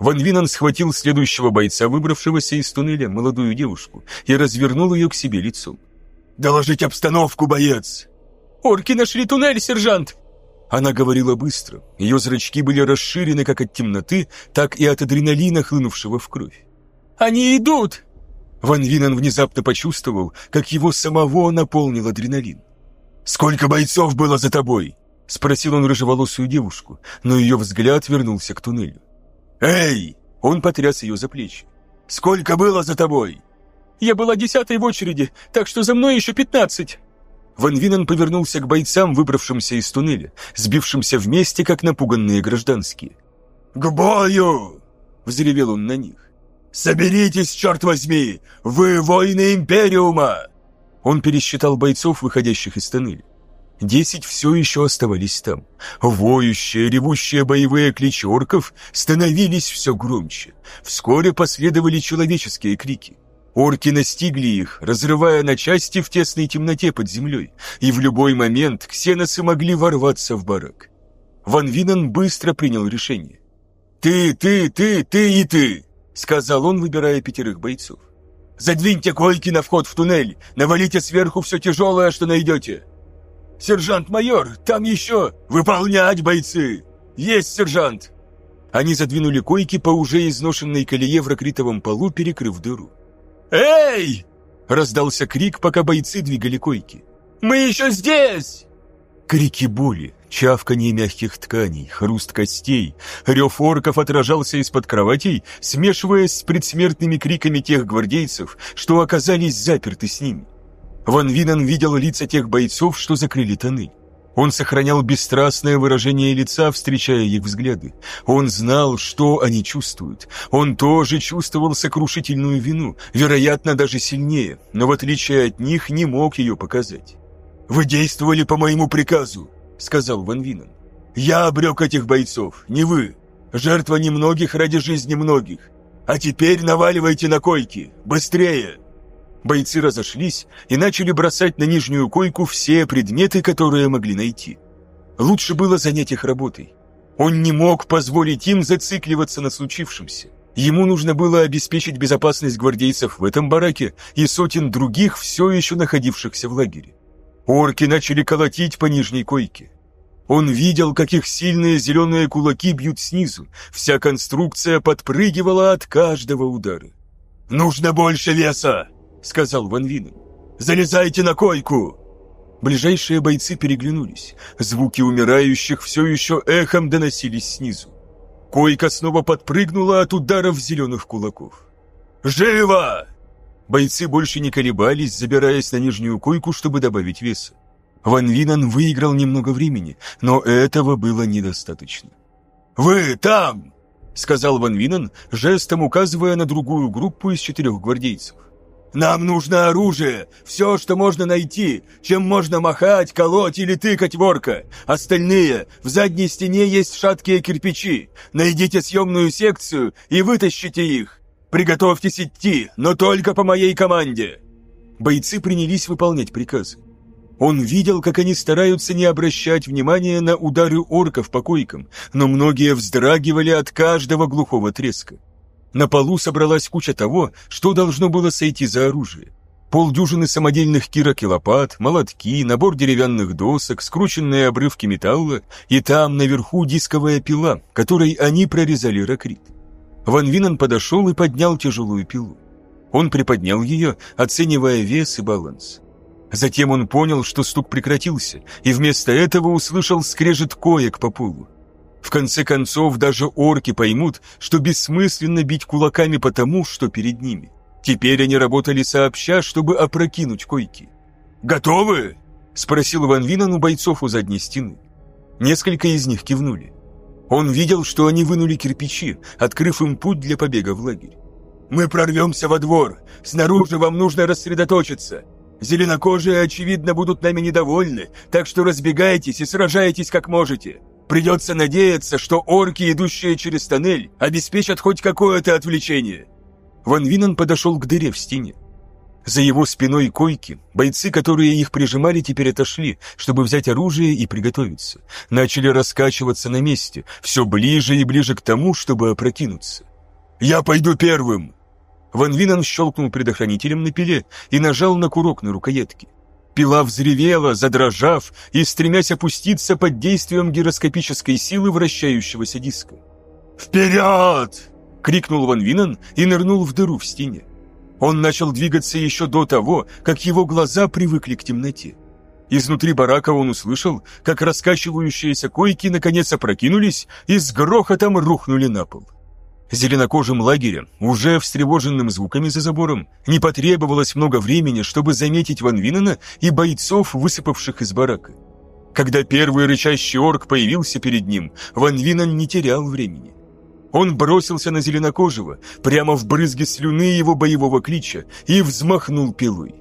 Ван Винан схватил следующего бойца, выбравшегося из туннеля, молодую девушку, и развернул ее к себе лицом. «Доложить обстановку, боец!» «Орки нашли туннель, сержант!» Она говорила быстро. Ее зрачки были расширены как от темноты, так и от адреналина, хлынувшего в кровь. Они идут!» Ван Винен внезапно почувствовал, как его самого наполнил адреналин. «Сколько бойцов было за тобой?» — спросил он рыжеволосую девушку, но ее взгляд вернулся к туннелю. «Эй!» — он потряс ее за плечи. «Сколько было за тобой?» «Я была десятой в очереди, так что за мной еще пятнадцать!» Ван Винен повернулся к бойцам, выбравшимся из туннеля, сбившимся вместе, как напуганные гражданские. «К бою!» — взревел он на них. «Соберитесь, черт возьми! Вы воины Империума!» Он пересчитал бойцов, выходящих из тоннеля. Десять все еще оставались там. Воющие, ревущие боевые кличи орков становились все громче. Вскоре последовали человеческие крики. Орки настигли их, разрывая на части в тесной темноте под землей, и в любой момент ксеносы могли ворваться в барак. Ван Винан быстро принял решение. «Ты, ты, ты, ты и ты!» — сказал он, выбирая пятерых бойцов. «Задвиньте койки на вход в туннель, навалите сверху все тяжелое, что найдете!» «Сержант-майор, там еще! Выполнять, бойцы! Есть, сержант!» Они задвинули койки по уже изношенной колее в ракритовом полу, перекрыв дыру. «Эй!» — раздался крик, пока бойцы двигали койки. «Мы еще здесь!» Крики боли, чавканье мягких тканей, хруст костей, рев орков отражался из-под кроватей, смешиваясь с предсмертными криками тех гвардейцев, что оказались заперты с ними. Ван Винен видел лица тех бойцов, что закрыли тоннель. Он сохранял бесстрастное выражение лица, встречая их взгляды. Он знал, что они чувствуют. Он тоже чувствовал сокрушительную вину, вероятно, даже сильнее, но в отличие от них не мог ее показать. «Вы действовали по моему приказу», — сказал Ван Винен. «Я обрек этих бойцов, не вы. Жертва немногих ради жизни многих. А теперь наваливайте на койки. Быстрее!» Бойцы разошлись и начали бросать на нижнюю койку все предметы, которые могли найти. Лучше было занять их работой. Он не мог позволить им зацикливаться на случившемся. Ему нужно было обеспечить безопасность гвардейцев в этом бараке и сотен других, все еще находившихся в лагере. Орки начали колотить по нижней койке. Он видел, как их сильные зеленые кулаки бьют снизу. Вся конструкция подпрыгивала от каждого удара. «Нужно больше веса!» сказал Ван Винен. «Залезайте на койку!» Ближайшие бойцы переглянулись. Звуки умирающих все еще эхом доносились снизу. Койка снова подпрыгнула от ударов зеленых кулаков. «Живо!» Бойцы больше не колебались, забираясь на нижнюю койку, чтобы добавить веса. Ван Винан выиграл немного времени, но этого было недостаточно. «Вы там!» — сказал Ван Винан, жестом указывая на другую группу из четырех гвардейцев. Нам нужно оружие, все, что можно найти, чем можно махать, колоть или тыкать ворка. Остальные, в задней стене есть шаткие кирпичи. Найдите съемную секцию и вытащите их. Приготовьтесь идти, но только по моей команде». Бойцы принялись выполнять приказы. Он видел, как они стараются не обращать внимания на удары орков по койкам, но многие вздрагивали от каждого глухого треска. На полу собралась куча того, что должно было сойти за оружие. Полдюжины самодельных кирок и лопат, молотки, набор деревянных досок, скрученные обрывки металла и там наверху дисковая пила, которой они прорезали ракрит. Ван Винен подошел и поднял тяжелую пилу. Он приподнял ее, оценивая вес и баланс. Затем он понял, что стук прекратился, и вместо этого услышал скрежет коек по полу. В конце концов, даже орки поймут, что бессмысленно бить кулаками по тому, что перед ними. Теперь они работали сообща, чтобы опрокинуть койки. «Готовы?» – спросил Ван Винан у бойцов у задней стены. Несколько из них кивнули. Он видел, что они вынули кирпичи, открыв им путь для побега в лагерь. «Мы прорвемся во двор. Снаружи вам нужно рассредоточиться. Зеленокожие, очевидно, будут нами недовольны, так что разбегайтесь и сражайтесь как можете. Придется надеяться, что орки, идущие через тоннель, обеспечат хоть какое-то отвлечение. Ван Винен подошел к дыре в стене. За его спиной койки, бойцы, которые их прижимали, теперь отошли, чтобы взять оружие и приготовиться. Начали раскачиваться на месте, все ближе и ближе к тому, чтобы опрокинуться. «Я пойду первым!» Ван Винен щелкнул предохранителем на пиле и нажал на курок на рукоятке. Пила взревела, задрожав и стремясь опуститься под действием гироскопической силы вращающегося диска. «Вперед!» — крикнул Ван Винен и нырнул в дыру в стене. Он начал двигаться еще до того, как его глаза привыкли к темноте. Изнутри барака он услышал, как раскачивающиеся койки наконец опрокинулись и с грохотом рухнули на пол. Зеленокожим лагерем, уже встревоженным звуками за забором, не потребовалось много времени, чтобы заметить Ван Винена и бойцов, высыпавших из барака. Когда первый рычащий орк появился перед ним, Ван Винен не терял времени. Он бросился на зеленокожего, прямо в брызги слюны его боевого клича, и взмахнул пилой.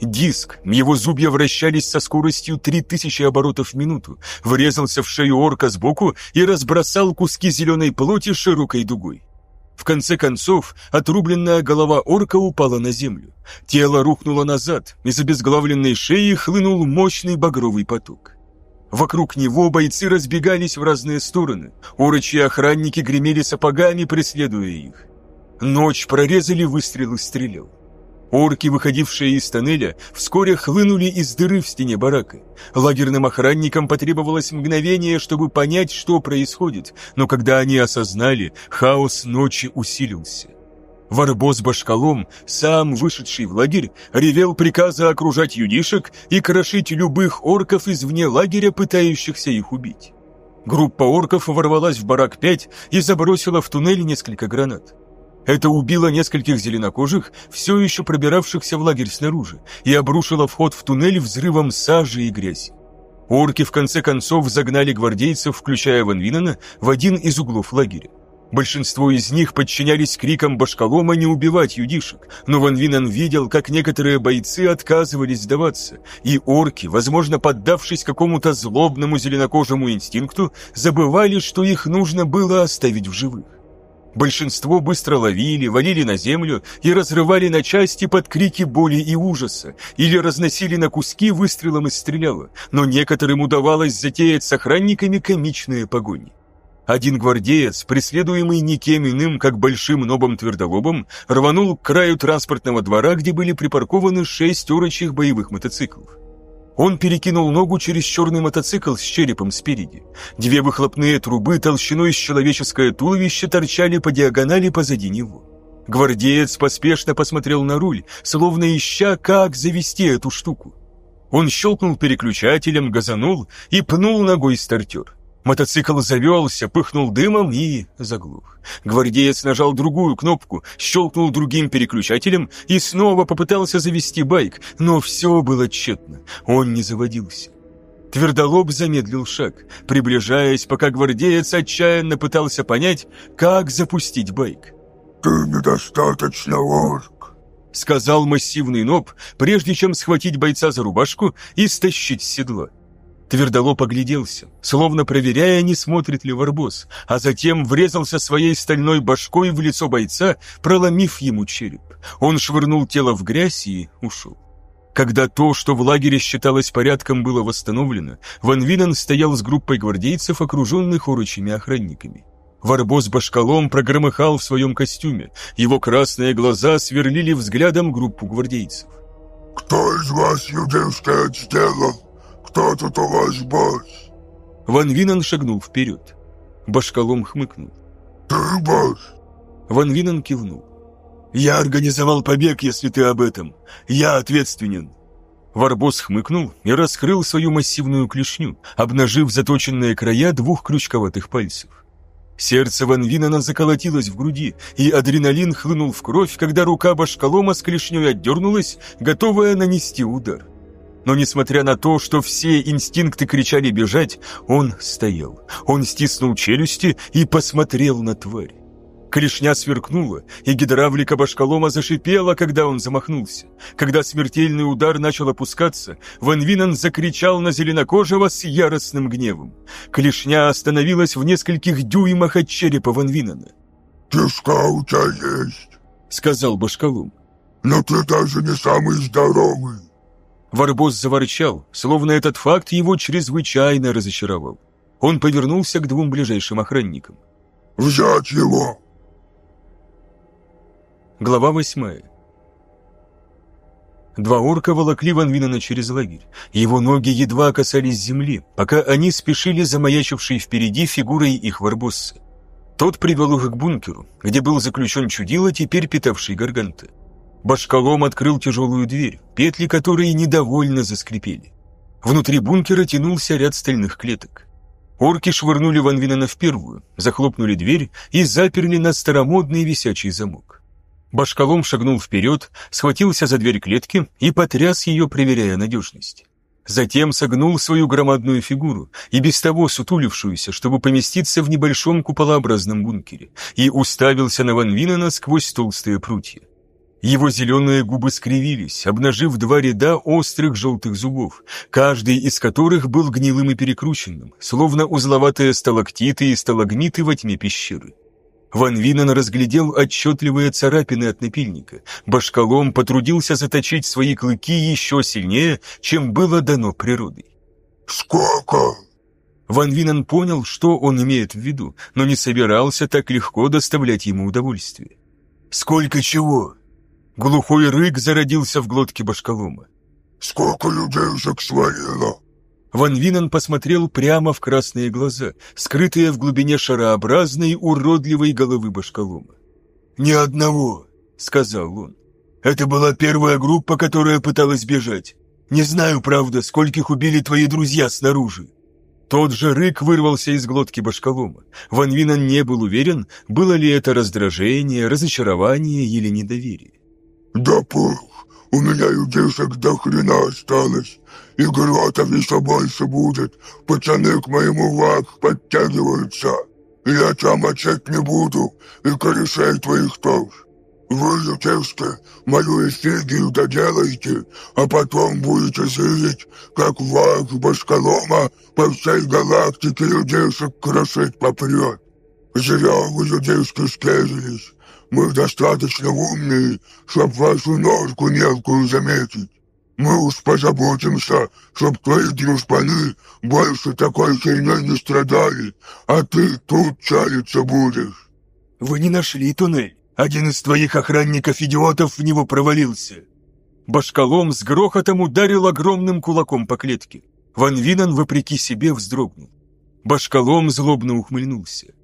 Диск, его зубья вращались со скоростью 3000 оборотов в минуту, врезался в шею орка сбоку и разбросал куски зеленой плоти широкой дугой. В конце концов, отрубленная голова орка упала на землю. Тело рухнуло назад, из обезглавленной шеи хлынул мощный багровый поток. Вокруг него бойцы разбегались в разные стороны, орочи охранники гремели сапогами, преследуя их. Ночь прорезали выстрелы стрелел. Орки, выходившие из тоннеля, вскоре хлынули из дыры в стене барака. Лагерным охранникам потребовалось мгновение, чтобы понять, что происходит, но когда они осознали, хаос ночи усилился. Варбос Башкалом, сам вышедший в лагерь, ревел приказа окружать юдишек и крошить любых орков извне лагеря, пытающихся их убить. Группа орков ворвалась в барак 5 и забросила в туннель несколько гранат. Это убило нескольких зеленокожих, все еще пробиравшихся в лагерь снаружи, и обрушило вход в туннель взрывом сажи и грязи. Орки в конце концов загнали гвардейцев, включая Ван Винена, в один из углов лагеря. Большинство из них подчинялись крикам Башкалома не убивать юдишек, но Ван Винен видел, как некоторые бойцы отказывались сдаваться, и орки, возможно, поддавшись какому-то злобному зеленокожему инстинкту, забывали, что их нужно было оставить в живых. Большинство быстро ловили, валили на землю и разрывали на части под крики боли и ужаса, или разносили на куски выстрелом из стреляла, но некоторым удавалось затеять с охранниками комичные погони. Один гвардеец, преследуемый никем иным, как большим нобом твердолобом, рванул к краю транспортного двора, где были припаркованы шесть орочих боевых мотоциклов. Он перекинул ногу через черный мотоцикл с черепом спереди. Две выхлопные трубы толщиной с человеческое туловище торчали по диагонали позади него. Гвардеец поспешно посмотрел на руль, словно ища, как завести эту штуку. Он щелкнул переключателем, газанул и пнул ногой стартер. Мотоцикл завелся, пыхнул дымом и заглух. Гвардеец нажал другую кнопку, щелкнул другим переключателем и снова попытался завести байк, но все было тщетно, он не заводился. Твердолоб замедлил шаг, приближаясь, пока гвардеец отчаянно пытался понять, как запустить байк. «Ты недостаточно орк», — сказал массивный ноб, прежде чем схватить бойца за рубашку и стащить с седла. Твердолоб огляделся, словно проверяя, не смотрит ли Варбос, а затем врезался своей стальной башкой в лицо бойца, проломив ему череп. Он швырнул тело в грязь и ушел. Когда то, что в лагере считалось порядком, было восстановлено, Ван Винен стоял с группой гвардейцев, окруженных орочими охранниками. Варбос башкалом прогромыхал в своем костюме, его красные глаза сверлили взглядом группу гвардейцев. «Кто из вас юдейское сделал?» «Кто тут у вас босс?» Ван Винен шагнул вперед. Башкалом хмыкнул. «Ты босс?» Ван Винен кивнул. «Я организовал побег, если ты об этом. Я ответственен». Варбос хмыкнул и раскрыл свою массивную клешню, обнажив заточенные края двух крючковатых пальцев. Сердце Ван Винена заколотилось в груди, и адреналин хлынул в кровь, когда рука башкалома с клешней отдернулась, готовая нанести удар. Но несмотря на то, что все инстинкты кричали бежать, он стоял. Он стиснул челюсти и посмотрел на тварь. Клешня сверкнула, и гидравлика башкалома зашипела, когда он замахнулся. Когда смертельный удар начал опускаться, Ван Винен закричал на зеленокожего с яростным гневом. Клешня остановилась в нескольких дюймах от черепа Ван Винена. «Кишка у тебя есть», — сказал башкалом. «Но ты даже не самый здоровый». Варбос заворчал, словно этот факт его чрезвычайно разочаровал. Он повернулся к двум ближайшим охранникам. «Взять его!» Глава восьмая Два орка волокли Ван Винена через лагерь. Его ноги едва касались земли, пока они спешили замаячившей впереди фигурой их Варбосса. Тот привел их к бункеру, где был заключен чудило, теперь питавший Гарганта. Башкалом открыл тяжелую дверь, петли которой недовольно заскрипели. Внутри бункера тянулся ряд стальных клеток. Орки швырнули Ван Винена в первую, захлопнули дверь и заперли на старомодный висячий замок. Башкалом шагнул вперед, схватился за дверь клетки и потряс ее, проверяя надежность. Затем согнул свою громадную фигуру, и без того сутулившуюся, чтобы поместиться в небольшом куполообразном бункере, и уставился на Ван Винена сквозь толстые прутья. Его зеленые губы скривились, обнажив два ряда острых желтых зубов, каждый из которых был гнилым и перекрученным, словно узловатые сталактиты и сталагмиты во тьме пещеры. Ван Винен разглядел отчетливые царапины от напильника. Башкалом потрудился заточить свои клыки еще сильнее, чем было дано природой. «Сколько?» Ван Винен понял, что он имеет в виду, но не собирался так легко доставлять ему удовольствие. «Сколько чего?» Глухой рык зародился в глотке башкалома. «Сколько людейшек свалило?» Ван Винен посмотрел прямо в красные глаза, скрытые в глубине шарообразной уродливой головы башкалома. «Ни одного!» сказал он. «Это была первая группа, которая пыталась бежать. Не знаю, правда, скольких убили твои друзья снаружи». Тот же рык вырвался из глотки башколома. Ван Винан не был уверен, было ли это раздражение, разочарование или недоверие. «Да пух, у меня людишек до хрена осталось, и гротов еще больше будет. Пацаны к моему вак подтягиваются. Я там отчет не буду, и корешей твоих тоже. Вы, Лютевски, мою эфигию доделайте, а потом будете зрить, как вак Башкалома по всей галактике людишек крошить попрет. Зря вы, людишки, скезились. Мы достаточно умные, чтоб вашу ножку мелкую заметить. Мы уж позаботимся, чтоб твои дружбаны больше такой херней не страдали, а ты тут чалиться будешь. Вы не нашли туннель. Один из твоих охранников-идиотов в него провалился. Башкалом с грохотом ударил огромным кулаком по клетке. Ван Винан, вопреки себе, вздрогнул. Башкалом злобно ухмыльнулся.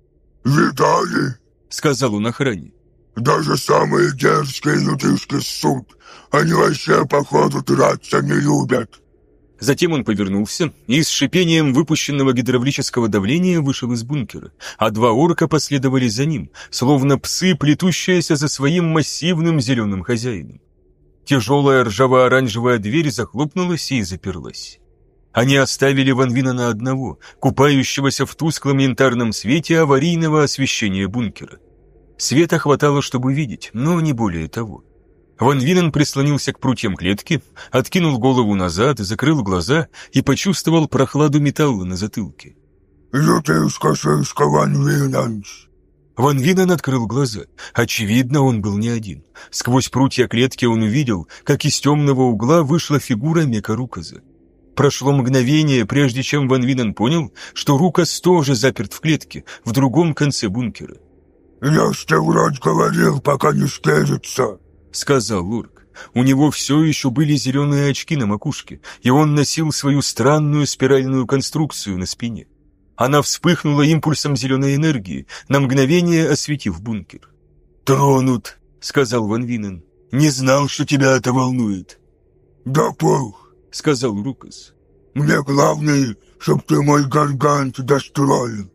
«Видали?» — сказал он охране. «Даже самые дерзкие людишки суд, они вообще, походу, драться не любят». Затем он повернулся и с шипением выпущенного гидравлического давления вышел из бункера, а два орка последовали за ним, словно псы, плетущиеся за своим массивным зеленым хозяином. Тяжелая ржаво-оранжевая дверь захлопнулась и заперлась. Они оставили Ван Винана одного, купающегося в тусклом янтарном свете аварийного освещения бункера. Света хватало, чтобы видеть, но не более того. Ван Винен прислонился к прутьям клетки, откинул голову назад, закрыл глаза и почувствовал прохладу металла на затылке. «Лютышка шишка Ван Виненс!» Ван Винен открыл глаза. Очевидно, он был не один. Сквозь прутья клетки он увидел, как из темного угла вышла фигура Мека Руказа. Прошло мгновение, прежде чем Ван Винен понял, что Рукас тоже заперт в клетке, в другом конце бункера. «Я ж тебе вроде говорил, пока не скажется!» сказал Лурк. У него все еще были зеленые очки на макушке, и он носил свою странную спиральную конструкцию на спине. Она вспыхнула импульсом зеленой энергии, на мгновение осветив бункер. «Тронут», — сказал Ван Винен. «Не знал, что тебя это волнует». «Да пух», — сказал Лукас. «Мне главное, чтоб ты мой гаргант достроил».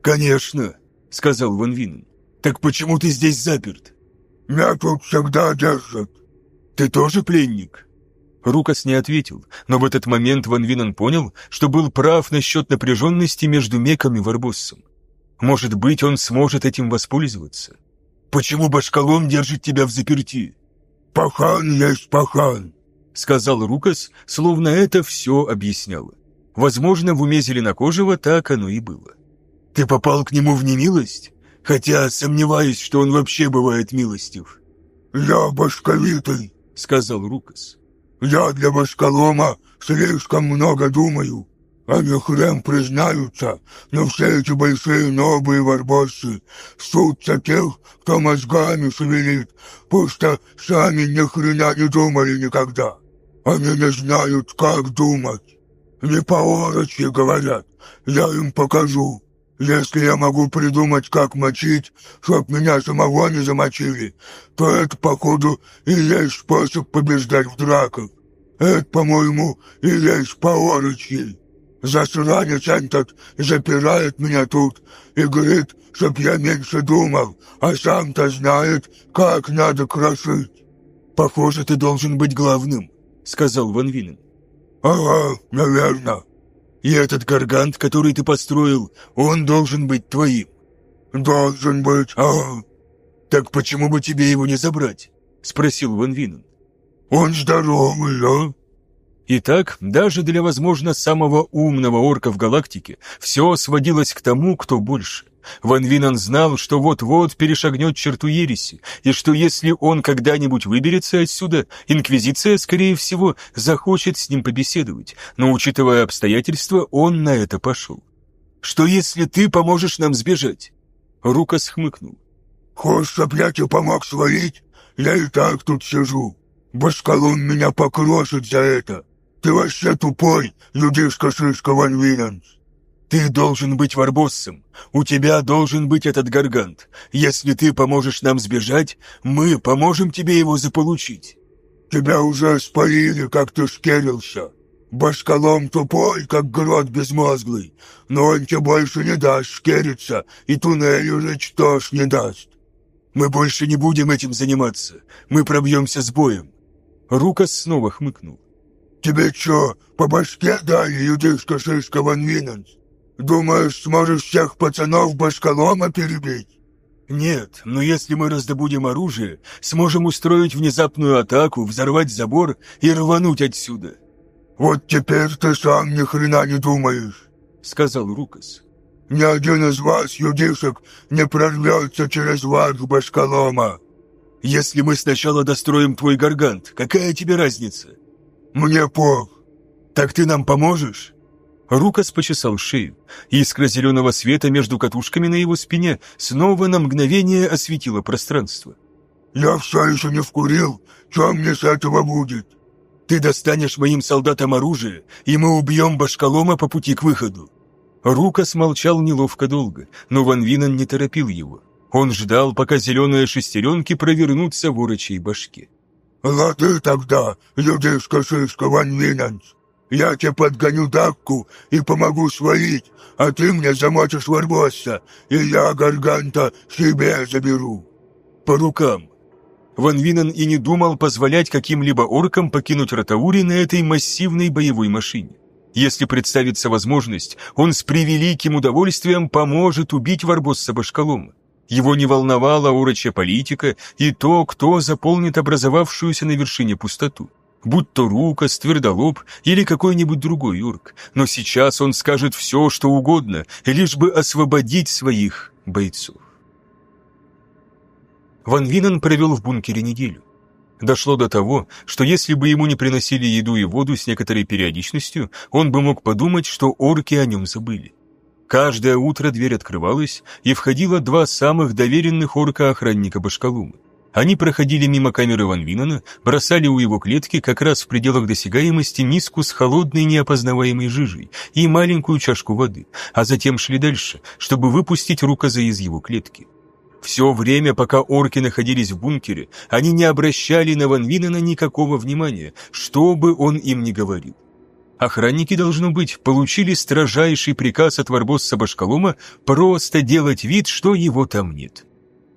«Конечно», — сказал Ван Винен. «Так почему ты здесь заперт?» Меня тут всегда держат. Ты тоже пленник?» Рукас не ответил, но в этот момент Ван Винен понял, что был прав насчет напряженности между Меком и Варбоссом. Может быть, он сможет этим воспользоваться. «Почему Башкалом держит тебя в заперти?» «Пахан есть пахан», — сказал Рукас, словно это все объясняло. Возможно, в уме Зеленокожего так оно и было. «Ты попал к нему в немилость?» Хотя сомневаюсь, что он вообще бывает милостив. «Я башковитый», — сказал Рукас. «Я для башколома слишком много думаю. Они хрен признаются, но все эти большие новые варбосы сутся тех, кто мозгами шевелит, пусто сами ни хрена не думали никогда. Они не знают, как думать. Не по-орочи говорят, я им покажу». Если я могу придумать, как мочить, чтоб меня самого не замочили, то это, походу, и есть способ побеждать в драках. Это, по-моему, и есть по-орочьи. Засранец этот запирает меня тут и говорит, чтоб я меньше думал, а сам-то знает, как надо крошить. «Похоже, ты должен быть главным», — сказал Ван Винен. «Ага, наверное». И этот гаргант, который ты построил, он должен быть твоим. Должен быть, ага. Так почему бы тебе его не забрать? Спросил Ван Винен. Он здоровый, а? Итак, даже для, возможно, самого умного орка в галактике все сводилось к тому, кто больше. Ван Винан знал, что вот-вот перешагнет черту ереси, и что если он когда-нибудь выберется отсюда, Инквизиция, скорее всего, захочет с ним побеседовать, но, учитывая обстоятельства, он на это пошел. «Что если ты поможешь нам сбежать?» Рукас хмыкнул. «Хочешь, чтоб я тебе помог свалить? Я и так тут сижу. Башкалун меня покрошит за это. Ты вообще тупой, людишка-шишка Ван Винанс». Ты должен быть варбоссом. У тебя должен быть этот гаргант. Если ты поможешь нам сбежать, мы поможем тебе его заполучить. Тебя уже спалили, как ты шкерился. Башкалом тупой, как грот безмозглый, но он тебе больше не даст шкериться, и туннель уже что ж не даст. Мы больше не будем этим заниматься. Мы пробьемся с боем. Рукас снова хмыкнул. Тебе что, по башке дали, юдышка-шишка Ван Винанс? Думаешь, сможешь всех пацанов башкалома перебить? Нет, но если мы раздобудем оружие, сможем устроить внезапную атаку, взорвать забор и рвануть отсюда. Вот теперь ты сам ни хрена не думаешь, сказал Рукас. Ни один из вас, юдишек, не прорвется через варх башкалома. Если мы сначала достроим твой гаргант, какая тебе разница? Мне пох. Так ты нам поможешь? Рукас почесал шею. Искра зеленого света между катушками на его спине снова на мгновение осветила пространство. «Я все еще не вкурил. Что мне с этого будет?» «Ты достанешь моим солдатам оружие, и мы убьем Башкалома по пути к выходу». Рукас молчал неловко долго, но Ван Винен не торопил его. Он ждал, пока зеленые шестеренки провернутся в урочей башке. «Лады тогда, людишка-шишка Ван Виненс. Я тебе подгоню Дакку и помогу свалить, а ты мне замочишь Варбосса, и я Гарганта себе заберу». «По рукам». Ван Винен и не думал позволять каким-либо оркам покинуть Ратаури на этой массивной боевой машине. Если представится возможность, он с превеликим удовольствием поможет убить Варбосса Башкалома. Его не волновала урочья политика и то, кто заполнит образовавшуюся на вершине пустоту будь то Рукас, Твердолоб или какой-нибудь другой Юрк, но сейчас он скажет все, что угодно, лишь бы освободить своих бойцов. Ван Винен провел в бункере неделю. Дошло до того, что если бы ему не приносили еду и воду с некоторой периодичностью, он бы мог подумать, что орки о нем забыли. Каждое утро дверь открывалась, и входило два самых доверенных орка-охранника Башкалумы. Они проходили мимо камеры Ван Винена, бросали у его клетки как раз в пределах досягаемости миску с холодной неопознаваемой жижей и маленькую чашку воды, а затем шли дальше, чтобы выпустить Руказа из его клетки. Все время, пока орки находились в бункере, они не обращали на Ван Винена никакого внимания, что бы он им ни говорил. Охранники, должно быть, получили строжайший приказ от Варбосса Башкалума просто делать вид, что его там нет.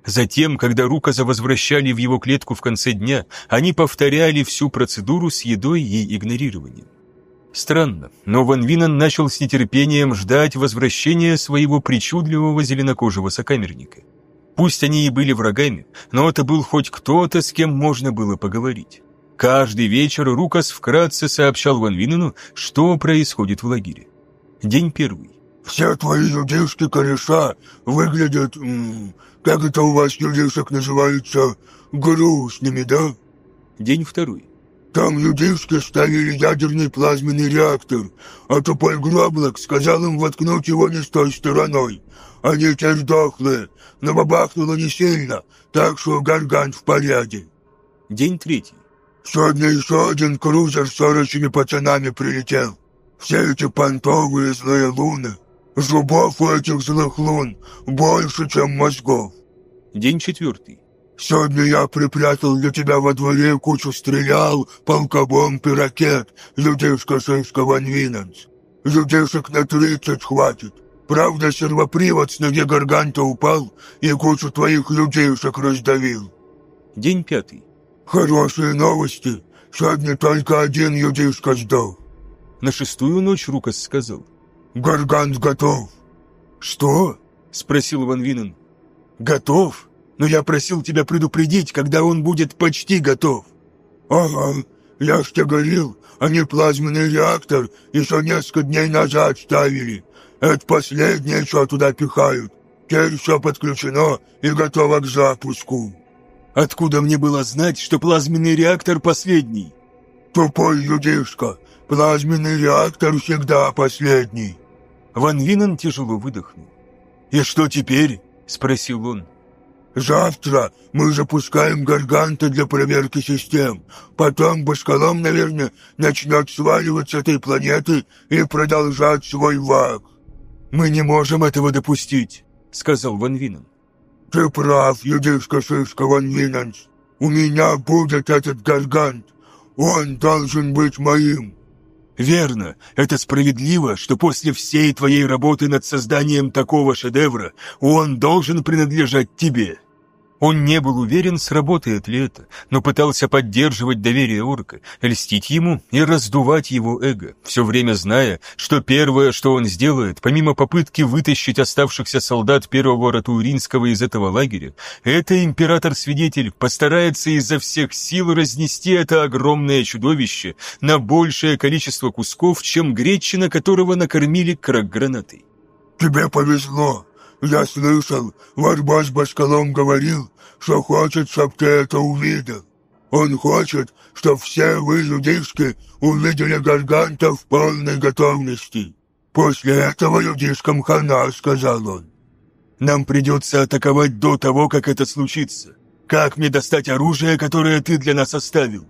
Затем, когда Руказа возвращали в его клетку в конце дня, они повторяли всю процедуру с едой и игнорированием. Странно, но Ван Винан начал с нетерпением ждать возвращения своего причудливого зеленокожего сокамерника. Пусть они и были врагами, но это был хоть кто-то, с кем можно было поговорить. Каждый вечер Рукас вкратце сообщал Ван Винену, что происходит в лагере. День первый. «Все твои людишки кореша выглядят как это у вас, людишек, называется, грустными, да? День второй. Там людишки ставили ядерный плазменный реактор, а тупой Гроблок сказал им воткнуть его не с той стороной. Они теперь дохлые, но бабахнуло не сильно, так что гаргант в порядке. День третий. Сегодня еще один крузер с орочими пацанами прилетел. Все эти понтовые злые луны Зубов у этих злых лун больше, чем мозгов. День четвертый. Сегодня я припрятал для тебя во дворе кучу стрелял, полкобомб и ракет, людишка-шишка Ван Винанс. Людишек на тридцать хватит. Правда, сервопривод с ноги гарганта упал и кучу твоих людишек раздавил. День пятый. Хорошие новости. Сегодня только один людишка сдох. На шестую ночь Рукас сказал. «Гаргант готов». «Что?» — спросил Ван Винен. «Готов? Но я просил тебя предупредить, когда он будет почти готов». «Ага, я ж тебе говорил, они плазменный реактор еще несколько дней назад ставили. Это последнее, что туда пихают. Теперь все подключено и готово к запуску». «Откуда мне было знать, что плазменный реактор последний?» «Тупой людишка, плазменный реактор всегда последний». Ван Винен тяжело выдохнул. «И что теперь?» – спросил он. «Завтра мы запускаем гарганта для проверки систем. Потом Башкалом, наверное, начнет сваливать с этой планеты и продолжать свой ваг». «Мы не можем этого допустить», — сказал Ван Винен. «Ты прав, юдишка шишка Ван Виненс. У меня будет этот гаргант. Он должен быть моим». «Верно. Это справедливо, что после всей твоей работы над созданием такого шедевра он должен принадлежать тебе». Он не был уверен, сработает ли это, но пытался поддерживать доверие орка, льстить ему и раздувать его эго, все время зная, что первое, что он сделает, помимо попытки вытащить оставшихся солдат первого Ратуринского из этого лагеря, это император-свидетель постарается изо всех сил разнести это огромное чудовище на большее количество кусков, чем гречина, которого накормили крак-гранатой. «Тебе повезло», я слышал, ваш бас Баскалом говорил, что хочет, чтоб ты это увидел. Он хочет, чтоб все вы, людишки, увидели Гарганта в полной готовности. После этого людишкам хана, сказал он. Нам придется атаковать до того, как это случится. Как мне достать оружие, которое ты для нас оставил?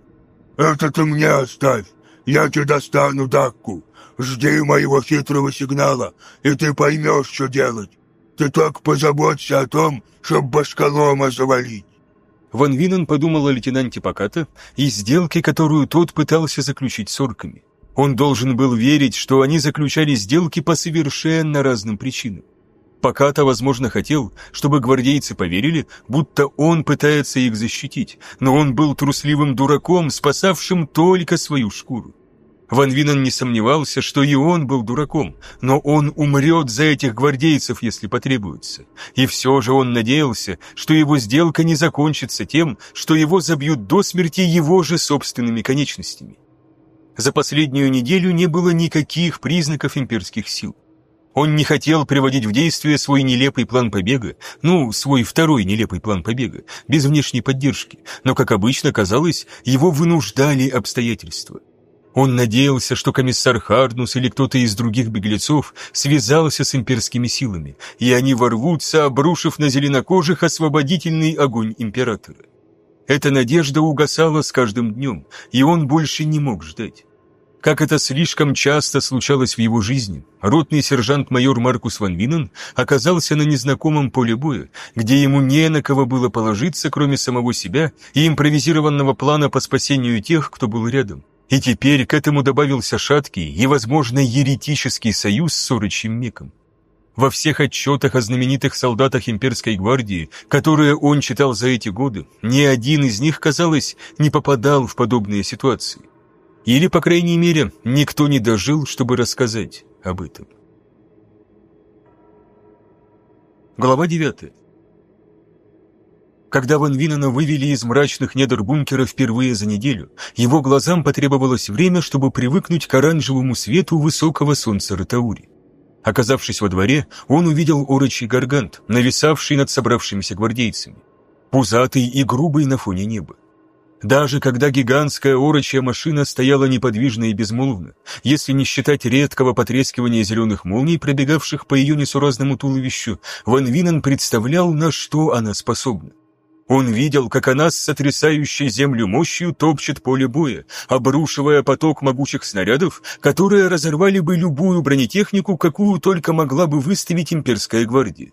Это ты мне оставь. Я тебе достану Дакку. Жди моего хитрого сигнала, и ты поймешь, что делать. Ты так позаботься о том, чтоб башколома завалить. Ван Винен подумал о лейтенанте Поката и сделке, которую тот пытался заключить с орками. Он должен был верить, что они заключали сделки по совершенно разным причинам. Поката, возможно, хотел, чтобы гвардейцы поверили, будто он пытается их защитить, но он был трусливым дураком, спасавшим только свою шкуру. Ван Винен не сомневался, что и он был дураком, но он умрет за этих гвардейцев, если потребуется. И все же он надеялся, что его сделка не закончится тем, что его забьют до смерти его же собственными конечностями. За последнюю неделю не было никаких признаков имперских сил. Он не хотел приводить в действие свой нелепый план побега, ну, свой второй нелепый план побега, без внешней поддержки, но, как обычно казалось, его вынуждали обстоятельства. Он надеялся, что комиссар Харднус или кто-то из других беглецов связался с имперскими силами, и они ворвутся, обрушив на зеленокожих освободительный огонь императора. Эта надежда угасала с каждым днем, и он больше не мог ждать. Как это слишком часто случалось в его жизни, ротный сержант-майор Маркус Ван Винен оказался на незнакомом поле боя, где ему не на кого было положиться, кроме самого себя и импровизированного плана по спасению тех, кто был рядом. И теперь к этому добавился шаткий и, возможно, еретический союз с Орочьим Меком. Во всех отчетах о знаменитых солдатах имперской гвардии, которые он читал за эти годы, ни один из них, казалось, не попадал в подобные ситуации. Или, по крайней мере, никто не дожил, чтобы рассказать об этом. Глава девятая. Когда Ван Винена вывели из мрачных недр бункера впервые за неделю, его глазам потребовалось время, чтобы привыкнуть к оранжевому свету высокого солнца Ратаури. Оказавшись во дворе, он увидел орочий гаргант, нависавший над собравшимися гвардейцами. Пузатый и грубый на фоне неба. Даже когда гигантская орочья машина стояла неподвижно и безмолвно, если не считать редкого потрескивания зеленых молний, пробегавших по ее несуразному туловищу, Ван Винен представлял, на что она способна. Он видел, как она с сотрясающей землю мощью топчет поле боя, обрушивая поток могучих снарядов, которые разорвали бы любую бронетехнику, какую только могла бы выставить имперская гвардия.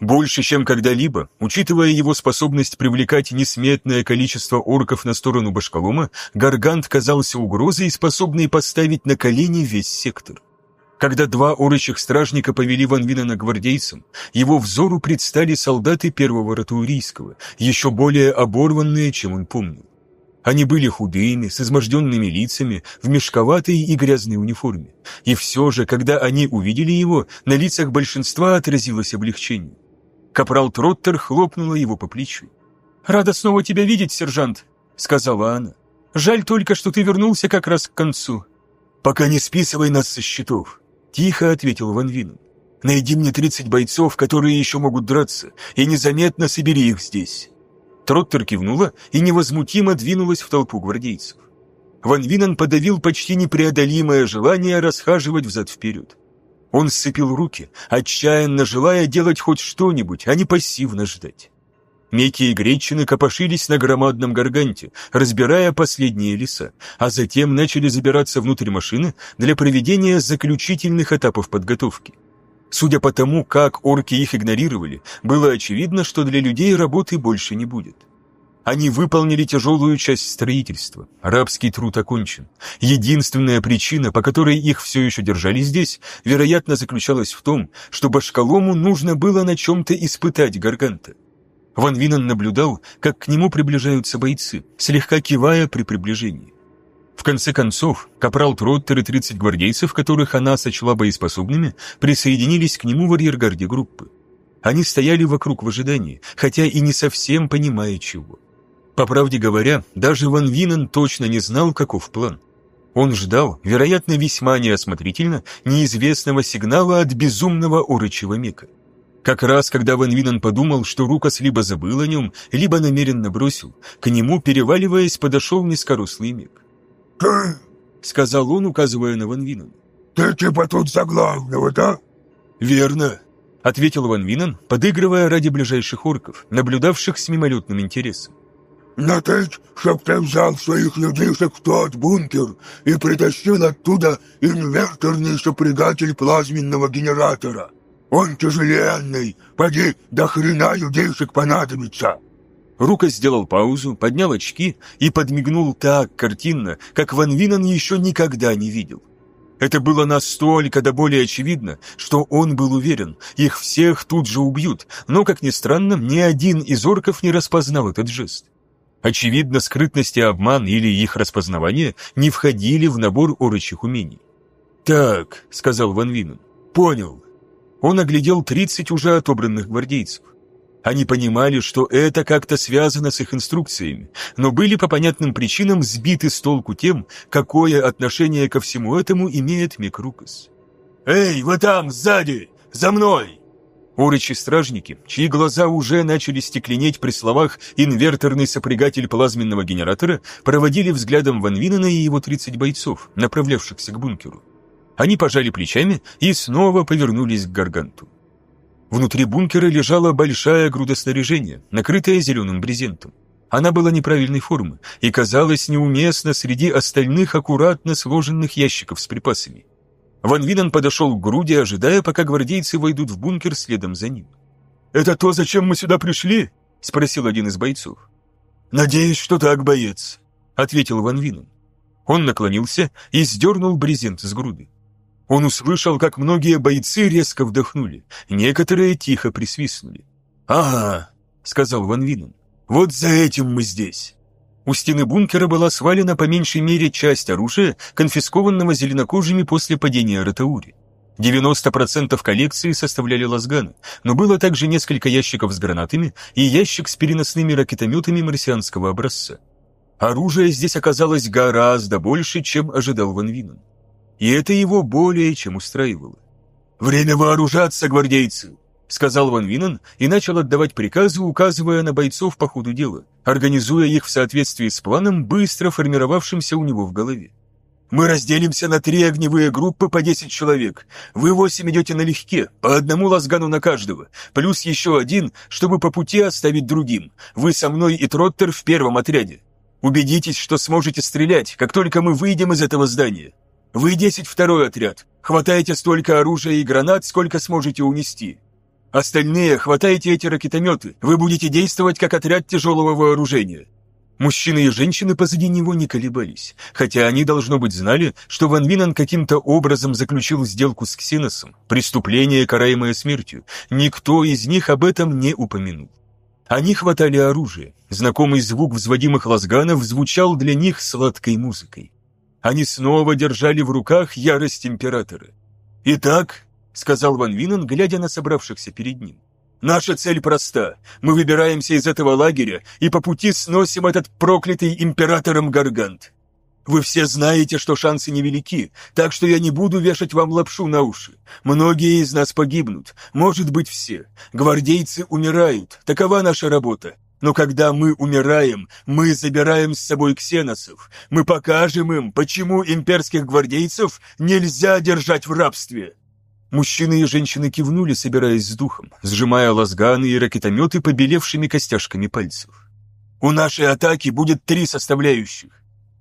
Больше, чем когда-либо, учитывая его способность привлекать несметное количество орков на сторону Башкалома, Гаргант казался угрозой, способной поставить на колени весь сектор. Когда два орочих стражника повели Ван Винена гвардейцам, его взору предстали солдаты первого ратуурийского, еще более оборванные, чем он помнил. Они были худыми, с изможденными лицами, в мешковатой и грязной униформе. И все же, когда они увидели его, на лицах большинства отразилось облегчение. Капрал Троттер хлопнула его по плечу. «Рада снова тебя видеть, сержант», — сказала она. «Жаль только, что ты вернулся как раз к концу». «Пока не списывай нас со счетов», Тихо ответил Ван Винен. «Найди мне тридцать бойцов, которые еще могут драться, и незаметно собери их здесь». Троттер кивнула и невозмутимо двинулась в толпу гвардейцев. Ван Винен подавил почти непреодолимое желание расхаживать взад-вперед. Он сцепил руки, отчаянно желая делать хоть что-нибудь, а не пассивно ждать. Меки и гречины копошились на громадном гарганте, разбирая последние леса, а затем начали забираться внутрь машины для проведения заключительных этапов подготовки. Судя по тому, как орки их игнорировали, было очевидно, что для людей работы больше не будет. Они выполнили тяжелую часть строительства. Рабский труд окончен. Единственная причина, по которой их все еще держали здесь, вероятно, заключалась в том, что Башкалому нужно было на чем-то испытать Гарганта. Ван Винен наблюдал, как к нему приближаются бойцы, слегка кивая при приближении. В конце концов, капрал Троттер и 30 гвардейцев, которых она сочла боеспособными, присоединились к нему в арьергарде группы. Они стояли вокруг в ожидании, хотя и не совсем понимая чего. По правде говоря, даже Ван Винен точно не знал, каков план. Он ждал, вероятно, весьма неосмотрительно, неизвестного сигнала от безумного орочего мека. Как раз, когда Ван Винен подумал, что Рукас либо забыл о нем, либо намеренно бросил, к нему, переваливаясь, подошел низкорослый мек. «Ты...» — сказал он, указывая на Ван Винен. «Ты типа тут за главного, да?» «Верно», — ответил Ван Винен, подыгрывая ради ближайших орков, наблюдавших с мимолетным интересом. «Натыть, чтоб ты взял своих людишек в тот бункер и притащил оттуда инверторный сопрягатель плазменного генератора. Он тяжеленный, поди, до хрена людишек понадобится». Рука сделал паузу, поднял очки и подмигнул так картинно, как Ван Винен еще никогда не видел. Это было настолько до более очевидно, что он был уверен, их всех тут же убьют, но, как ни странно, ни один из орков не распознал этот жест. Очевидно, скрытность и обман или их распознавание не входили в набор орочих умений. «Так», — сказал Ван Винен, — «понял». Он оглядел 30 уже отобранных гвардейцев. Они понимали, что это как-то связано с их инструкциями, но были по понятным причинам сбиты с толку тем, какое отношение ко всему этому имеет Микрукас. «Эй, вы там, сзади! За мной!» Орычи-стражники, чьи глаза уже начали стекленеть при словах «инверторный сопрягатель плазменного генератора», проводили взглядом Ван Винена и его 30 бойцов, направлявшихся к бункеру. Они пожали плечами и снова повернулись к Гарганту. Внутри бункера лежала большая груда снаряжения, накрытая зеленым брезентом. Она была неправильной формы и казалась неуместно среди остальных аккуратно сложенных ящиков с припасами. Ван Винен подошел к груди, ожидая, пока гвардейцы войдут в бункер следом за ним. «Это то, зачем мы сюда пришли?» — спросил один из бойцов. «Надеюсь, что так, боец», — ответил Ван Винен. Он наклонился и сдернул брезент с груды. Он услышал, как многие бойцы резко вдохнули, некоторые тихо присвистнули. «Ага», — сказал Ван Винен, — «вот за этим мы здесь». У стены бункера была свалена по меньшей мере часть оружия, конфискованного зеленокожими после падения Ратаури. 90% коллекции составляли лазганы, но было также несколько ящиков с гранатами и ящик с переносными ракетометами марсианского образца. Оружие здесь оказалось гораздо больше, чем ожидал Ван Винен и это его более чем устраивало. «Время вооружаться, гвардейцы!» — сказал Ван Винен и начал отдавать приказы, указывая на бойцов по ходу дела, организуя их в соответствии с планом, быстро формировавшимся у него в голове. «Мы разделимся на три огневые группы по 10 человек. Вы восемь идете налегке, по одному лазгану на каждого, плюс еще один, чтобы по пути оставить другим. Вы со мной и Троттер в первом отряде. Убедитесь, что сможете стрелять, как только мы выйдем из этого здания. Вы десять второй отряд. Хватаете столько оружия и гранат, сколько сможете унести. Остальные хватаете эти ракетометы. Вы будете действовать как отряд тяжелого вооружения. Мужчины и женщины позади него не колебались, хотя они, должно быть, знали, что Ван Винан каким-то образом заключил сделку с Ксеносом, преступление, караемое смертью. Никто из них об этом не упомянул. Они хватали оружие. Знакомый звук взводимых лазганов звучал для них сладкой музыкой. Они снова держали в руках ярость императора. «Итак», — сказал Ван Винен, глядя на собравшихся перед ним, «наша цель проста. Мы выбираемся из этого лагеря и по пути сносим этот проклятый императором Гаргант. Вы все знаете, что шансы невелики, так что я не буду вешать вам лапшу на уши. Многие из нас погибнут, может быть все. Гвардейцы умирают, такова наша работа. Но когда мы умираем, мы забираем с собой ксеносов. Мы покажем им, почему имперских гвардейцев нельзя держать в рабстве. Мужчины и женщины кивнули, собираясь с духом, сжимая лазганы и ракетометы побелевшими костяшками пальцев. У нашей атаки будет три составляющих.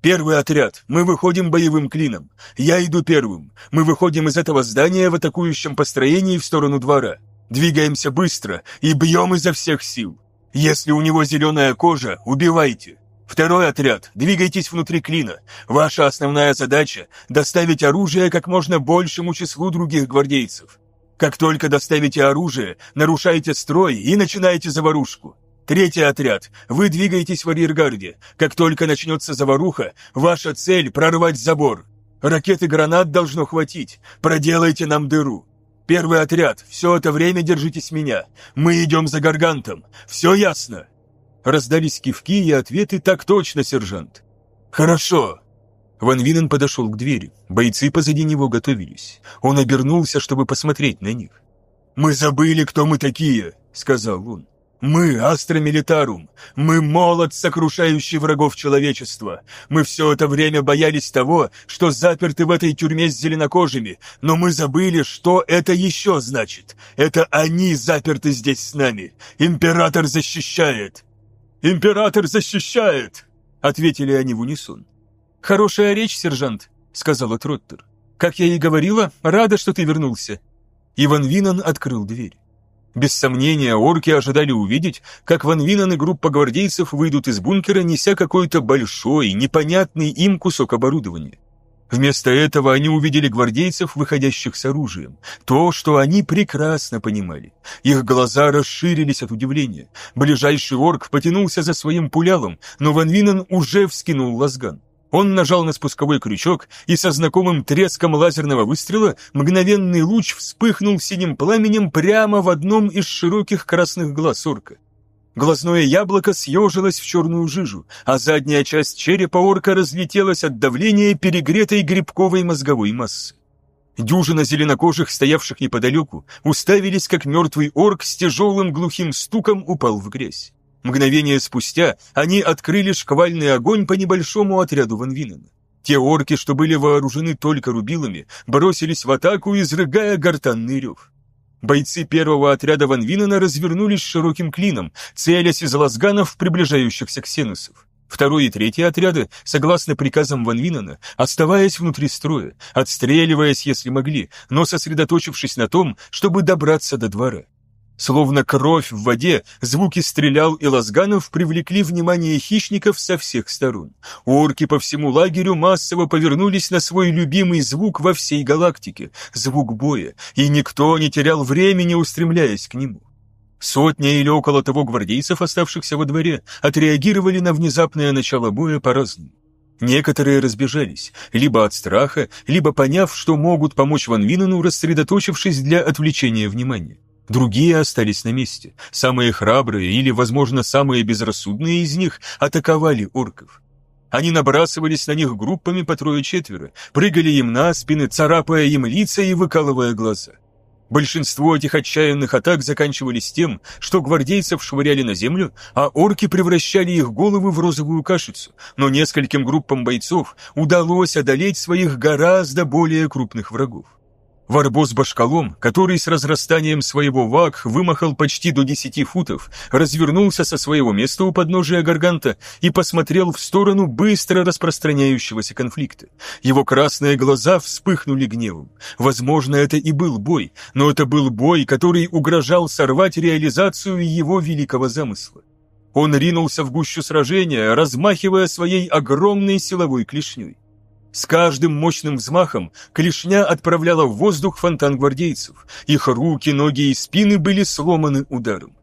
Первый отряд. Мы выходим боевым клином. Я иду первым. Мы выходим из этого здания в атакующем построении в сторону двора. Двигаемся быстро и бьем изо всех сил. Если у него зеленая кожа, убивайте. Второй отряд. Двигайтесь внутри клина. Ваша основная задача – доставить оружие как можно большему числу других гвардейцев. Как только доставите оружие, нарушайте строй и начинайте заварушку. Третий отряд. Вы двигаетесь в арьергарде. Как только начнется заваруха, ваша цель – прорвать забор. Ракеты гранат должно хватить. Проделайте нам дыру. Первый отряд. Все это время держитесь меня. Мы идем за гаргантом. Все ясно?» Раздались кивки и ответы «Так точно, сержант». «Хорошо». Ван Винен подошел к двери. Бойцы позади него готовились. Он обернулся, чтобы посмотреть на них. «Мы забыли, кто мы такие», — сказал он. Мы Астра Милитарум. Мы молот, сокрушающий врагов человечества. Мы все это время боялись того, что заперты в этой тюрьме с зеленокожими, но мы забыли, что это еще значит. Это они заперты здесь с нами. Император защищает. Император защищает, ответили они в унисон. Хорошая речь, сержант, сказала Троттер. Как я и говорила, рада, что ты вернулся. Иван Винан открыл дверь. Без сомнения, орки ожидали увидеть, как Ван Винен и группа гвардейцев выйдут из бункера, неся какой-то большой, непонятный им кусок оборудования. Вместо этого они увидели гвардейцев, выходящих с оружием. То, что они прекрасно понимали. Их глаза расширились от удивления. Ближайший орк потянулся за своим пулялом, но Ван Винен уже вскинул лазган. Он нажал на спусковой крючок, и со знакомым треском лазерного выстрела мгновенный луч вспыхнул синим пламенем прямо в одном из широких красных глаз орка. Глазное яблоко съежилось в черную жижу, а задняя часть черепа орка разлетелась от давления перегретой грибковой мозговой массы. Дюжина зеленокожих, стоявших неподалеку, уставились, как мертвый орк с тяжелым глухим стуком упал в грязь. Мгновение спустя они открыли шквальный огонь по небольшому отряду Ван Винена. Те орки, что были вооружены только рубилами, бросились в атаку, изрыгая гортанный рев. Бойцы первого отряда Ван Винена развернулись широким клином, целясь из лазганов приближающихся ксенусов. Второй и третий отряды, согласно приказам Ван Винена, оставаясь внутри строя, отстреливаясь, если могли, но сосредоточившись на том, чтобы добраться до двора. Словно кровь в воде, звуки стрелял и лазганов привлекли внимание хищников со всех сторон. Орки по всему лагерю массово повернулись на свой любимый звук во всей галактике — звук боя, и никто не терял времени, устремляясь к нему. Сотня или около того гвардейцев, оставшихся во дворе, отреагировали на внезапное начало боя по-разному. Некоторые разбежались, либо от страха, либо поняв, что могут помочь Ван Винену, рассредоточившись для отвлечения внимания. Другие остались на месте. Самые храбрые или, возможно, самые безрассудные из них атаковали орков. Они набрасывались на них группами по трое-четверо, прыгали им на спины, царапая им лица и выкалывая глаза. Большинство этих отчаянных атак заканчивались тем, что гвардейцев швыряли на землю, а орки превращали их головы в розовую кашицу, но нескольким группам бойцов удалось одолеть своих гораздо более крупных врагов. Варбос башкалом, который с разрастанием своего вак вымахал почти до десяти футов, развернулся со своего места у подножия гарганта и посмотрел в сторону быстро распространяющегося конфликта. Его красные глаза вспыхнули гневом. Возможно, это и был бой, но это был бой, который угрожал сорвать реализацию его великого замысла. Он ринулся в гущу сражения, размахивая своей огромной силовой клешней. С каждым мощным взмахом клешня отправляла в воздух фонтан гвардейцев. Их руки, ноги и спины были сломаны ударом.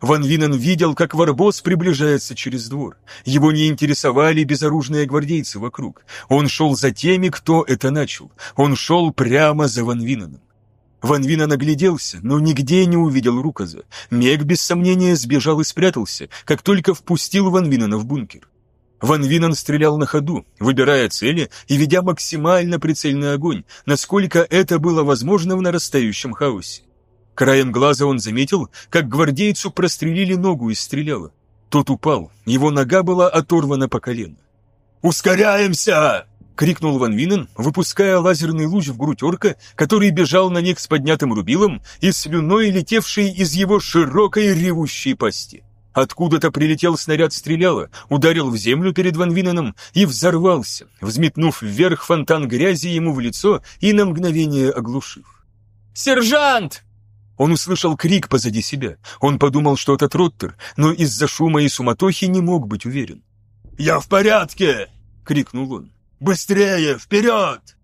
Ван Винен видел, как Варбос приближается через двор. Его не интересовали безоружные гвардейцы вокруг. Он шел за теми, кто это начал. Он шел прямо за Ван Виненом. Ван Винен огляделся, но нигде не увидел Руказа. Мег без сомнения сбежал и спрятался, как только впустил Ван Винена в бункер. Ван Винен стрелял на ходу, выбирая цели и ведя максимально прицельный огонь, насколько это было возможно в нарастающем хаосе. Краем глаза он заметил, как гвардейцу прострелили ногу и стреляло. Тот упал, его нога была оторвана по колено. «Ускоряемся!» — крикнул Ван Винен, выпуская лазерный луч в грудь орка, который бежал на них с поднятым рубилом и слюной, летевшей из его широкой ревущей пасти. Откуда-то прилетел снаряд стреляла, ударил в землю перед Ван Виненом и взорвался, взметнув вверх фонтан грязи ему в лицо и на мгновение оглушив. «Сержант!» Он услышал крик позади себя. Он подумал, что это Троттер, но из-за шума и суматохи не мог быть уверен. «Я в порядке!» — крикнул он. «Быстрее! Вперед!»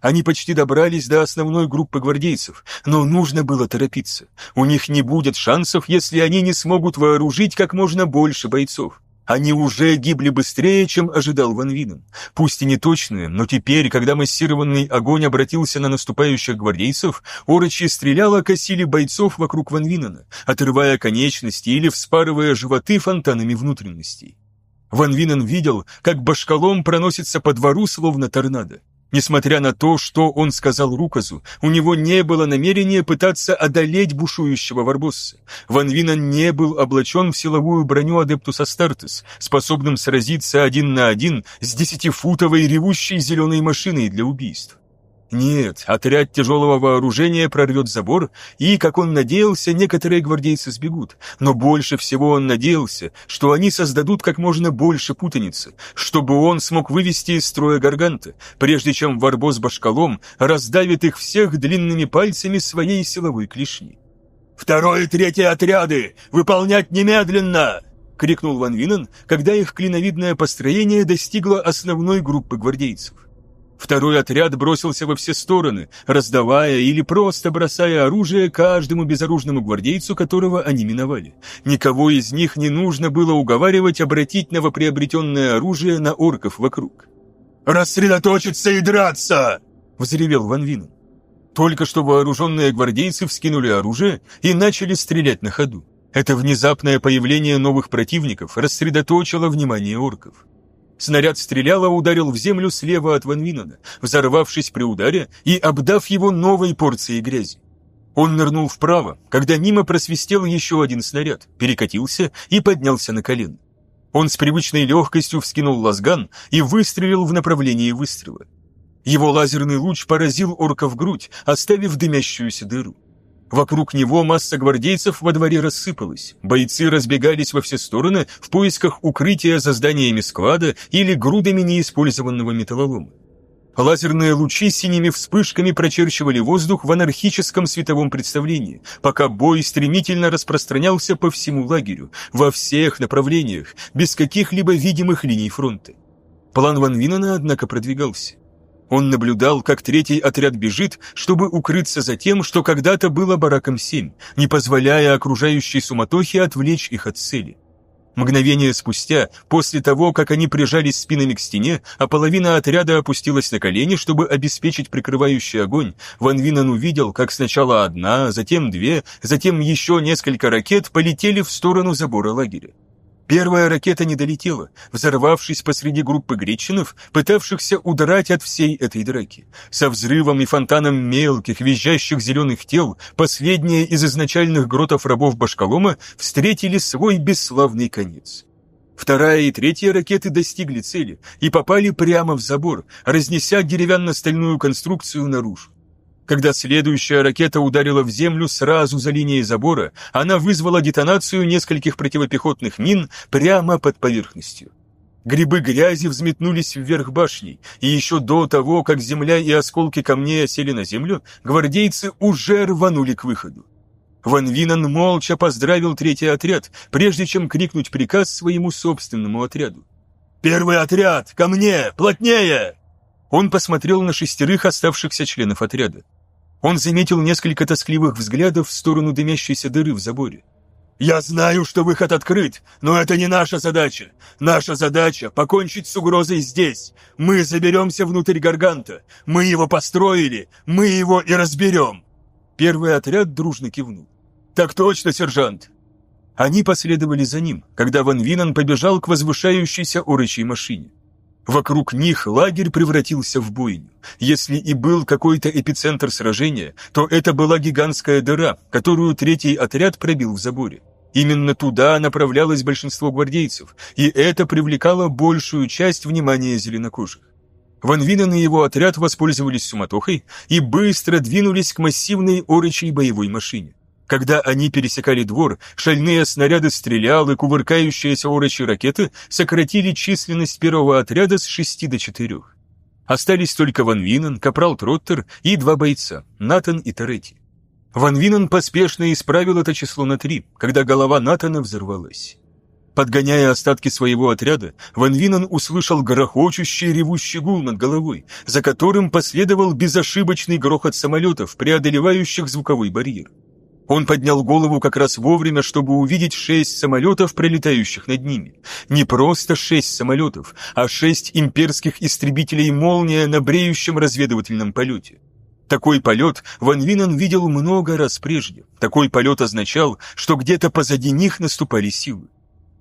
Они почти добрались до основной группы гвардейцев, но нужно было торопиться. У них не будет шансов, если они не смогут вооружить как можно больше бойцов. Они уже гибли быстрее, чем ожидал Ван Винен. Пусть и не точные, но теперь, когда массированный огонь обратился на наступающих гвардейцев, орочи стреляла косили бойцов вокруг Ван Винена, отрывая конечности или вспарывая животы фонтанами внутренностей. Ван Винен видел, как башкалом проносится по двору, словно торнадо. Несмотря на то, что он сказал Руказу, у него не было намерения пытаться одолеть бушующего Варбосса. Ван Винан не был облачен в силовую броню Адептус Астартес, способным сразиться один на один с десятифутовой ревущей зеленой машиной для убийств. Нет, отряд тяжелого вооружения прорвет забор, и, как он надеялся, некоторые гвардейцы сбегут. Но больше всего он надеялся, что они создадут как можно больше путаницы, чтобы он смог вывести из строя Гарганта, прежде чем Варбо с Башкалом раздавит их всех длинными пальцами своей силовой клешни. «Второй и третий отряды! Выполнять немедленно!» — крикнул Ван Винен, когда их клиновидное построение достигло основной группы гвардейцев. Второй отряд бросился во все стороны, раздавая или просто бросая оружие каждому безоружному гвардейцу, которого они миновали. Никого из них не нужно было уговаривать обратить новоприобретенное оружие на орков вокруг. «Рассредоточиться и драться!» — взревел Ван Винен. Только что вооруженные гвардейцы вскинули оружие и начали стрелять на ходу. Это внезапное появление новых противников рассредоточило внимание орков. Снаряд стреляла ударил в землю слева от Ван Винона, взорвавшись при ударе и обдав его новой порцией грязи. Он нырнул вправо, когда мимо просвистел еще один снаряд, перекатился и поднялся на колен. Он с привычной легкостью вскинул лазган и выстрелил в направлении выстрела. Его лазерный луч поразил орка в грудь, оставив дымящуюся дыру. Вокруг него масса гвардейцев во дворе рассыпалась. Бойцы разбегались во все стороны в поисках укрытия за зданиями склада или грудами неиспользованного металлолома. Лазерные лучи синими вспышками прочерчивали воздух в анархическом световом представлении, пока бой стремительно распространялся по всему лагерю, во всех направлениях, без каких-либо видимых линий фронта. План Ван Винена, однако, продвигался. Он наблюдал, как третий отряд бежит, чтобы укрыться за тем, что когда-то было бараком-7, не позволяя окружающей суматохе отвлечь их от цели. Мгновение спустя, после того, как они прижались спинами к стене, а половина отряда опустилась на колени, чтобы обеспечить прикрывающий огонь, Ван Винен увидел, как сначала одна, затем две, затем еще несколько ракет полетели в сторону забора лагеря. Первая ракета не долетела, взорвавшись посреди группы гречинов, пытавшихся удрать от всей этой драки. Со взрывом и фонтаном мелких, визжащих зеленых тел, последние из изначальных гротов рабов Башкалома встретили свой бесславный конец. Вторая и третья ракеты достигли цели и попали прямо в забор, разнеся деревянно-стальную конструкцию наружу. Когда следующая ракета ударила в землю сразу за линией забора, она вызвала детонацию нескольких противопехотных мин прямо под поверхностью. Грибы грязи взметнулись вверх башней, и еще до того, как земля и осколки камней осели на землю, гвардейцы уже рванули к выходу. Ван Винан молча поздравил третий отряд, прежде чем крикнуть приказ своему собственному отряду. «Первый отряд! Ко мне! Плотнее!» Он посмотрел на шестерых оставшихся членов отряда. Он заметил несколько тоскливых взглядов в сторону дымящейся дыры в заборе. «Я знаю, что выход открыт, но это не наша задача. Наша задача — покончить с угрозой здесь. Мы заберемся внутрь Гарганта. Мы его построили, мы его и разберем». Первый отряд дружно кивнул. «Так точно, сержант!» Они последовали за ним, когда Ван Винан побежал к возвышающейся орочей машине. Вокруг них лагерь превратился в бойню. Если и был какой-то эпицентр сражения, то это была гигантская дыра, которую третий отряд пробил в заборе. Именно туда направлялось большинство гвардейцев, и это привлекало большую часть внимания зеленокожих. Ван Винен и его отряд воспользовались суматохой и быстро двинулись к массивной орочей боевой машине. Когда они пересекали двор, шальные снаряды стрелялы, кувыркающиеся орочи ракеты сократили численность первого отряда с шести до четырех. Остались только Ван Винен, Капрал Троттер и два бойца, Натан и Торетти. Ван Винен поспешно исправил это число на три, когда голова Натана взорвалась. Подгоняя остатки своего отряда, Ван Винен услышал грохочущий ревущий гул над головой, за которым последовал безошибочный грохот самолетов, преодолевающих звуковой барьер. Он поднял голову как раз вовремя, чтобы увидеть шесть самолетов, пролетающих над ними. Не просто шесть самолетов, а шесть имперских истребителей «Молния» на бреющем разведывательном полете. Такой полет Ван Винен видел много раз прежде. Такой полет означал, что где-то позади них наступали силы.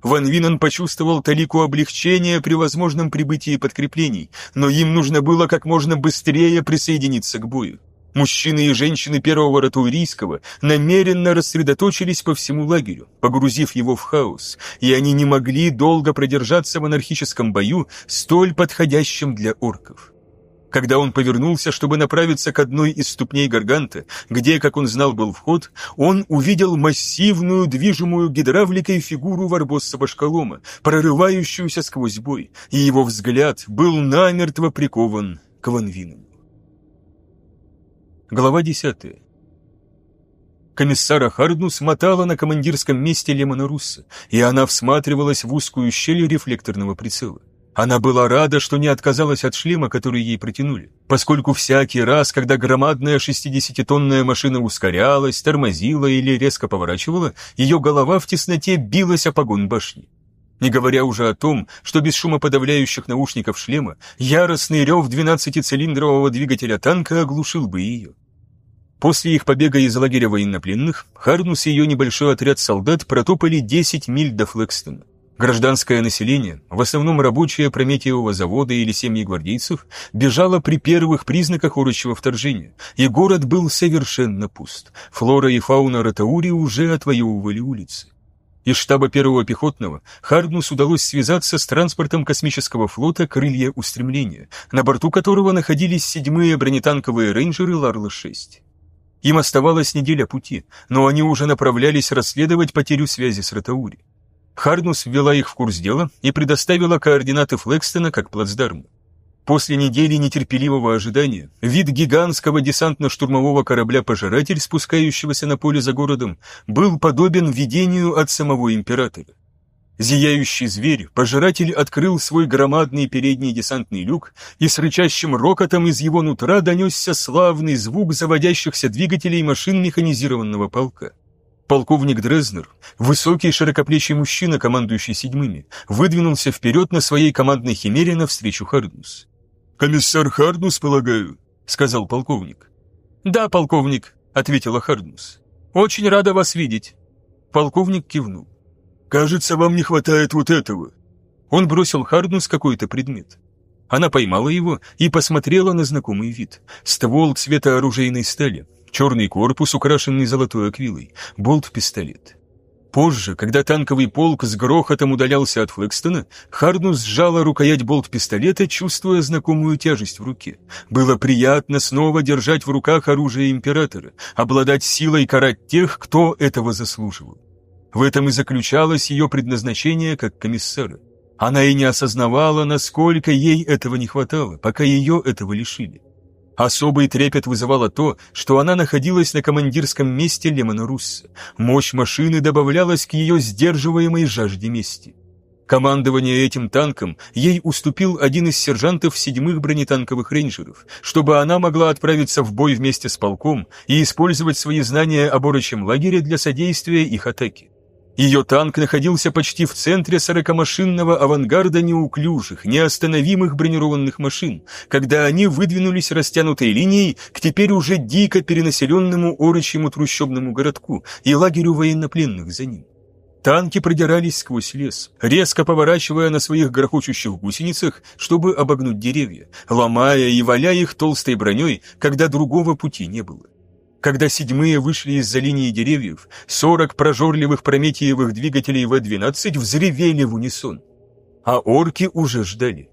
Ван Винен почувствовал талику облегчения при возможном прибытии подкреплений, но им нужно было как можно быстрее присоединиться к бою. Мужчины и женщины первого ратурийского намеренно рассредоточились по всему лагерю, погрузив его в хаос, и они не могли долго продержаться в анархическом бою, столь подходящем для орков. Когда он повернулся, чтобы направиться к одной из ступней Гарганта, где, как он знал, был вход, он увидел массивную, движимую гидравликой фигуру Варбосса Башкалома, прорывающуюся сквозь бой, и его взгляд был намертво прикован к Ванвину. Глава 10. Комиссара Харднус мотала на командирском месте Лемона Русса, и она всматривалась в узкую щель рефлекторного прицела. Она была рада, что не отказалась от шлема, который ей протянули, поскольку всякий раз, когда громадная 60-тонная машина ускорялась, тормозила или резко поворачивала, ее голова в тесноте билась о погон башни. Не говоря уже о том, что без шумоподавляющих наушников шлема яростный рев 12-цилиндрового двигателя танка оглушил бы ее. После их побега из лагеря военнопленных, Харнус и ее небольшой отряд солдат протопали 10 миль до Флекстона. Гражданское население, в основном рабочие Прометьевого завода или семьи гвардейцев, бежало при первых признаках урочего вторжения, и город был совершенно пуст. Флора и фауна Ратаури уже отвоевывали улицы. Из штаба первого пехотного Харднус удалось связаться с транспортом космического флота «Крылья устремления», на борту которого находились седьмые бронетанковые рейнджеры Ларла-6. Им оставалась неделя пути, но они уже направлялись расследовать потерю связи с Ратаури. Харднус ввела их в курс дела и предоставила координаты Флекстона как плацдарма. После недели нетерпеливого ожидания вид гигантского десантно-штурмового корабля-пожиратель, спускающегося на поле за городом, был подобен видению от самого императора. Зияющий зверь, пожиратель открыл свой громадный передний десантный люк, и с рычащим рокотом из его нутра донесся славный звук заводящихся двигателей машин механизированного полка. Полковник Дрезнер, высокий широкоплечий мужчина, командующий седьмыми, выдвинулся вперед на своей командной химере навстречу Харднус. «Комиссар Харднус, полагаю?» — сказал полковник. «Да, полковник», — ответила Харднус. «Очень рада вас видеть». Полковник кивнул. «Кажется, вам не хватает вот этого». Он бросил Харднус какой-то предмет. Она поймала его и посмотрела на знакомый вид. Ствол цвета оружейной стали, черный корпус, украшенный золотой аквилой, болт-пистолет. Позже, когда танковый полк с грохотом удалялся от Флекстона, Харднус сжала рукоять болт-пистолета, чувствуя знакомую тяжесть в руке. Было приятно снова держать в руках оружие императора, обладать силой карать тех, кто этого заслуживал. В этом и заключалось ее предназначение как комиссара. Она и не осознавала, насколько ей этого не хватало, пока ее этого лишили. Особый трепет вызывало то, что она находилась на командирском месте Лемона Русса. Мощь машины добавлялась к ее сдерживаемой жажде мести. Командование этим танком ей уступил один из сержантов седьмых бронетанковых рейнджеров, чтобы она могла отправиться в бой вместе с полком и использовать свои знания о борочем лагере для содействия их атаке. Ее танк находился почти в центре сорокамашинного авангарда неуклюжих, неостановимых бронированных машин, когда они выдвинулись растянутой линией к теперь уже дико перенаселенному орочьему трущобному городку и лагерю военнопленных за ним. Танки продирались сквозь лес, резко поворачивая на своих грохочущих гусеницах, чтобы обогнуть деревья, ломая и валя их толстой броней, когда другого пути не было. Когда седьмые вышли из-за линии деревьев, сорок прожорливых прометиевых двигателей В-12 взревели в унисон. А орки уже ждали.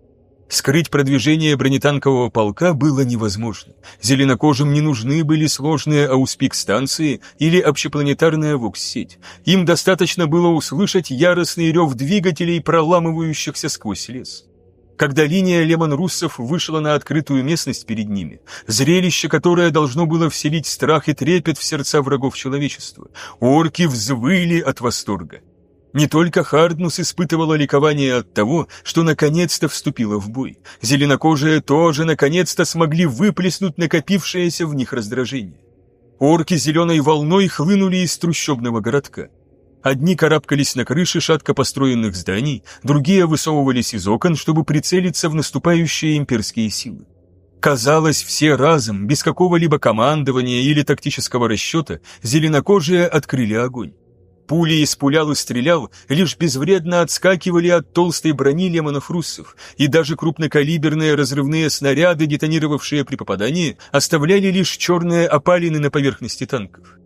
Скрыть продвижение бронетанкового полка было невозможно. Зеленокожим не нужны были сложные ауспик-станции или общепланетарная вокс-сеть. Им достаточно было услышать яростный рев двигателей, проламывающихся сквозь лес. Когда линия лемон-руссов вышла на открытую местность перед ними, зрелище, которое должно было вселить страх и трепет в сердца врагов человечества, орки взвыли от восторга. Не только Харднус испытывала ликование от того, что наконец-то вступила в бой. Зеленокожие тоже наконец-то смогли выплеснуть накопившееся в них раздражение. Орки зеленой волной хлынули из трущобного городка. Одни карабкались на крыши шатко построенных зданий, другие высовывались из окон, чтобы прицелиться в наступающие имперские силы. Казалось, все разом, без какого-либо командования или тактического расчета, зеленокожие открыли огонь. Пули из пулял и стрелял лишь безвредно отскакивали от толстой брони лемонов-руссов, и даже крупнокалиберные разрывные снаряды, детонировавшие при попадании, оставляли лишь черные опалины на поверхности танков.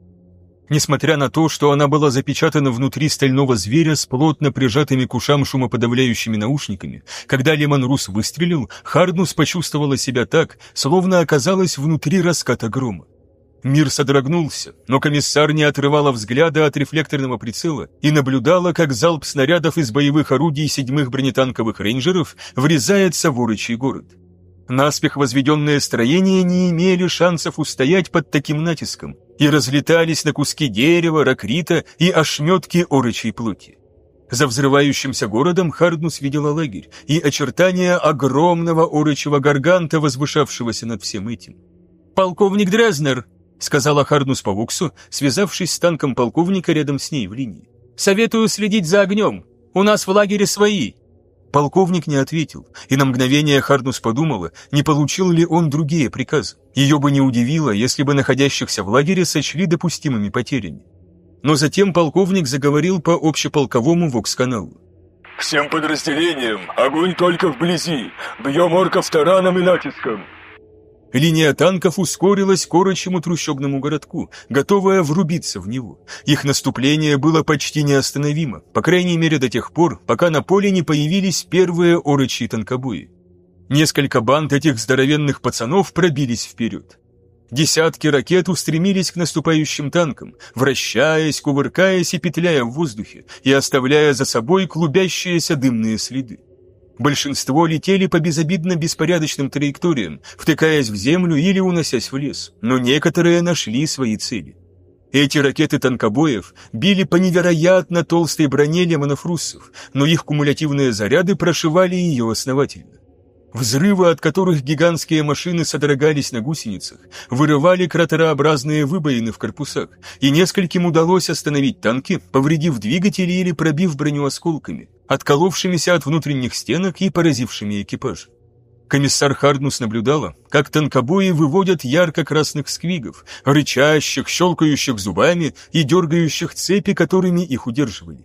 Несмотря на то, что она была запечатана внутри стального зверя с плотно прижатыми к ушам шумоподавляющими наушниками, когда Лемон Рус выстрелил, Харднус почувствовала себя так, словно оказалась внутри раската грома. Мир содрогнулся, но комиссар не отрывала взгляда от рефлекторного прицела и наблюдала, как залп снарядов из боевых орудий седьмых бронетанковых рейнджеров врезается в урочий город. Наспех возведенные строения не имели шансов устоять под таким натиском и разлетались на куски дерева, ракрита и ошметки орочей плоти. За взрывающимся городом Харднус видела лагерь и очертания огромного орочего гарганта, возвышавшегося над всем этим. «Полковник Дрезнер!» — сказала Харднус по Вуксу, связавшись с танком полковника рядом с ней в линии. «Советую следить за огнем. У нас в лагере свои». Полковник не ответил, и на мгновение Харднус подумала, не получил ли он другие приказы. Ее бы не удивило, если бы находящихся в лагере сочли допустимыми потерями. Но затем полковник заговорил по общеполковому вокс-каналу. «Всем подразделениям огонь только вблизи. Бьем орков тараном и натиском. Линия танков ускорилась к орочему трущобному городку, готовая врубиться в него. Их наступление было почти неостановимо, по крайней мере до тех пор, пока на поле не появились первые орочьи танкобои. Несколько банд этих здоровенных пацанов пробились вперед. Десятки ракет устремились к наступающим танкам, вращаясь, кувыркаясь и петляя в воздухе, и оставляя за собой клубящиеся дымные следы. Большинство летели по безобидно беспорядочным траекториям, втыкаясь в землю или уносясь в лес, но некоторые нашли свои цели. Эти ракеты танкобоев били по невероятно толстой броне лемонов-руссов, но их кумулятивные заряды прошивали ее основательно. Взрывы, от которых гигантские машины содрогались на гусеницах, вырывали кратерообразные выбоины в корпусах, и нескольким удалось остановить танки, повредив двигатели или пробив броню осколками, отколовшимися от внутренних стенок и поразившими экипаж. Комиссар Харднус наблюдала, как танкобои выводят ярко-красных сквигов, рычащих, щелкающих зубами и дергающих цепи, которыми их удерживали.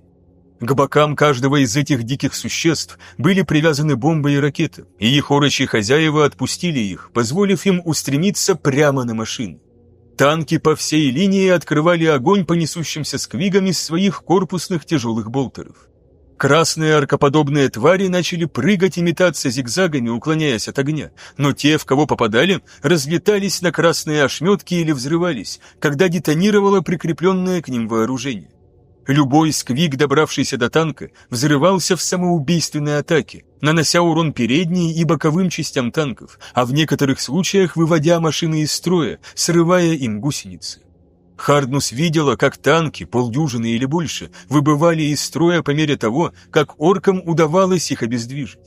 К бокам каждого из этих диких существ были привязаны бомбы и ракеты, и их орочьи хозяева отпустили их, позволив им устремиться прямо на машины. Танки по всей линии открывали огонь по несущимся сквигам из своих корпусных тяжелых болтеров. Красные аркоподобные твари начали прыгать и метаться зигзагами, уклоняясь от огня, но те, в кого попадали, разлетались на красные ошметки или взрывались, когда детонировало прикрепленное к ним вооружение. Любой сквик, добравшийся до танка, взрывался в самоубийственной атаке, нанося урон передней и боковым частям танков, а в некоторых случаях выводя машины из строя, срывая им гусеницы. Харднус видела, как танки, полдюжины или больше, выбывали из строя по мере того, как оркам удавалось их обездвижить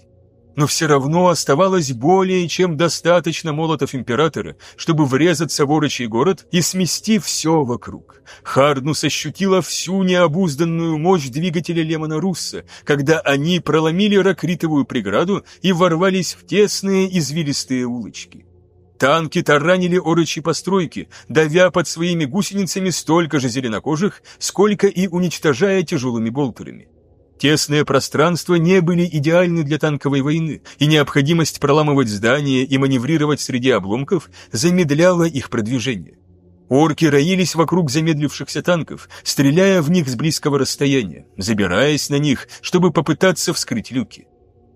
но все равно оставалось более чем достаточно молотов императора, чтобы врезаться в орочий город и смести все вокруг. Харднус ощутила всю необузданную мощь двигателя Лемона Русса, когда они проломили ракритовую преграду и ворвались в тесные извилистые улочки. Танки таранили орочьи постройки, давя под своими гусеницами столько же зеленокожих, сколько и уничтожая тяжелыми болтерами. Тесные пространства не были идеальны для танковой войны, и необходимость проламывать здания и маневрировать среди обломков замедляла их продвижение. Орки роились вокруг замедлившихся танков, стреляя в них с близкого расстояния, забираясь на них, чтобы попытаться вскрыть люки.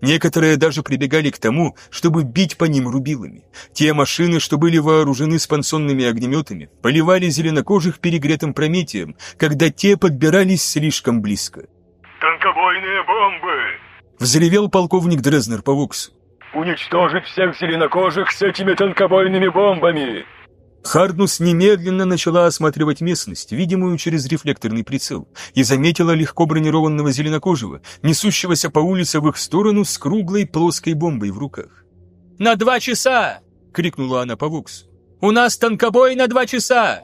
Некоторые даже прибегали к тому, чтобы бить по ним рубилами. Те машины, что были вооружены спансонными огнеметами, поливали зеленокожих перегретым прометием, когда те подбирались слишком близко. «Танкобойные бомбы!» — взревел полковник Дрезнер по Воксу. «Уничтожить всех зеленокожих с этими танкобойными бомбами!» Харднус немедленно начала осматривать местность, видимую через рефлекторный прицел, и заметила легко бронированного зеленокожего, несущегося по улице в их сторону с круглой плоской бомбой в руках. «На два часа!» — крикнула она по Воксу. «У нас танкобой на два часа!»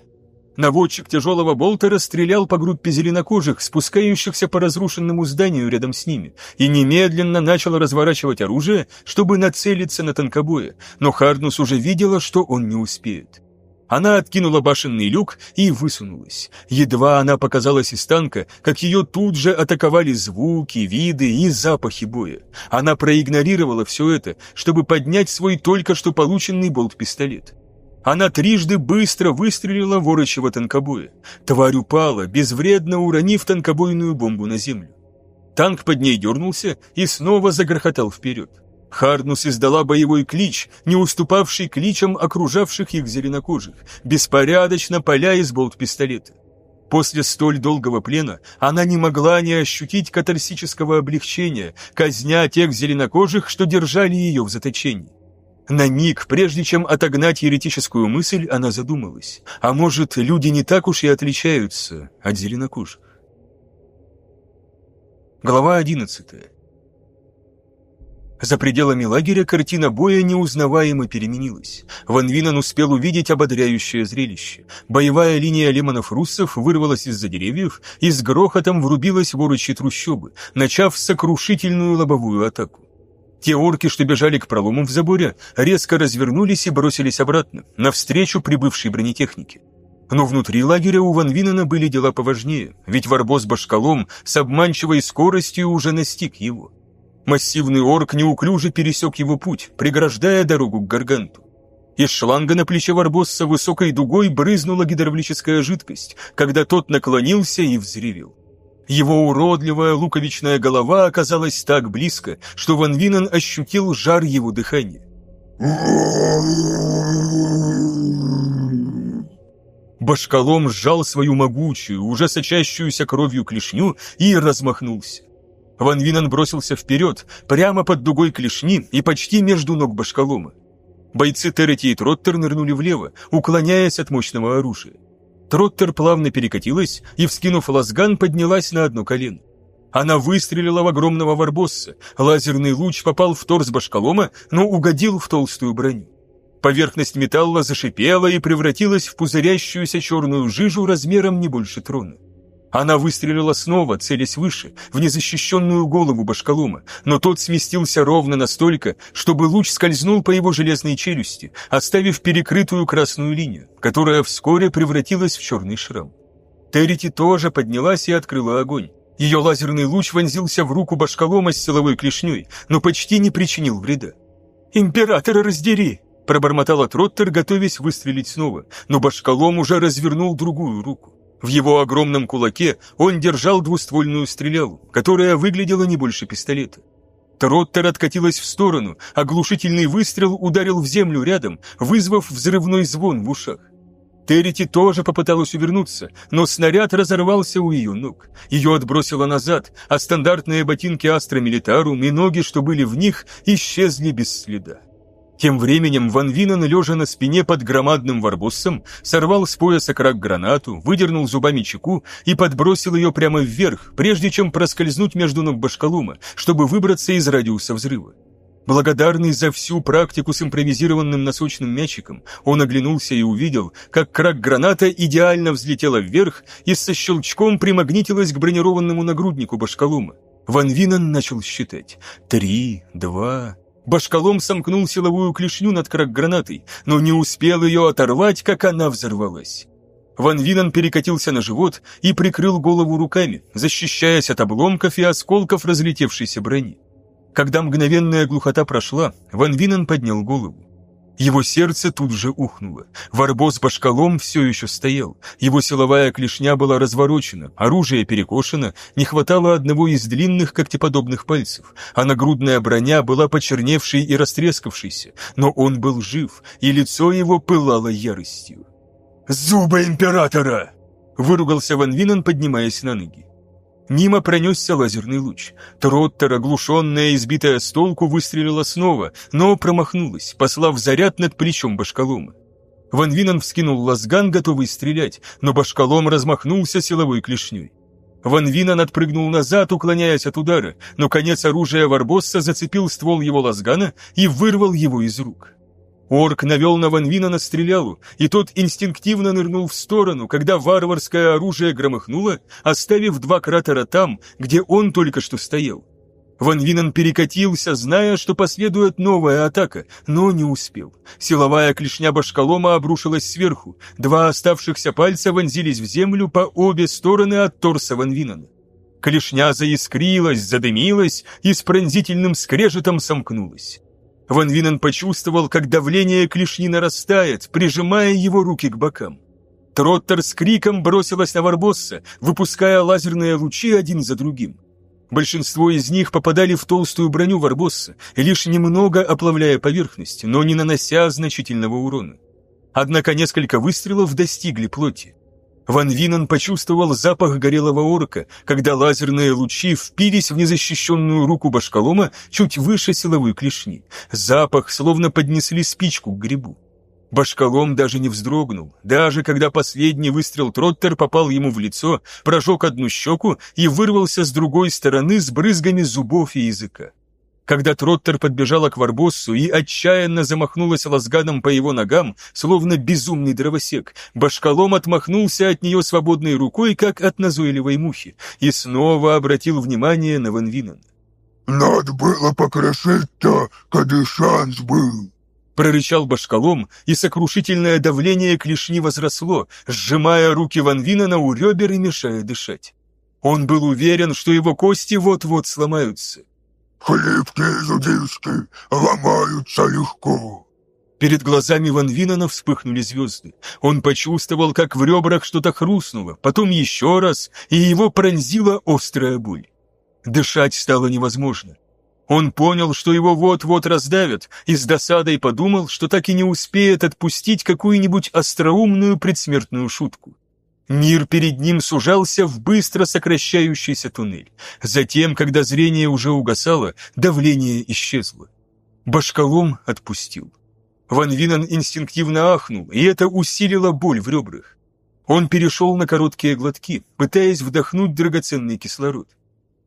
Наводчик тяжелого болтера стрелял по группе зеленокожих, спускающихся по разрушенному зданию рядом с ними, и немедленно начал разворачивать оружие, чтобы нацелиться на танкобоя, но Харднус уже видела, что он не успеет. Она откинула башенный люк и высунулась. Едва она показалась из танка, как ее тут же атаковали звуки, виды и запахи боя. Она проигнорировала все это, чтобы поднять свой только что полученный болт-пистолет. Она трижды быстро выстрелила ворочего танкобоя. Тварь упала, безвредно уронив танкобойную бомбу на землю. Танк под ней дернулся и снова загрохотал вперед. Харнус издала боевой клич, не уступавший кличам окружавших их зеленокожих, беспорядочно поля из болт-пистолета. После столь долгого плена она не могла не ощутить катарсического облегчения, казня тех зеленокожих, что держали ее в заточении. На миг, прежде чем отогнать еретическую мысль, она задумалась. А может, люди не так уж и отличаются от зеленокожих? Глава одиннадцатая. За пределами лагеря картина боя неузнаваемо переменилась. Ван Винан успел увидеть ободряющее зрелище. Боевая линия лемонов-руссов вырвалась из-за деревьев и с грохотом врубилась в орочьи трущобы, начав сокрушительную лобовую атаку. Те орки, что бежали к пролому в заборе, резко развернулись и бросились обратно, навстречу прибывшей бронетехнике. Но внутри лагеря у Ван Винена были дела поважнее, ведь Варбос башкалом с обманчивой скоростью уже настиг его. Массивный орк неуклюже пересек его путь, преграждая дорогу к гарганту. Из шланга на плече Варбосса высокой дугой брызнула гидравлическая жидкость, когда тот наклонился и взревел. Его уродливая луковичная голова оказалась так близко, что Ван Винен ощутил жар его дыхания. Башкалом сжал свою могучую, уже сочащуюся кровью клешню и размахнулся. Ван Винен бросился вперед, прямо под дугой клешни и почти между ног Башкалома. Бойцы Террети и Троттер нырнули влево, уклоняясь от мощного оружия. Троттер плавно перекатилась и, вскинув лазган, поднялась на одно колено. Она выстрелила в огромного варбосса, лазерный луч попал в торс Башкалома, но угодил в толстую броню. Поверхность металла зашипела и превратилась в пузырящуюся черную жижу размером не больше трона. Она выстрелила снова, целясь выше, в незащищенную голову Башкалума, но тот сместился ровно настолько, чтобы луч скользнул по его железной челюсти, оставив перекрытую красную линию, которая вскоре превратилась в черный шрам. Террити тоже поднялась и открыла огонь. Ее лазерный луч вонзился в руку Башкалома с силовой клешней, но почти не причинил вреда. «Императора раздери!» Пробормотала Троттер, готовясь выстрелить снова, но Башкалом уже развернул другую руку. В его огромном кулаке он держал двуствольную стрелялу, которая выглядела не больше пистолета. Троттер откатилась в сторону, оглушительный выстрел ударил в землю рядом, вызвав взрывной звон в ушах. Террити тоже попыталась увернуться, но снаряд разорвался у ее ног. Ее отбросило назад, а стандартные ботинки Астра Милитарум и ноги, что были в них, исчезли без следа. Тем временем Ван Винен, лежа на спине под громадным варбоссом, сорвал с пояса крак гранату, выдернул зубами чеку и подбросил ее прямо вверх, прежде чем проскользнуть между ног Башкалума, чтобы выбраться из радиуса взрыва. Благодарный за всю практику с импровизированным носочным мячиком, он оглянулся и увидел, как крак граната идеально взлетела вверх и со щелчком примагнитилась к бронированному нагруднику Башкалума. Ван Винен начал считать. Три, два, Башкалом сомкнул силовую клешню над крак-гранатой, но не успел ее оторвать, как она взорвалась. Ван Винан перекатился на живот и прикрыл голову руками, защищаясь от обломков и осколков разлетевшейся брони. Когда мгновенная глухота прошла, Ван Винан поднял голову. Его сердце тут же ухнуло. Варбос башкалом все еще стоял. Его силовая клешня была разворочена, оружие перекошено, не хватало одного из длинных когтеподобных пальцев, а нагрудная броня была почерневшей и растрескавшейся, но он был жив, и лицо его пылало яростью. «Зубы императора!» — выругался Ван Винен, поднимаясь на ноги. Мимо пронесся лазерный луч. Троттер, оглушенная, избитая с толку, выстрелила снова, но промахнулась, послав заряд над плечом башкалома. Ван Винен вскинул лазган, готовый стрелять, но башкалом размахнулся силовой клешней. Ван Винен отпрыгнул назад, уклоняясь от удара, но конец оружия Варбосса зацепил ствол его лазгана и вырвал его из рук. Орк навел на Ван Вина на стрелялу, и тот инстинктивно нырнул в сторону, когда варварское оружие громыхнуло, оставив два кратера там, где он только что стоял. Ван Винен перекатился, зная, что последует новая атака, но не успел. Силовая клешня башкалома обрушилась сверху, два оставшихся пальца вонзились в землю по обе стороны от торса Ван Винена. Клешня заискрилась, задымилась и с пронзительным скрежетом сомкнулась. Ван Винен почувствовал, как давление клешни нарастает, прижимая его руки к бокам. Троттер с криком бросилась на Варбосса, выпуская лазерные лучи один за другим. Большинство из них попадали в толстую броню Варбосса, лишь немного оплавляя поверхность, но не нанося значительного урона. Однако несколько выстрелов достигли плоти. Ван Винен почувствовал запах горелого орка, когда лазерные лучи впились в незащищенную руку башкалома чуть выше силовой клешни. Запах, словно поднесли спичку к грибу. Башкалом даже не вздрогнул, даже когда последний выстрел Троттер попал ему в лицо, прожег одну щеку и вырвался с другой стороны с брызгами зубов и языка. Когда Троттер подбежала к Варбоссу и отчаянно замахнулась лазганом по его ногам, словно безумный дровосек, башкалом отмахнулся от нее свободной рукой, как от назойливой мухи, и снова обратил внимание на Ван Винен. «Надо было покрошить-то, когда шанс был!» Прорычал башкалом, и сокрушительное давление клешни возросло, сжимая руки Ван Винена у ребер и мешая дышать. Он был уверен, что его кости вот-вот сломаются. Хлипкие людишки ломаются легко. Перед глазами Ван Винона вспыхнули звезды. Он почувствовал, как в ребрах что-то хрустнуло, потом еще раз, и его пронзила острая боль. Дышать стало невозможно. Он понял, что его вот-вот раздавят, и с досадой подумал, что так и не успеет отпустить какую-нибудь остроумную предсмертную шутку. Мир перед ним сужался в быстро сокращающийся туннель. Затем, когда зрение уже угасало, давление исчезло. Башкалом отпустил. Ван Винен инстинктивно ахнул, и это усилило боль в ребрах. Он перешел на короткие глотки, пытаясь вдохнуть драгоценный кислород.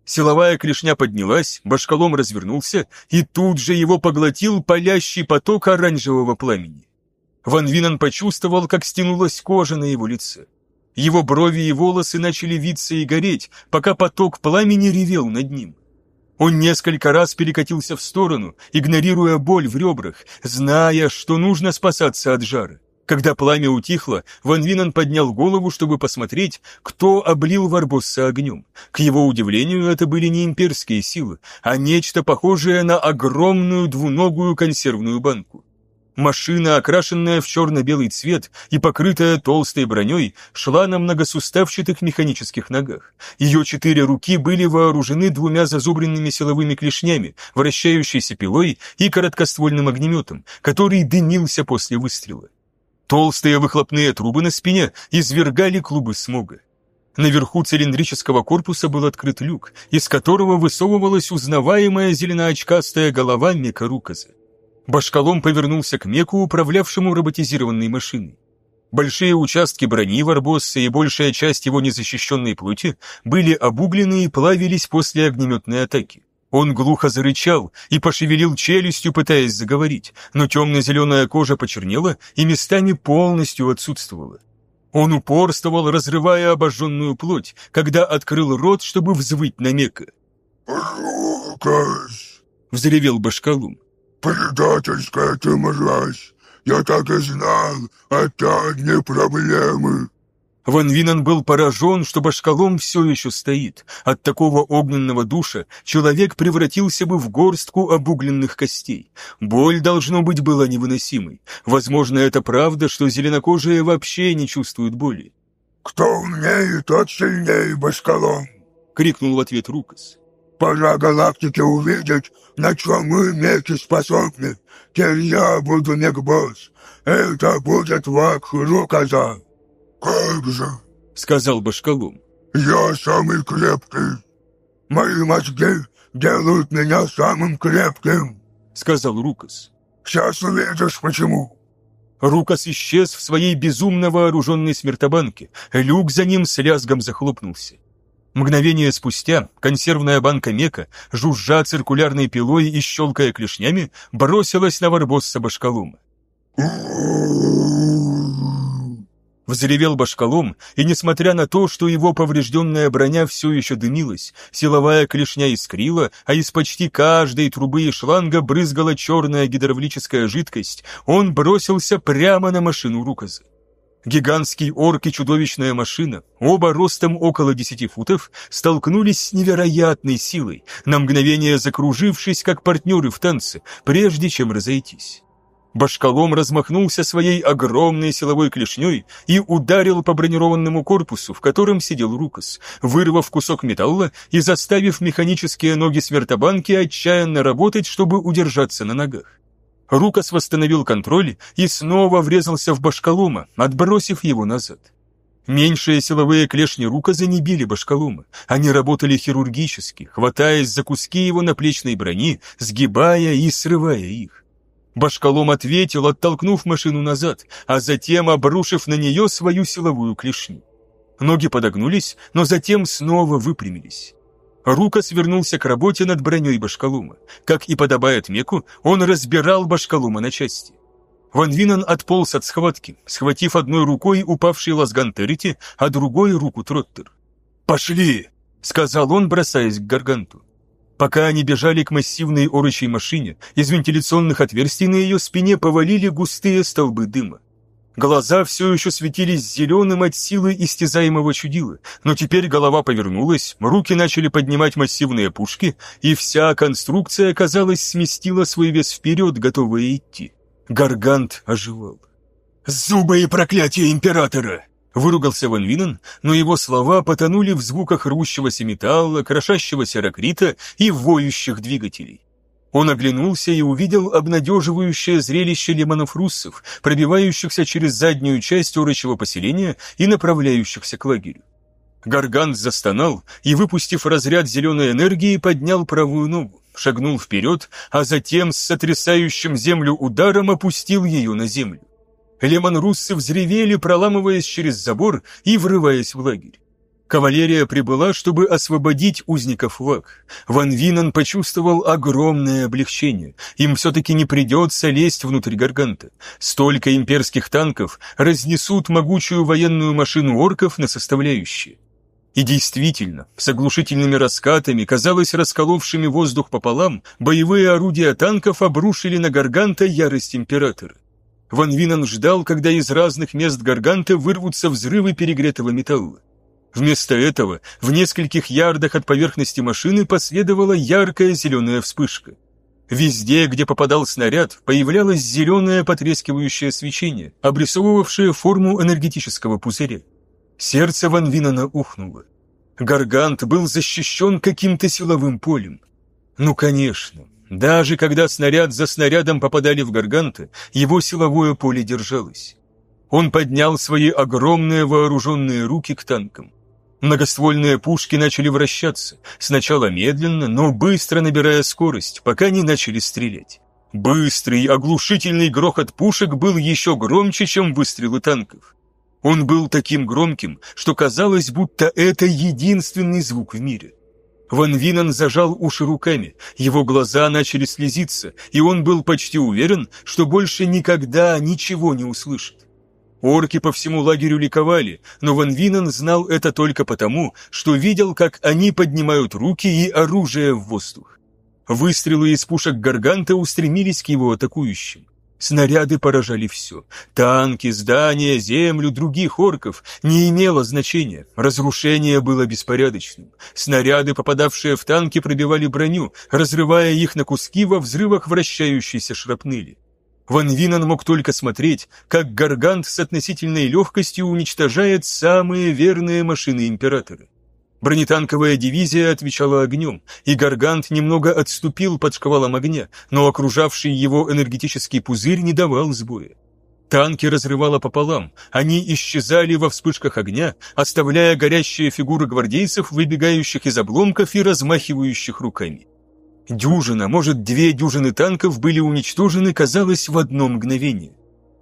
Силовая клешня поднялась, башкалом развернулся, и тут же его поглотил палящий поток оранжевого пламени. Ван Винен почувствовал, как стянулась кожа на его лице. Его брови и волосы начали виться и гореть, пока поток пламени ревел над ним. Он несколько раз перекатился в сторону, игнорируя боль в ребрах, зная, что нужно спасаться от жара. Когда пламя утихло, Ван Винен поднял голову, чтобы посмотреть, кто облил Варбосса огнем. К его удивлению, это были не имперские силы, а нечто похожее на огромную двуногую консервную банку. Машина, окрашенная в черно-белый цвет и покрытая толстой броней, шла на многосуставчатых механических ногах. Ее четыре руки были вооружены двумя зазубренными силовыми клешнями, вращающейся пилой и короткоствольным огнеметом, который дымился после выстрела. Толстые выхлопные трубы на спине извергали клубы смога. Наверху цилиндрического корпуса был открыт люк, из которого высовывалась узнаваемая зеленоочкастая голова Мека Руказа. Башкалом повернулся к Меку, управлявшему роботизированной машиной. Большие участки брони Варбосса и большая часть его незащищенной плоти были обуглены и плавились после огнеметной атаки. Он глухо зарычал и пошевелил челюстью, пытаясь заговорить, но темно-зеленая кожа почернела и местами полностью отсутствовала. Он упорствовал, разрывая обожженную плоть, когда открыл рот, чтобы взвыть на Мека. «Лукас!» — взревел Башкалум. «Предательская ты мразь! Я так и знал, это одни проблемы!» Ван Винан был поражен, что башкалом все еще стоит. От такого огненного душа человек превратился бы в горстку обугленных костей. Боль, должно быть, была невыносимой. Возможно, это правда, что зеленокожие вообще не чувствуют боли. «Кто умнее, тот сильнее, башкалом!» — крикнул в ответ Рукас. «Пора галактике увидеть, на чем мы вместе способны. Теперь я буду мегбосс. Это будет вак Рукаса!» «Как же!» — сказал Башкалум. «Я самый крепкий. Мои мозги делают меня самым крепким», — сказал Рукас. «Сейчас увидишь, почему». Рукас исчез в своей безумно вооруженной смертобанке. Люк за ним с лязгом захлопнулся. Мгновение спустя консервная банка Мека, жужжа циркулярной пилой и щелкая клешнями, бросилась на Варбосса Башкалума. Взревел башкалом, и несмотря на то, что его поврежденная броня все еще дымилась, силовая клешня искрила, а из почти каждой трубы и шланга брызгала черная гидравлическая жидкость, он бросился прямо на машину Руказа. Гигантский орк и чудовищная машина, оба ростом около десяти футов, столкнулись с невероятной силой, на мгновение закружившись, как партнеры в танце, прежде чем разойтись. Башкалом размахнулся своей огромной силовой клешней и ударил по бронированному корпусу, в котором сидел Рукас, вырвав кусок металла и заставив механические ноги свертобанки отчаянно работать, чтобы удержаться на ногах. Рукас восстановил контроль и снова врезался в Башкалома, отбросив его назад. Меньшие силовые клешни Руказа не били Башкалома, они работали хирургически, хватаясь за куски его наплечной брони, сгибая и срывая их. Башкалом ответил, оттолкнув машину назад, а затем обрушив на нее свою силовую клешню. Ноги подогнулись, но затем снова выпрямились. Рука свернулся к работе над броней Башкалума. Как и подобает Меку, он разбирал Башкалума на части. Ван Винан отполз от схватки, схватив одной рукой упавший лазган Террити, а другой руку Троттер. «Пошли!» — сказал он, бросаясь к Гарганту. Пока они бежали к массивной орочей машине, из вентиляционных отверстий на ее спине повалили густые столбы дыма. Глаза все еще светились зеленым от силы истязаемого чудила, но теперь голова повернулась, руки начали поднимать массивные пушки, и вся конструкция, казалось, сместила свой вес вперед, готовая идти. Гаргант оживал. «Зубы и проклятие императора!» Выругался Ван Винен, но его слова потонули в звуках рвущегося металла, крошащегося ракрита и воющих двигателей. Он оглянулся и увидел обнадеживающее зрелище лемонов-руссов, пробивающихся через заднюю часть урочего поселения и направляющихся к лагерю. Гаргант застонал и, выпустив разряд зеленой энергии, поднял правую ногу, шагнул вперед, а затем с сотрясающим землю ударом опустил ее на землю. Лемон-руссы взревели, проламываясь через забор и врываясь в лагерь. Кавалерия прибыла, чтобы освободить узников Вак. Ван Винан почувствовал огромное облегчение. Им все-таки не придется лезть внутрь Гарганта. Столько имперских танков разнесут могучую военную машину орков на составляющие. И действительно, с оглушительными раскатами, казалось расколовшими воздух пополам, боевые орудия танков обрушили на Гарганта ярость Императора. Ван Винан ждал, когда из разных мест Гарганта вырвутся взрывы перегретого металла. Вместо этого в нескольких ярдах от поверхности машины последовала яркая зеленая вспышка. Везде, где попадал снаряд, появлялось зеленое потрескивающее свечение, обрисовывавшее форму энергетического пузыря. Сердце Ван Винана ухнуло. Гаргант был защищен каким-то силовым полем. Ну, конечно, даже когда снаряд за снарядом попадали в Гарганта, его силовое поле держалось. Он поднял свои огромные вооруженные руки к танкам. Многоствольные пушки начали вращаться, сначала медленно, но быстро набирая скорость, пока не начали стрелять. Быстрый, оглушительный грохот пушек был еще громче, чем выстрелы танков. Он был таким громким, что казалось, будто это единственный звук в мире. Ван Винан зажал уши руками, его глаза начали слезиться, и он был почти уверен, что больше никогда ничего не услышит. Орки по всему лагерю ликовали, но Ван Винан знал это только потому, что видел, как они поднимают руки и оружие в воздух. Выстрелы из пушек Гарганта устремились к его атакующим. Снаряды поражали все. Танки, здания, землю, других орков. Не имело значения. Разрушение было беспорядочным. Снаряды, попадавшие в танки, пробивали броню, разрывая их на куски во взрывах вращающейся шрапнели. Ван Винан мог только смотреть, как Гаргант с относительной легкостью уничтожает самые верные машины Императора. Бронетанковая дивизия отвечала огнем, и Гаргант немного отступил под шквалом огня, но окружавший его энергетический пузырь не давал сбоя. Танки разрывало пополам, они исчезали во вспышках огня, оставляя горящие фигуры гвардейцев, выбегающих из обломков и размахивающих руками. Дюжина, может, две дюжины танков были уничтожены, казалось, в одно мгновение.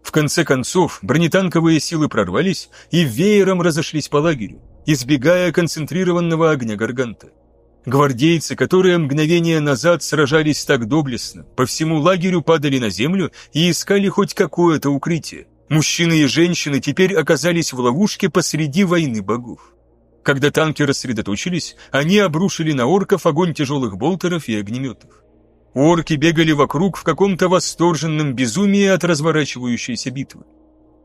В конце концов, бронетанковые силы прорвались и веером разошлись по лагерю, избегая концентрированного огня Гарганта. Гвардейцы, которые мгновение назад сражались так доблестно, по всему лагерю падали на землю и искали хоть какое-то укрытие. Мужчины и женщины теперь оказались в ловушке посреди войны богов. Когда танки рассредоточились, они обрушили на орков огонь тяжелых болтеров и огнеметов. Орки бегали вокруг в каком-то восторженном безумии от разворачивающейся битвы.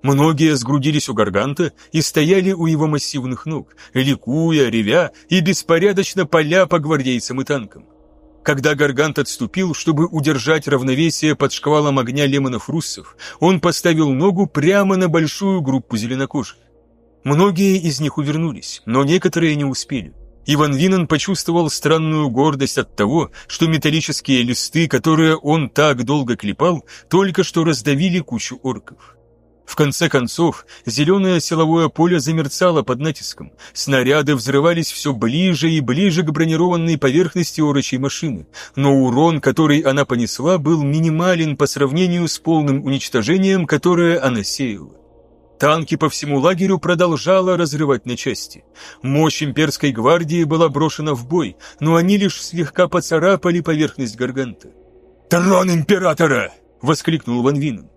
Многие сгрудились у Гарганта и стояли у его массивных ног, ликуя, ревя и беспорядочно поля по гвардейцам и танкам. Когда Гаргант отступил, чтобы удержать равновесие под шквалом огня лемонов-руссов, он поставил ногу прямо на большую группу зеленокожих. Многие из них увернулись, но некоторые не успели. Иван Винен почувствовал странную гордость от того, что металлические листы, которые он так долго клепал, только что раздавили кучу орков. В конце концов, зеленое силовое поле замерцало под натиском. Снаряды взрывались все ближе и ближе к бронированной поверхности орочей машины, но урон, который она понесла, был минимален по сравнению с полным уничтожением, которое она сеяла. Танки по всему лагерю продолжало разрывать на части. Мощь имперской гвардии была брошена в бой, но они лишь слегка поцарапали поверхность Гарганта. «Трон императора!» — воскликнул Ван Винен.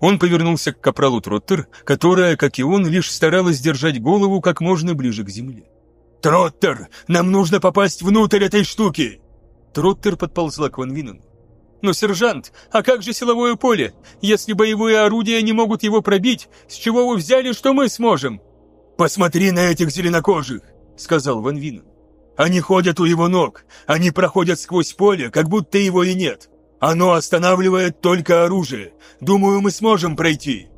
Он повернулся к капралу Троттер, которая, как и он, лишь старалась держать голову как можно ближе к земле. «Троттер, нам нужно попасть внутрь этой штуки!» Троттер подползла к Ван Винену. «Но, сержант, а как же силовое поле? Если боевые орудия не могут его пробить, с чего вы взяли, что мы сможем?» «Посмотри на этих зеленокожих», — сказал Ван Винен. «Они ходят у его ног, они проходят сквозь поле, как будто его и нет. Оно останавливает только оружие. Думаю, мы сможем пройти».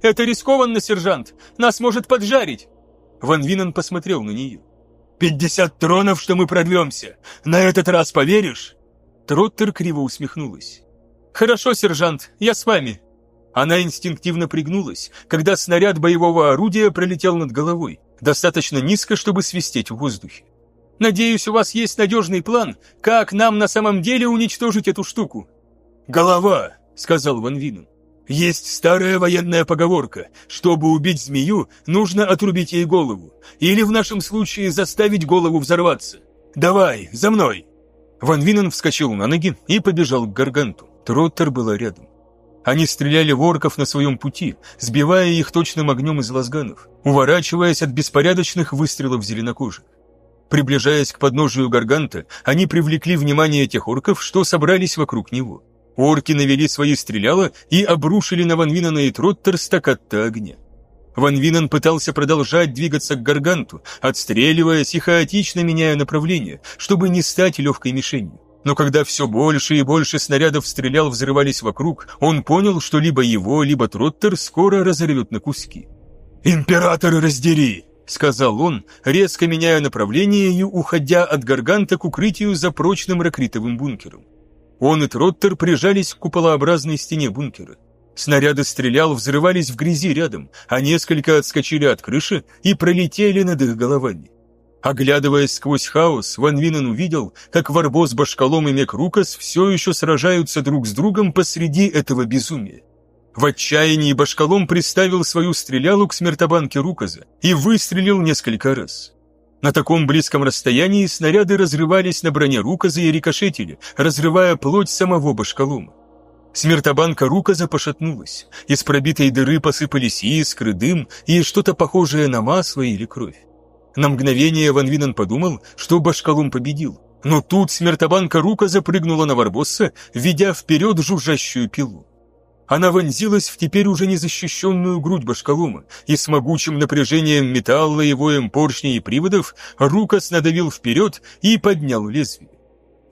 «Это рискованно, сержант, нас может поджарить». Ван Винен посмотрел на нее. «Пятьдесят тронов, что мы прорвемся. На этот раз поверишь?» Троттер криво усмехнулась. «Хорошо, сержант, я с вами». Она инстинктивно пригнулась, когда снаряд боевого орудия пролетел над головой, достаточно низко, чтобы свистеть в воздухе. «Надеюсь, у вас есть надежный план, как нам на самом деле уничтожить эту штуку?» «Голова», — сказал Ван Винен. «Есть старая военная поговорка. Чтобы убить змею, нужно отрубить ей голову. Или в нашем случае заставить голову взорваться. Давай, за мной!» Ван Винен вскочил на ноги и побежал к Гарганту. Троттер была рядом. Они стреляли в орков на своем пути, сбивая их точным огнем из лазганов, уворачиваясь от беспорядочных выстрелов зеленокожих. Приближаясь к подножию Гарганта, они привлекли внимание тех орков, что собрались вокруг него. Орки навели свои стреляла и обрушили на Ван Винена и Троттер стакатто огня. Ван Винен пытался продолжать двигаться к Гарганту, отстреливаясь и хаотично меняя направление, чтобы не стать легкой мишенью. Но когда все больше и больше снарядов стрелял взрывались вокруг, он понял, что либо его, либо Троттер скоро разорвет на куски. «Император, раздери!» — сказал он, резко меняя направление и уходя от Гарганта к укрытию за прочным ракритовым бункером. Он и Троттер прижались к куполообразной стене бункера. Снаряды стрелял, взрывались в грязи рядом, а несколько отскочили от крыши и пролетели над их головами. Оглядываясь сквозь хаос, Ван Винен увидел, как Варбос, Башкалом и Мек Рукас все еще сражаются друг с другом посреди этого безумия. В отчаянии Башкалом приставил свою стрелялу к смертобанке Руказа и выстрелил несколько раз. На таком близком расстоянии снаряды разрывались на броне Руказа и рикошетили, разрывая плоть самого Башкалома. Смертобанка Руказа пошатнулась. Из пробитой дыры посыпались искры, дым и что-то похожее на масло или кровь. На мгновение Ван Винен подумал, что Башкалум победил. Но тут смертобанка Рука запрыгнула на Варбосса, ведя вперед жужжащую пилу. Она вонзилась в теперь уже незащищенную грудь башкалума, и с могучим напряжением металла и воем поршней и приводов Рукас надавил вперед и поднял лезвие.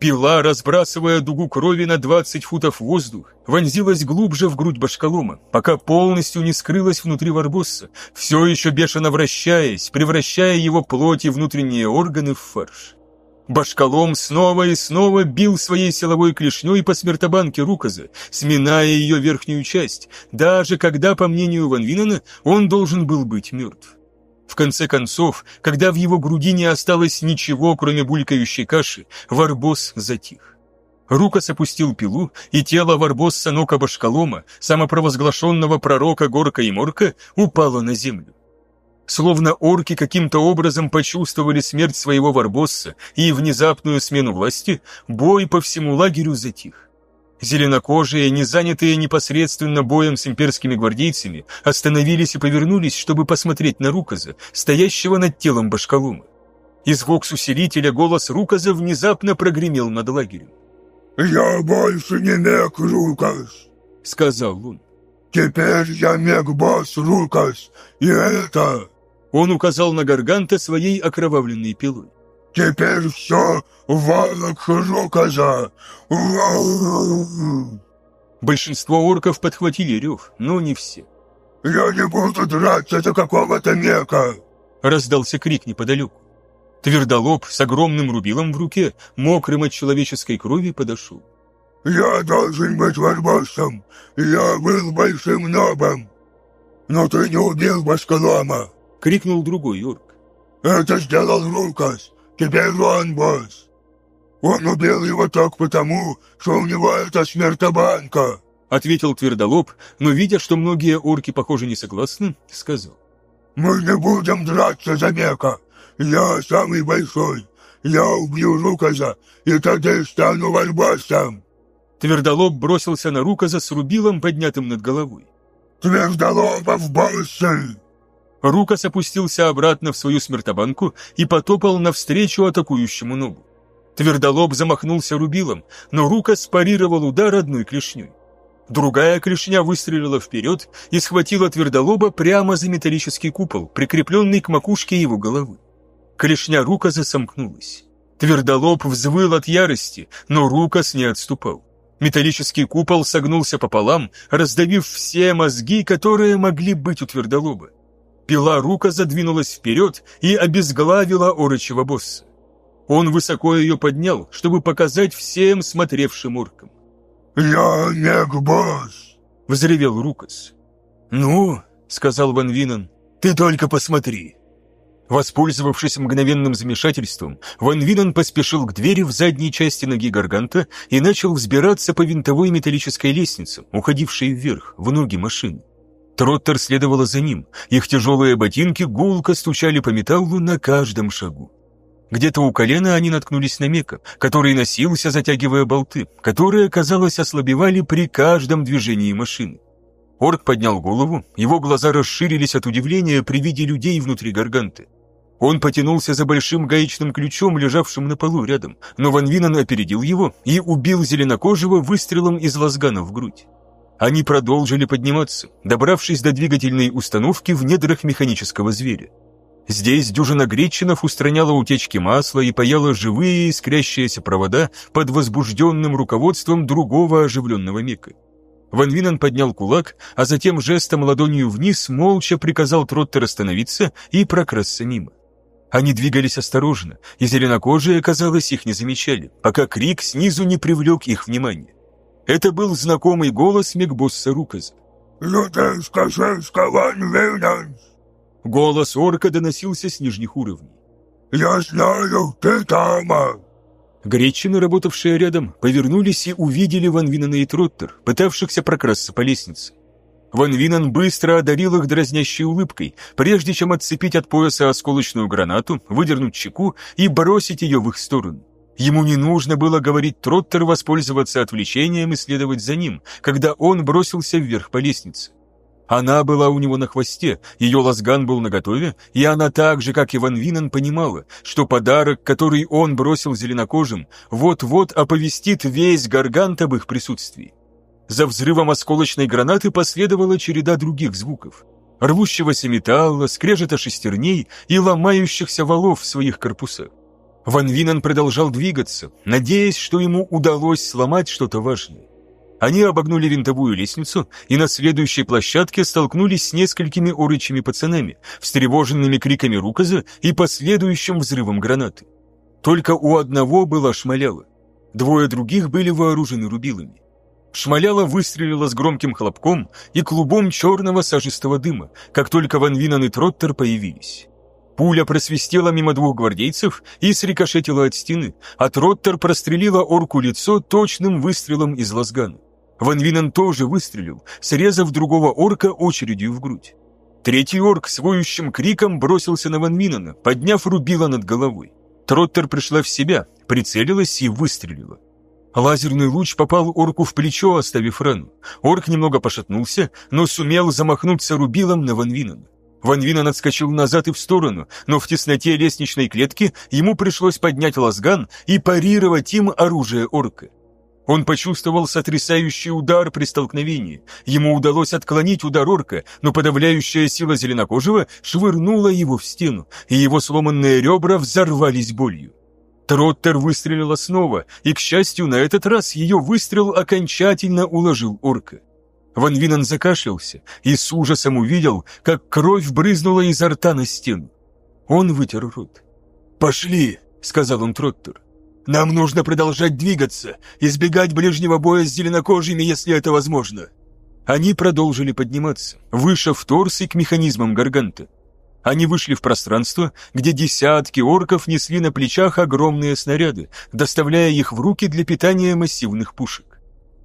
Пила, разбрасывая дугу крови на 20 футов в воздух, вонзилась глубже в грудь башкалома, пока полностью не скрылась внутри варбосса, все еще бешено вращаясь, превращая его плоть и внутренние органы в фарш. Башкалом снова и снова бил своей силовой клешней по смертобанке Руказа, сминая ее верхнюю часть, даже когда, по мнению Ван Винена, он должен был быть мертв. В конце концов, когда в его груди не осталось ничего, кроме булькающей каши, Варбос затих. Рукас опустил пилу, и тело Варбосса Нока Башкалома, самопровозглашенного пророка Горка и Морка, упало на землю. Словно орки каким-то образом почувствовали смерть своего Варбосса и внезапную смену власти, бой по всему лагерю затих. Зеленокожие, не занятые непосредственно боем с имперскими гвардейцами, остановились и повернулись, чтобы посмотреть на Руказа, стоящего над телом Башкалума. Из вокс-усилителя голос Руказа внезапно прогремел над лагерем. «Я больше не Мег Рукас», — сказал он. «Теперь я Мег-босс Рукас, и это он указал на Гарганта своей окровавленной пилой. «Теперь все валок Рокоза!» Большинство орков подхватили рев, но не все. «Я не буду драться за какого-то мека!» Раздался крик неподалеку. Твердолоб с огромным рубилом в руке, мокрым от человеческой крови, подошел. «Я должен быть варбосом! Я был большим нобом! Но ты не убил Баскалома!» — крикнул другой орк. «Это сделал Лукас! Теперь он босс! Он убил его так потому, что у него это смертобанка!» Ответил Твердолоб, но, видя, что многие орки, похоже, не согласны, сказал. «Мы не будем драться за Мека! Я самый большой! Я убью Руказа, и тогда стану варбосом!» Твердолоб бросился на Руказа с рубилом, поднятым над головой. «Твердолобов боссы!» Рукас опустился обратно в свою смертобанку и потопал навстречу атакующему ногу. Твердолоб замахнулся рубилом, но Рукас парировал удар одной клешней. Другая клешня выстрелила вперед и схватила твердолоба прямо за металлический купол, прикрепленный к макушке его головы. Клешня Рукаса сомкнулась. Твердолоб взвыл от ярости, но Рукас не отступал. Металлический купол согнулся пополам, раздавив все мозги, которые могли быть у твердолоба. Пила рука задвинулась вперед и обезглавила орочего босса. Он высоко ее поднял, чтобы показать всем смотревшим оркам. «Я не босс!» — взревел Рукас. «Ну, — сказал Ван Винен, — ты только посмотри!» Воспользовавшись мгновенным замешательством, Ван Винен поспешил к двери в задней части ноги Гарганта и начал взбираться по винтовой металлической лестнице, уходившей вверх, в ноги машины. Троттер следовала за ним, их тяжелые ботинки гулко стучали по металлу на каждом шагу. Где-то у колена они наткнулись на Мека, который носился, затягивая болты, которые, казалось, ослабевали при каждом движении машины. Орк поднял голову, его глаза расширились от удивления при виде людей внутри гарганты. Он потянулся за большим гаечным ключом, лежавшим на полу рядом, но Ван Винен опередил его и убил зеленокожего выстрелом из лазгана в грудь. Они продолжили подниматься, добравшись до двигательной установки в недрах механического зверя. Здесь дюжина гречинов устраняла утечки масла и паяла живые искрящиеся провода под возбужденным руководством другого оживленного мека. Ван Винен поднял кулак, а затем жестом ладонью вниз молча приказал Троттер остановиться и прокрасться мимо. Они двигались осторожно, и зеленокожие, казалось, их не замечали, пока крик снизу не привлек их внимание. Это был знакомый голос Мегбосса Руказа. «Лютейска шейска ван Виненс!» Голос орка доносился с нижних уровней. «Я знаю, ты там!» Гречины, работавшие рядом, повернулись и увидели Ван Винена и Троттер, пытавшихся прокрасться по лестнице. Ван Винен быстро одарил их дразнящей улыбкой, прежде чем отцепить от пояса осколочную гранату, выдернуть чеку и бросить ее в их сторону. Ему не нужно было говорить Троттеру воспользоваться отвлечением и следовать за ним, когда он бросился вверх по лестнице. Она была у него на хвосте, ее лазган был наготове, и она так же, как и Ван Винен, понимала, что подарок, который он бросил зеленокожим, вот-вот оповестит весь Гаргант об их присутствии. За взрывом осколочной гранаты последовала череда других звуков. Рвущегося металла, скрежета шестерней и ломающихся валов в своих корпусах. Ван Винен продолжал двигаться, надеясь, что ему удалось сломать что-то важное. Они обогнули винтовую лестницу и на следующей площадке столкнулись с несколькими орычими пацанами, встревоженными криками Руказа и последующим взрывом гранаты. Только у одного была шмаляла. Двое других были вооружены рубилами. Шмаляла выстрелила с громким хлопком и клубом черного сажистого дыма, как только Ван Винан и Троттер появились. Пуля просвистела мимо двух гвардейцев и срикошетила от стены, а Троттер прострелила орку лицо точным выстрелом из лазгана. Ван Винен тоже выстрелил, срезав другого орка очередью в грудь. Третий орк с воющим криком бросился на Ван Винена, подняв рубило над головой. Троттер пришла в себя, прицелилась и выстрелила. Лазерный луч попал орку в плечо, оставив рану. Орк немного пошатнулся, но сумел замахнуться рубилом на Ван Винена. Ван Винен отскочил назад и в сторону, но в тесноте лестничной клетки ему пришлось поднять лазган и парировать им оружие орка. Он почувствовал сотрясающий удар при столкновении. Ему удалось отклонить удар орка, но подавляющая сила зеленокожего швырнула его в стену, и его сломанные ребра взорвались болью. Троттер выстрелила снова, и, к счастью, на этот раз ее выстрел окончательно уложил орка. Ван Винен закашлялся и с ужасом увидел, как кровь брызнула изо рта на стену. Он вытер рот. «Пошли!» — сказал он Троттер. Нам нужно продолжать двигаться, избегать ближнего боя с зеленокожими, если это возможно. Они продолжили подниматься, выше в торс и к механизмам Гарганта. Они вышли в пространство, где десятки орков несли на плечах огромные снаряды, доставляя их в руки для питания массивных пушек.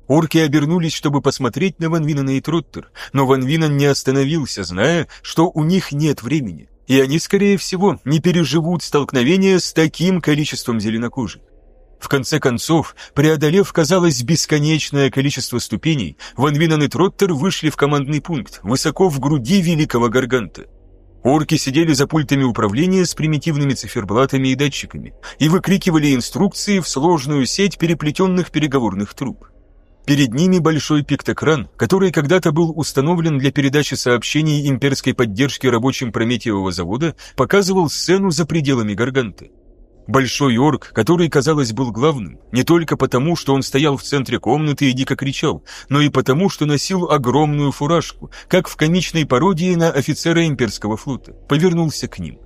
Орки обернулись, чтобы посмотреть на Ван Винена и Троттер, но Ван Винен не остановился, зная, что у них нет времени и они, скорее всего, не переживут столкновения с таким количеством зеленокожих. В конце концов, преодолев, казалось, бесконечное количество ступеней, Ван Винен и Троттер вышли в командный пункт, высоко в груди великого Гарганта. Орки сидели за пультами управления с примитивными циферблатами и датчиками и выкрикивали инструкции в сложную сеть переплетенных переговорных труб. Перед ними большой пиктокран, который когда-то был установлен для передачи сообщений имперской поддержки рабочим Прометеевого завода, показывал сцену за пределами Гарганты. Большой орк, который, казалось, был главным, не только потому, что он стоял в центре комнаты и дико кричал, но и потому, что носил огромную фуражку, как в комичной пародии на офицера имперского флота, повернулся к ним.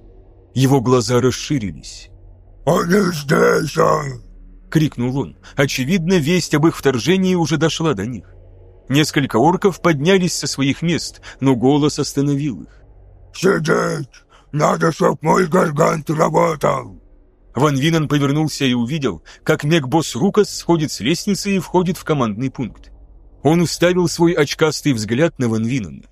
Его глаза расширились. «Они здесь, а!» — крикнул он. Очевидно, весть об их вторжении уже дошла до них. Несколько орков поднялись со своих мест, но голос остановил их. «Сидеть! Надо, чтоб мой гаргант работал!» Ван Винен повернулся и увидел, как мегбосс Рукас сходит с лестницы и входит в командный пункт. Он уставил свой очкастый взгляд на Ван Винена.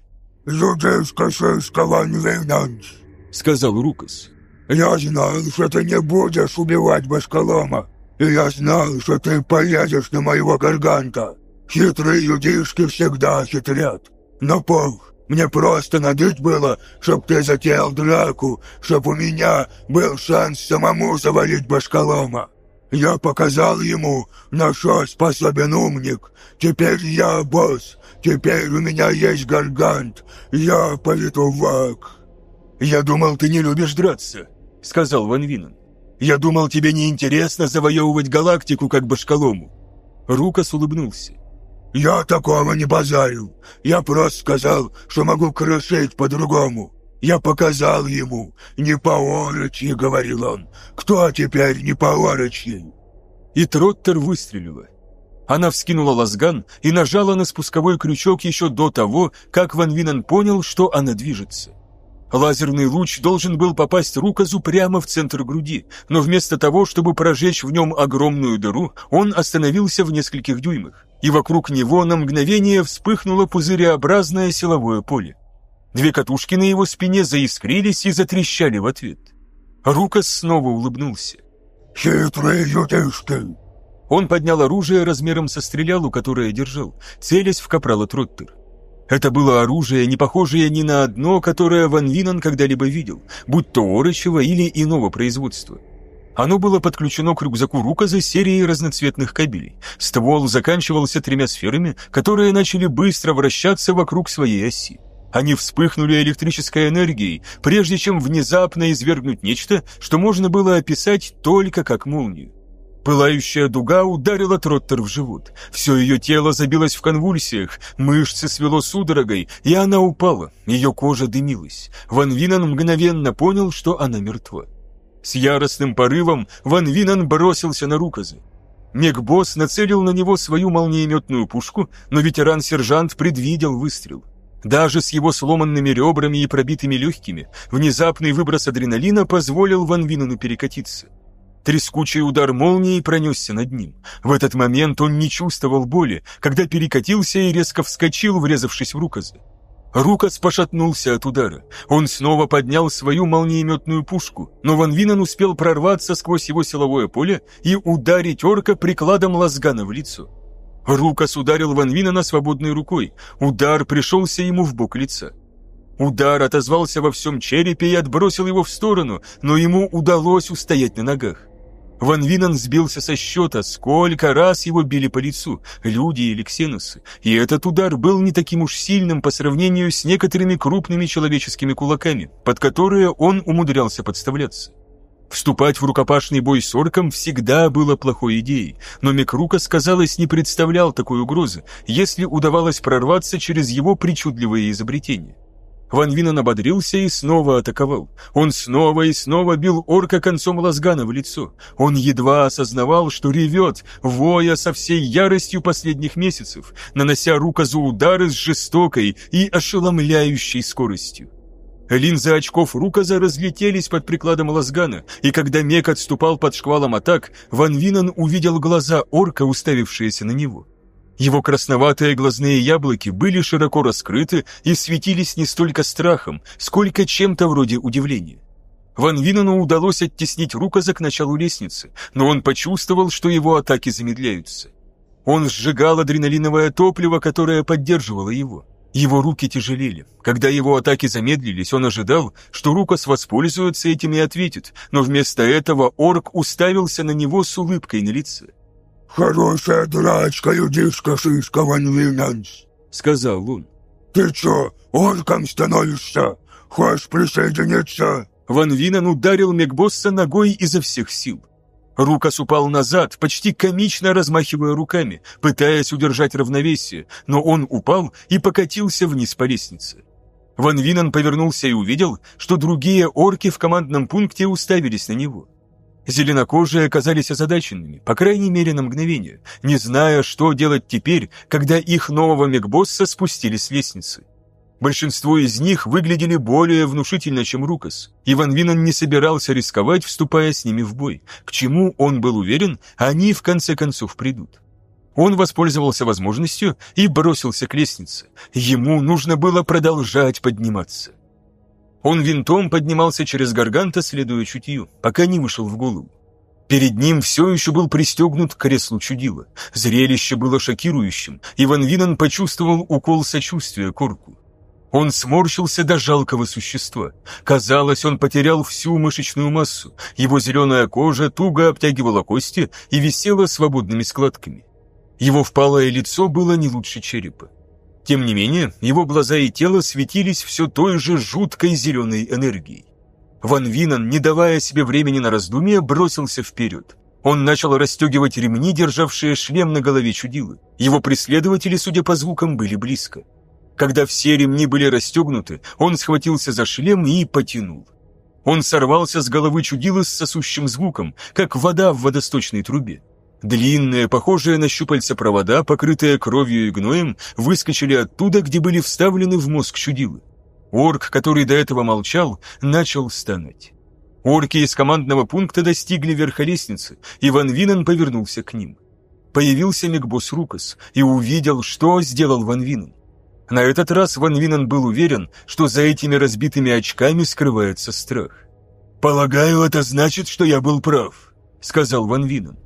«Жудейска шишка Ван Виненс!» — сказал Рукас. «Я знал, что ты не будешь убивать Башкалома, и я знал, что ты полезешь на моего гарганта. Хитрые людишки всегда хитрят. Но пох, мне просто надыть было, чтоб ты затеял драку, чтоб у меня был шанс самому завалить башколома. Я показал ему, на что способен умник. Теперь я босс, теперь у меня есть гаргант, я политувак. «Я думал, ты не любишь драться», — сказал Ван Винен. Я думал, тебе не интересно завоевывать галактику, как башкалому». Рукас улыбнулся. «Я такого не базарил. Я просто сказал, что могу крушить по-другому. Я показал ему. Не по-орочьи, — говорил он. Кто теперь не по-орочьи?» И Троттер выстрелила. Она вскинула лазган и нажала на спусковой крючок еще до того, как Ван Винен понял, что она движется. Лазерный луч должен был попасть Руказу прямо в центр груди, но вместо того, чтобы прожечь в нем огромную дыру, он остановился в нескольких дюймах, и вокруг него на мгновение вспыхнуло пузыреобразное силовое поле. Две катушки на его спине заискрились и затрещали в ответ. Рукас снова улыбнулся. «Хитрые людишки!» Он поднял оружие размером со стрелялу, которое держал, целясь в капрала Троттер. Это было оружие, не похожее ни на одно, которое Ван Винан когда-либо видел, будь то орочего или иного производства. Оно было подключено к рюкзаку Руказа серией разноцветных кабелей. Ствол заканчивался тремя сферами, которые начали быстро вращаться вокруг своей оси. Они вспыхнули электрической энергией, прежде чем внезапно извергнуть нечто, что можно было описать только как молнию. Пылающая дуга ударила Троттер в живот. Все ее тело забилось в конвульсиях, мышцы свело судорогой, и она упала, ее кожа дымилась. Ван Винан мгновенно понял, что она мертва. С яростным порывом Ван Винан бросился на Руказа. Мегбосс нацелил на него свою молниеметную пушку, но ветеран-сержант предвидел выстрел. Даже с его сломанными ребрами и пробитыми легкими, внезапный выброс адреналина позволил Ван Винану перекатиться. Трескучий удар молнии пронесся над ним. В этот момент он не чувствовал боли, когда перекатился и резко вскочил, врезавшись в Руказа. Рукас пошатнулся от удара. Он снова поднял свою молниеметную пушку, но Ван Винен успел прорваться сквозь его силовое поле и ударить орка прикладом лазгана в лицо. Рукас ударил Ван Винена свободной рукой. Удар пришелся ему в бок лица. Удар отозвался во всем черепе и отбросил его в сторону, но ему удалось устоять на ногах. Ван Винан сбился со счета, сколько раз его били по лицу, люди или ксеносы, и этот удар был не таким уж сильным по сравнению с некоторыми крупными человеческими кулаками, под которые он умудрялся подставляться. Вступать в рукопашный бой с орком всегда было плохой идеей, но Микрукас, казалось, не представлял такой угрозы, если удавалось прорваться через его причудливые изобретения. Ван Винен ободрился и снова атаковал. Он снова и снова бил орка концом лазгана в лицо. Он едва осознавал, что ревет, воя со всей яростью последних месяцев, нанося руказу удары с жестокой и ошеломляющей скоростью. Линзы очков Руказа разлетелись под прикладом лазгана, и когда Мек отступал под шквалом атак, Ван Винен увидел глаза орка, уставившиеся на него. Его красноватые глазные яблоки были широко раскрыты и светились не столько страхом, сколько чем-то вроде удивления. Ван Винену удалось оттеснить Руказа к началу лестницы, но он почувствовал, что его атаки замедляются. Он сжигал адреналиновое топливо, которое поддерживало его. Его руки тяжелели. Когда его атаки замедлились, он ожидал, что Рукас воспользуется этим и ответит, но вместо этого орк уставился на него с улыбкой на лице. «Хорошая дурачка, людишка-шишка Ван Винанс», — сказал он. «Ты чё, орком становишься? Хочешь присоединиться?» Ван Винан ударил Мегбосса ногой изо всех сил. Рукас упал назад, почти комично размахивая руками, пытаясь удержать равновесие, но он упал и покатился вниз по лестнице. Ван Винан повернулся и увидел, что другие орки в командном пункте уставились на него. Зеленокожие оказались озадаченными, по крайней мере на мгновение, не зная, что делать теперь, когда их нового мегбосса спустили с лестницы. Большинство из них выглядели более внушительно, чем Рукас. Иван Винан не собирался рисковать, вступая с ними в бой. К чему он был уверен, они в конце концов придут. Он воспользовался возможностью и бросился к лестнице. Ему нужно было продолжать подниматься. Он винтом поднимался через гарганта, следуя чутью, пока не вышел в голову. Перед ним все еще был пристегнут к креслу чудила. Зрелище было шокирующим, и Ван Винан почувствовал укол сочувствия Корку. Он сморщился до жалкого существа. Казалось, он потерял всю мышечную массу, его зеленая кожа туго обтягивала кости и висела свободными складками. Его впалое лицо было не лучше черепа. Тем не менее, его глаза и тело светились все той же жуткой зеленой энергией. Ван Винан, не давая себе времени на раздумье, бросился вперед. Он начал расстегивать ремни, державшие шлем на голове чудилы. Его преследователи, судя по звукам, были близко. Когда все ремни были расстегнуты, он схватился за шлем и потянул. Он сорвался с головы чудилы с сосущим звуком, как вода в водосточной трубе. Длинные, похожие на щупальца провода, покрытые кровью и гноем, выскочили оттуда, где были вставлены в мозг чудилы. Орк, который до этого молчал, начал стонать. Орки из командного пункта достигли верха лестницы, и Ван Винен повернулся к ним. Появился Мегбос Рукас и увидел, что сделал Ван Винен. На этот раз Ван Винен был уверен, что за этими разбитыми очками скрывается страх. «Полагаю, это значит, что я был прав», — сказал Ван Винен.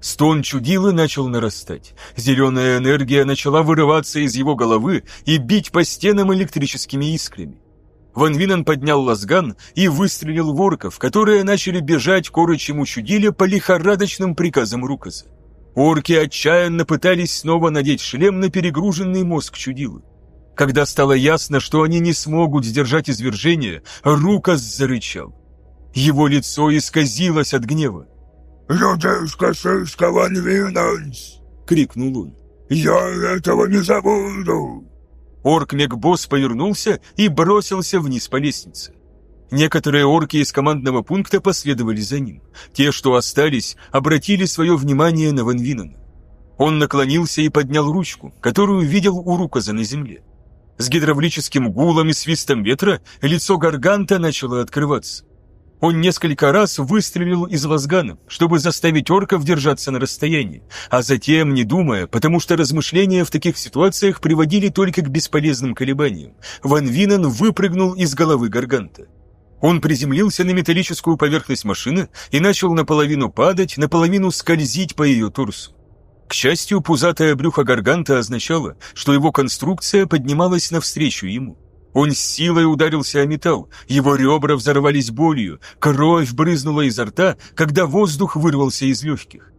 Стон чудилы начал нарастать. Зеленая энергия начала вырываться из его головы и бить по стенам электрическими искрами. Ван Винен поднял лазган и выстрелил в орков, которые начали бежать к орочему чудиле по лихорадочным приказам Рукаса. Орки отчаянно пытались снова надеть шлем на перегруженный мозг чудилы. Когда стало ясно, что они не смогут сдержать извержение, Рукас зарычал. Его лицо исказилось от гнева. «Людишка сыска Ван Винанс!» — крикнул он. «Я этого не забуду!» Орк-мегбосс повернулся и бросился вниз по лестнице. Некоторые орки из командного пункта последовали за ним. Те, что остались, обратили свое внимание на Ван Винена. Он наклонился и поднял ручку, которую видел у Руказа на земле. С гидравлическим гулом и свистом ветра лицо Гарганта начало открываться. Он несколько раз выстрелил из лазгана, чтобы заставить орков держаться на расстоянии, а затем, не думая, потому что размышления в таких ситуациях приводили только к бесполезным колебаниям, Ван Винен выпрыгнул из головы Гарганта. Он приземлился на металлическую поверхность машины и начал наполовину падать, наполовину скользить по ее торсу. К счастью, пузатое брюхо Гарганта означало, что его конструкция поднималась навстречу ему. Он силой ударился о металл, его ребра взорвались болью, кровь брызнула изо рта, когда воздух вырвался из легких.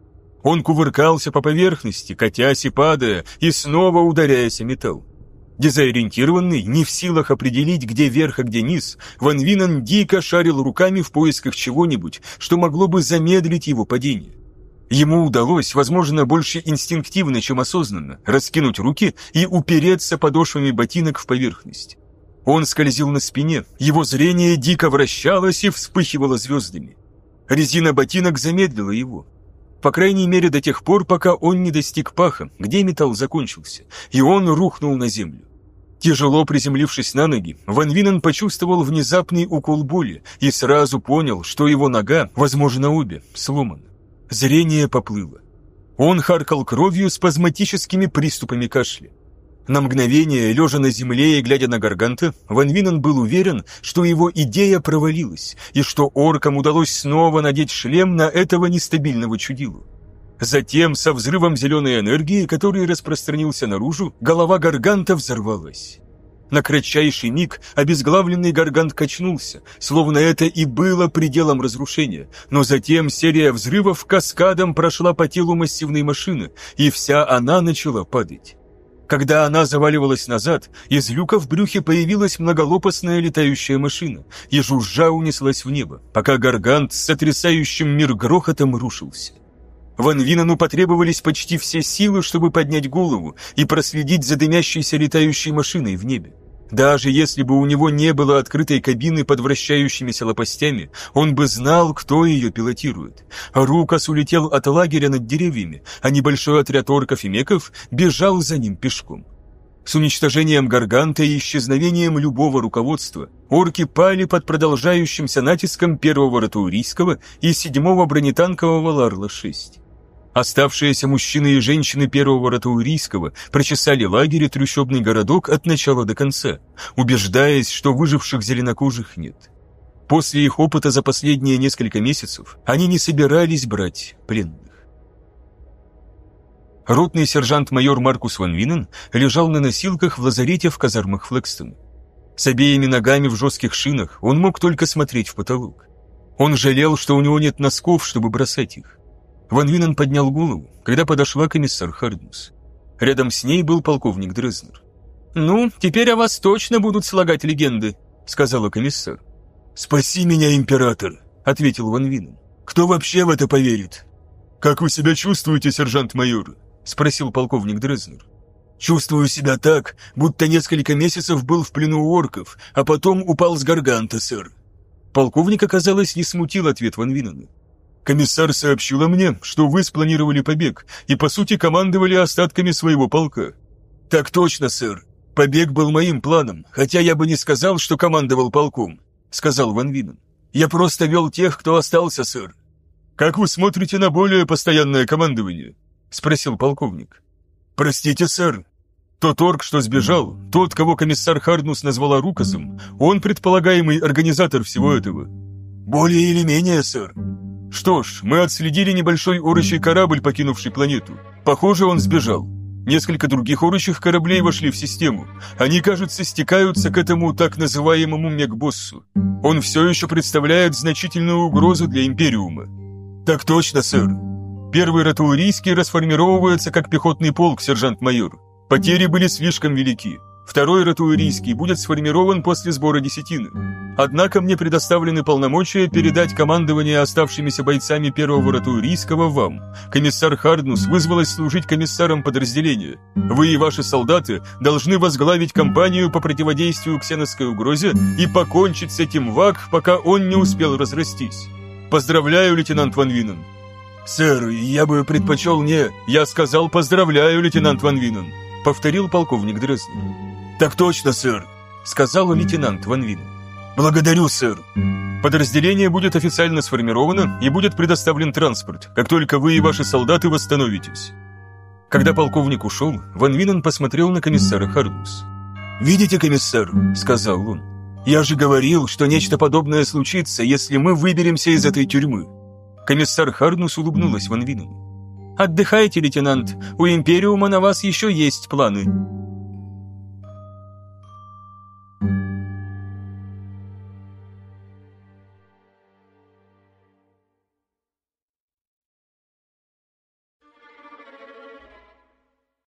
Он кувыркался по поверхности, катясь и падая, и снова ударяясь о металл. Дезориентированный, не в силах определить, где верх, а где низ, Ван Винен дико шарил руками в поисках чего-нибудь, что могло бы замедлить его падение. Ему удалось, возможно, больше инстинктивно, чем осознанно, раскинуть руки и упереться подошвами ботинок в поверхность. Он скользил на спине, его зрение дико вращалось и вспыхивало звездами. Резина ботинок замедлила его. По крайней мере до тех пор, пока он не достиг паха, где металл закончился, и он рухнул на землю. Тяжело приземлившись на ноги, Ван Винен почувствовал внезапный укол боли и сразу понял, что его нога, возможно обе, сломана. Зрение поплыло. Он харкал кровью спазматическими приступами кашля. На мгновение, лежа на земле и глядя на Гарганта, Ван Винен был уверен, что его идея провалилась, и что оркам удалось снова надеть шлем на этого нестабильного чудилу. Затем, со взрывом зеленой энергии, который распространился наружу, голова Гарганта взорвалась. На кратчайший миг обезглавленный Гаргант качнулся, словно это и было пределом разрушения, но затем серия взрывов каскадом прошла по телу массивной машины, и вся она начала падать. Когда она заваливалась назад, из люка в брюхе появилась многолопастная летающая машина, и жужжа унеслась в небо, пока гаргант с сотрясающим мир грохотом рушился. Ван Винену потребовались почти все силы, чтобы поднять голову и проследить за дымящейся летающей машиной в небе. Даже если бы у него не было открытой кабины под вращающимися лопастями, он бы знал, кто ее пилотирует. Рукас улетел от лагеря над деревьями, а небольшой отряд орков и меков бежал за ним пешком. С уничтожением Гарганта и исчезновением любого руководства орки пали под продолжающимся натиском первого ротаурийского и седьмого бронетанкового Ларла-6. Оставшиеся мужчины и женщины первого ротаурийского прочесали лагерь и трущобный городок от начала до конца, убеждаясь, что выживших зеленокожих нет. После их опыта за последние несколько месяцев они не собирались брать пленных. Ротный сержант-майор Маркус Ван Винен лежал на носилках в лазарете в казармах Флекстона. С обеими ногами в жестких шинах он мог только смотреть в потолок. Он жалел, что у него нет носков, чтобы бросать их. Ван Винен поднял голову, когда подошла комиссар Харднус. Рядом с ней был полковник Дрезнер. «Ну, теперь о вас точно будут слагать легенды», — сказала комиссар. «Спаси меня, император», — ответил Ван Винен. «Кто вообще в это поверит?» «Как вы себя чувствуете, сержант-майор?» — спросил полковник Дрезнер. «Чувствую себя так, будто несколько месяцев был в плену у орков, а потом упал с гарганта, сэр». Полковник, оказалось, не смутил ответ Ван Винена. Комиссар сообщила мне, что вы спланировали побег и, по сути, командовали остатками своего полка. Так точно, сэр. Побег был моим планом, хотя я бы не сказал, что командовал полком, сказал Ван Винен. Я просто вел тех, кто остался, сэр. Как вы смотрите на более постоянное командование? спросил полковник. Простите, сэр. Тот орк, что сбежал, тот, кого комиссар Харднус назвала Руказом, он предполагаемый организатор всего этого. Более или менее, сэр. Что ж, мы отследили небольшой орочий корабль, покинувший планету. Похоже, он сбежал. Несколько других орочих кораблей вошли в систему. Они, кажется, стекаются к этому так называемому мегбоссу. Он все еще представляет значительную угрозу для Империума. Так точно, сэр. Первый ратуурийский расформировывается как пехотный полк, сержант-майор. Потери были слишком велики. Второй ратуэрийский будет сформирован после сбора десятины. Однако мне предоставлены полномочия передать командование оставшимися бойцами первого ратуэрийского вам. Комиссар Харднус вызвалась служить комиссаром подразделения. Вы и ваши солдаты должны возглавить кампанию по противодействию ксеновской угрозе и покончить с этим ВАК, пока он не успел разрастись. Поздравляю, лейтенант Ван Винен. Сэр, я бы предпочел не... Я сказал поздравляю, лейтенант Ван Винен. Повторил полковник Дрезнер. «Так точно, сэр», — сказал лейтенант Ван Вин. «Благодарю, сэр. Подразделение будет официально сформировано и будет предоставлен транспорт, как только вы и ваши солдаты восстановитесь». Когда полковник ушел, Ван Винен посмотрел на комиссара Хардус. «Видите, комиссар», — сказал он, — «я же говорил, что нечто подобное случится, если мы выберемся из этой тюрьмы». Комиссар Хардус улыбнулась Ван Винену. «Отдыхайте, лейтенант, у Империума на вас еще есть планы».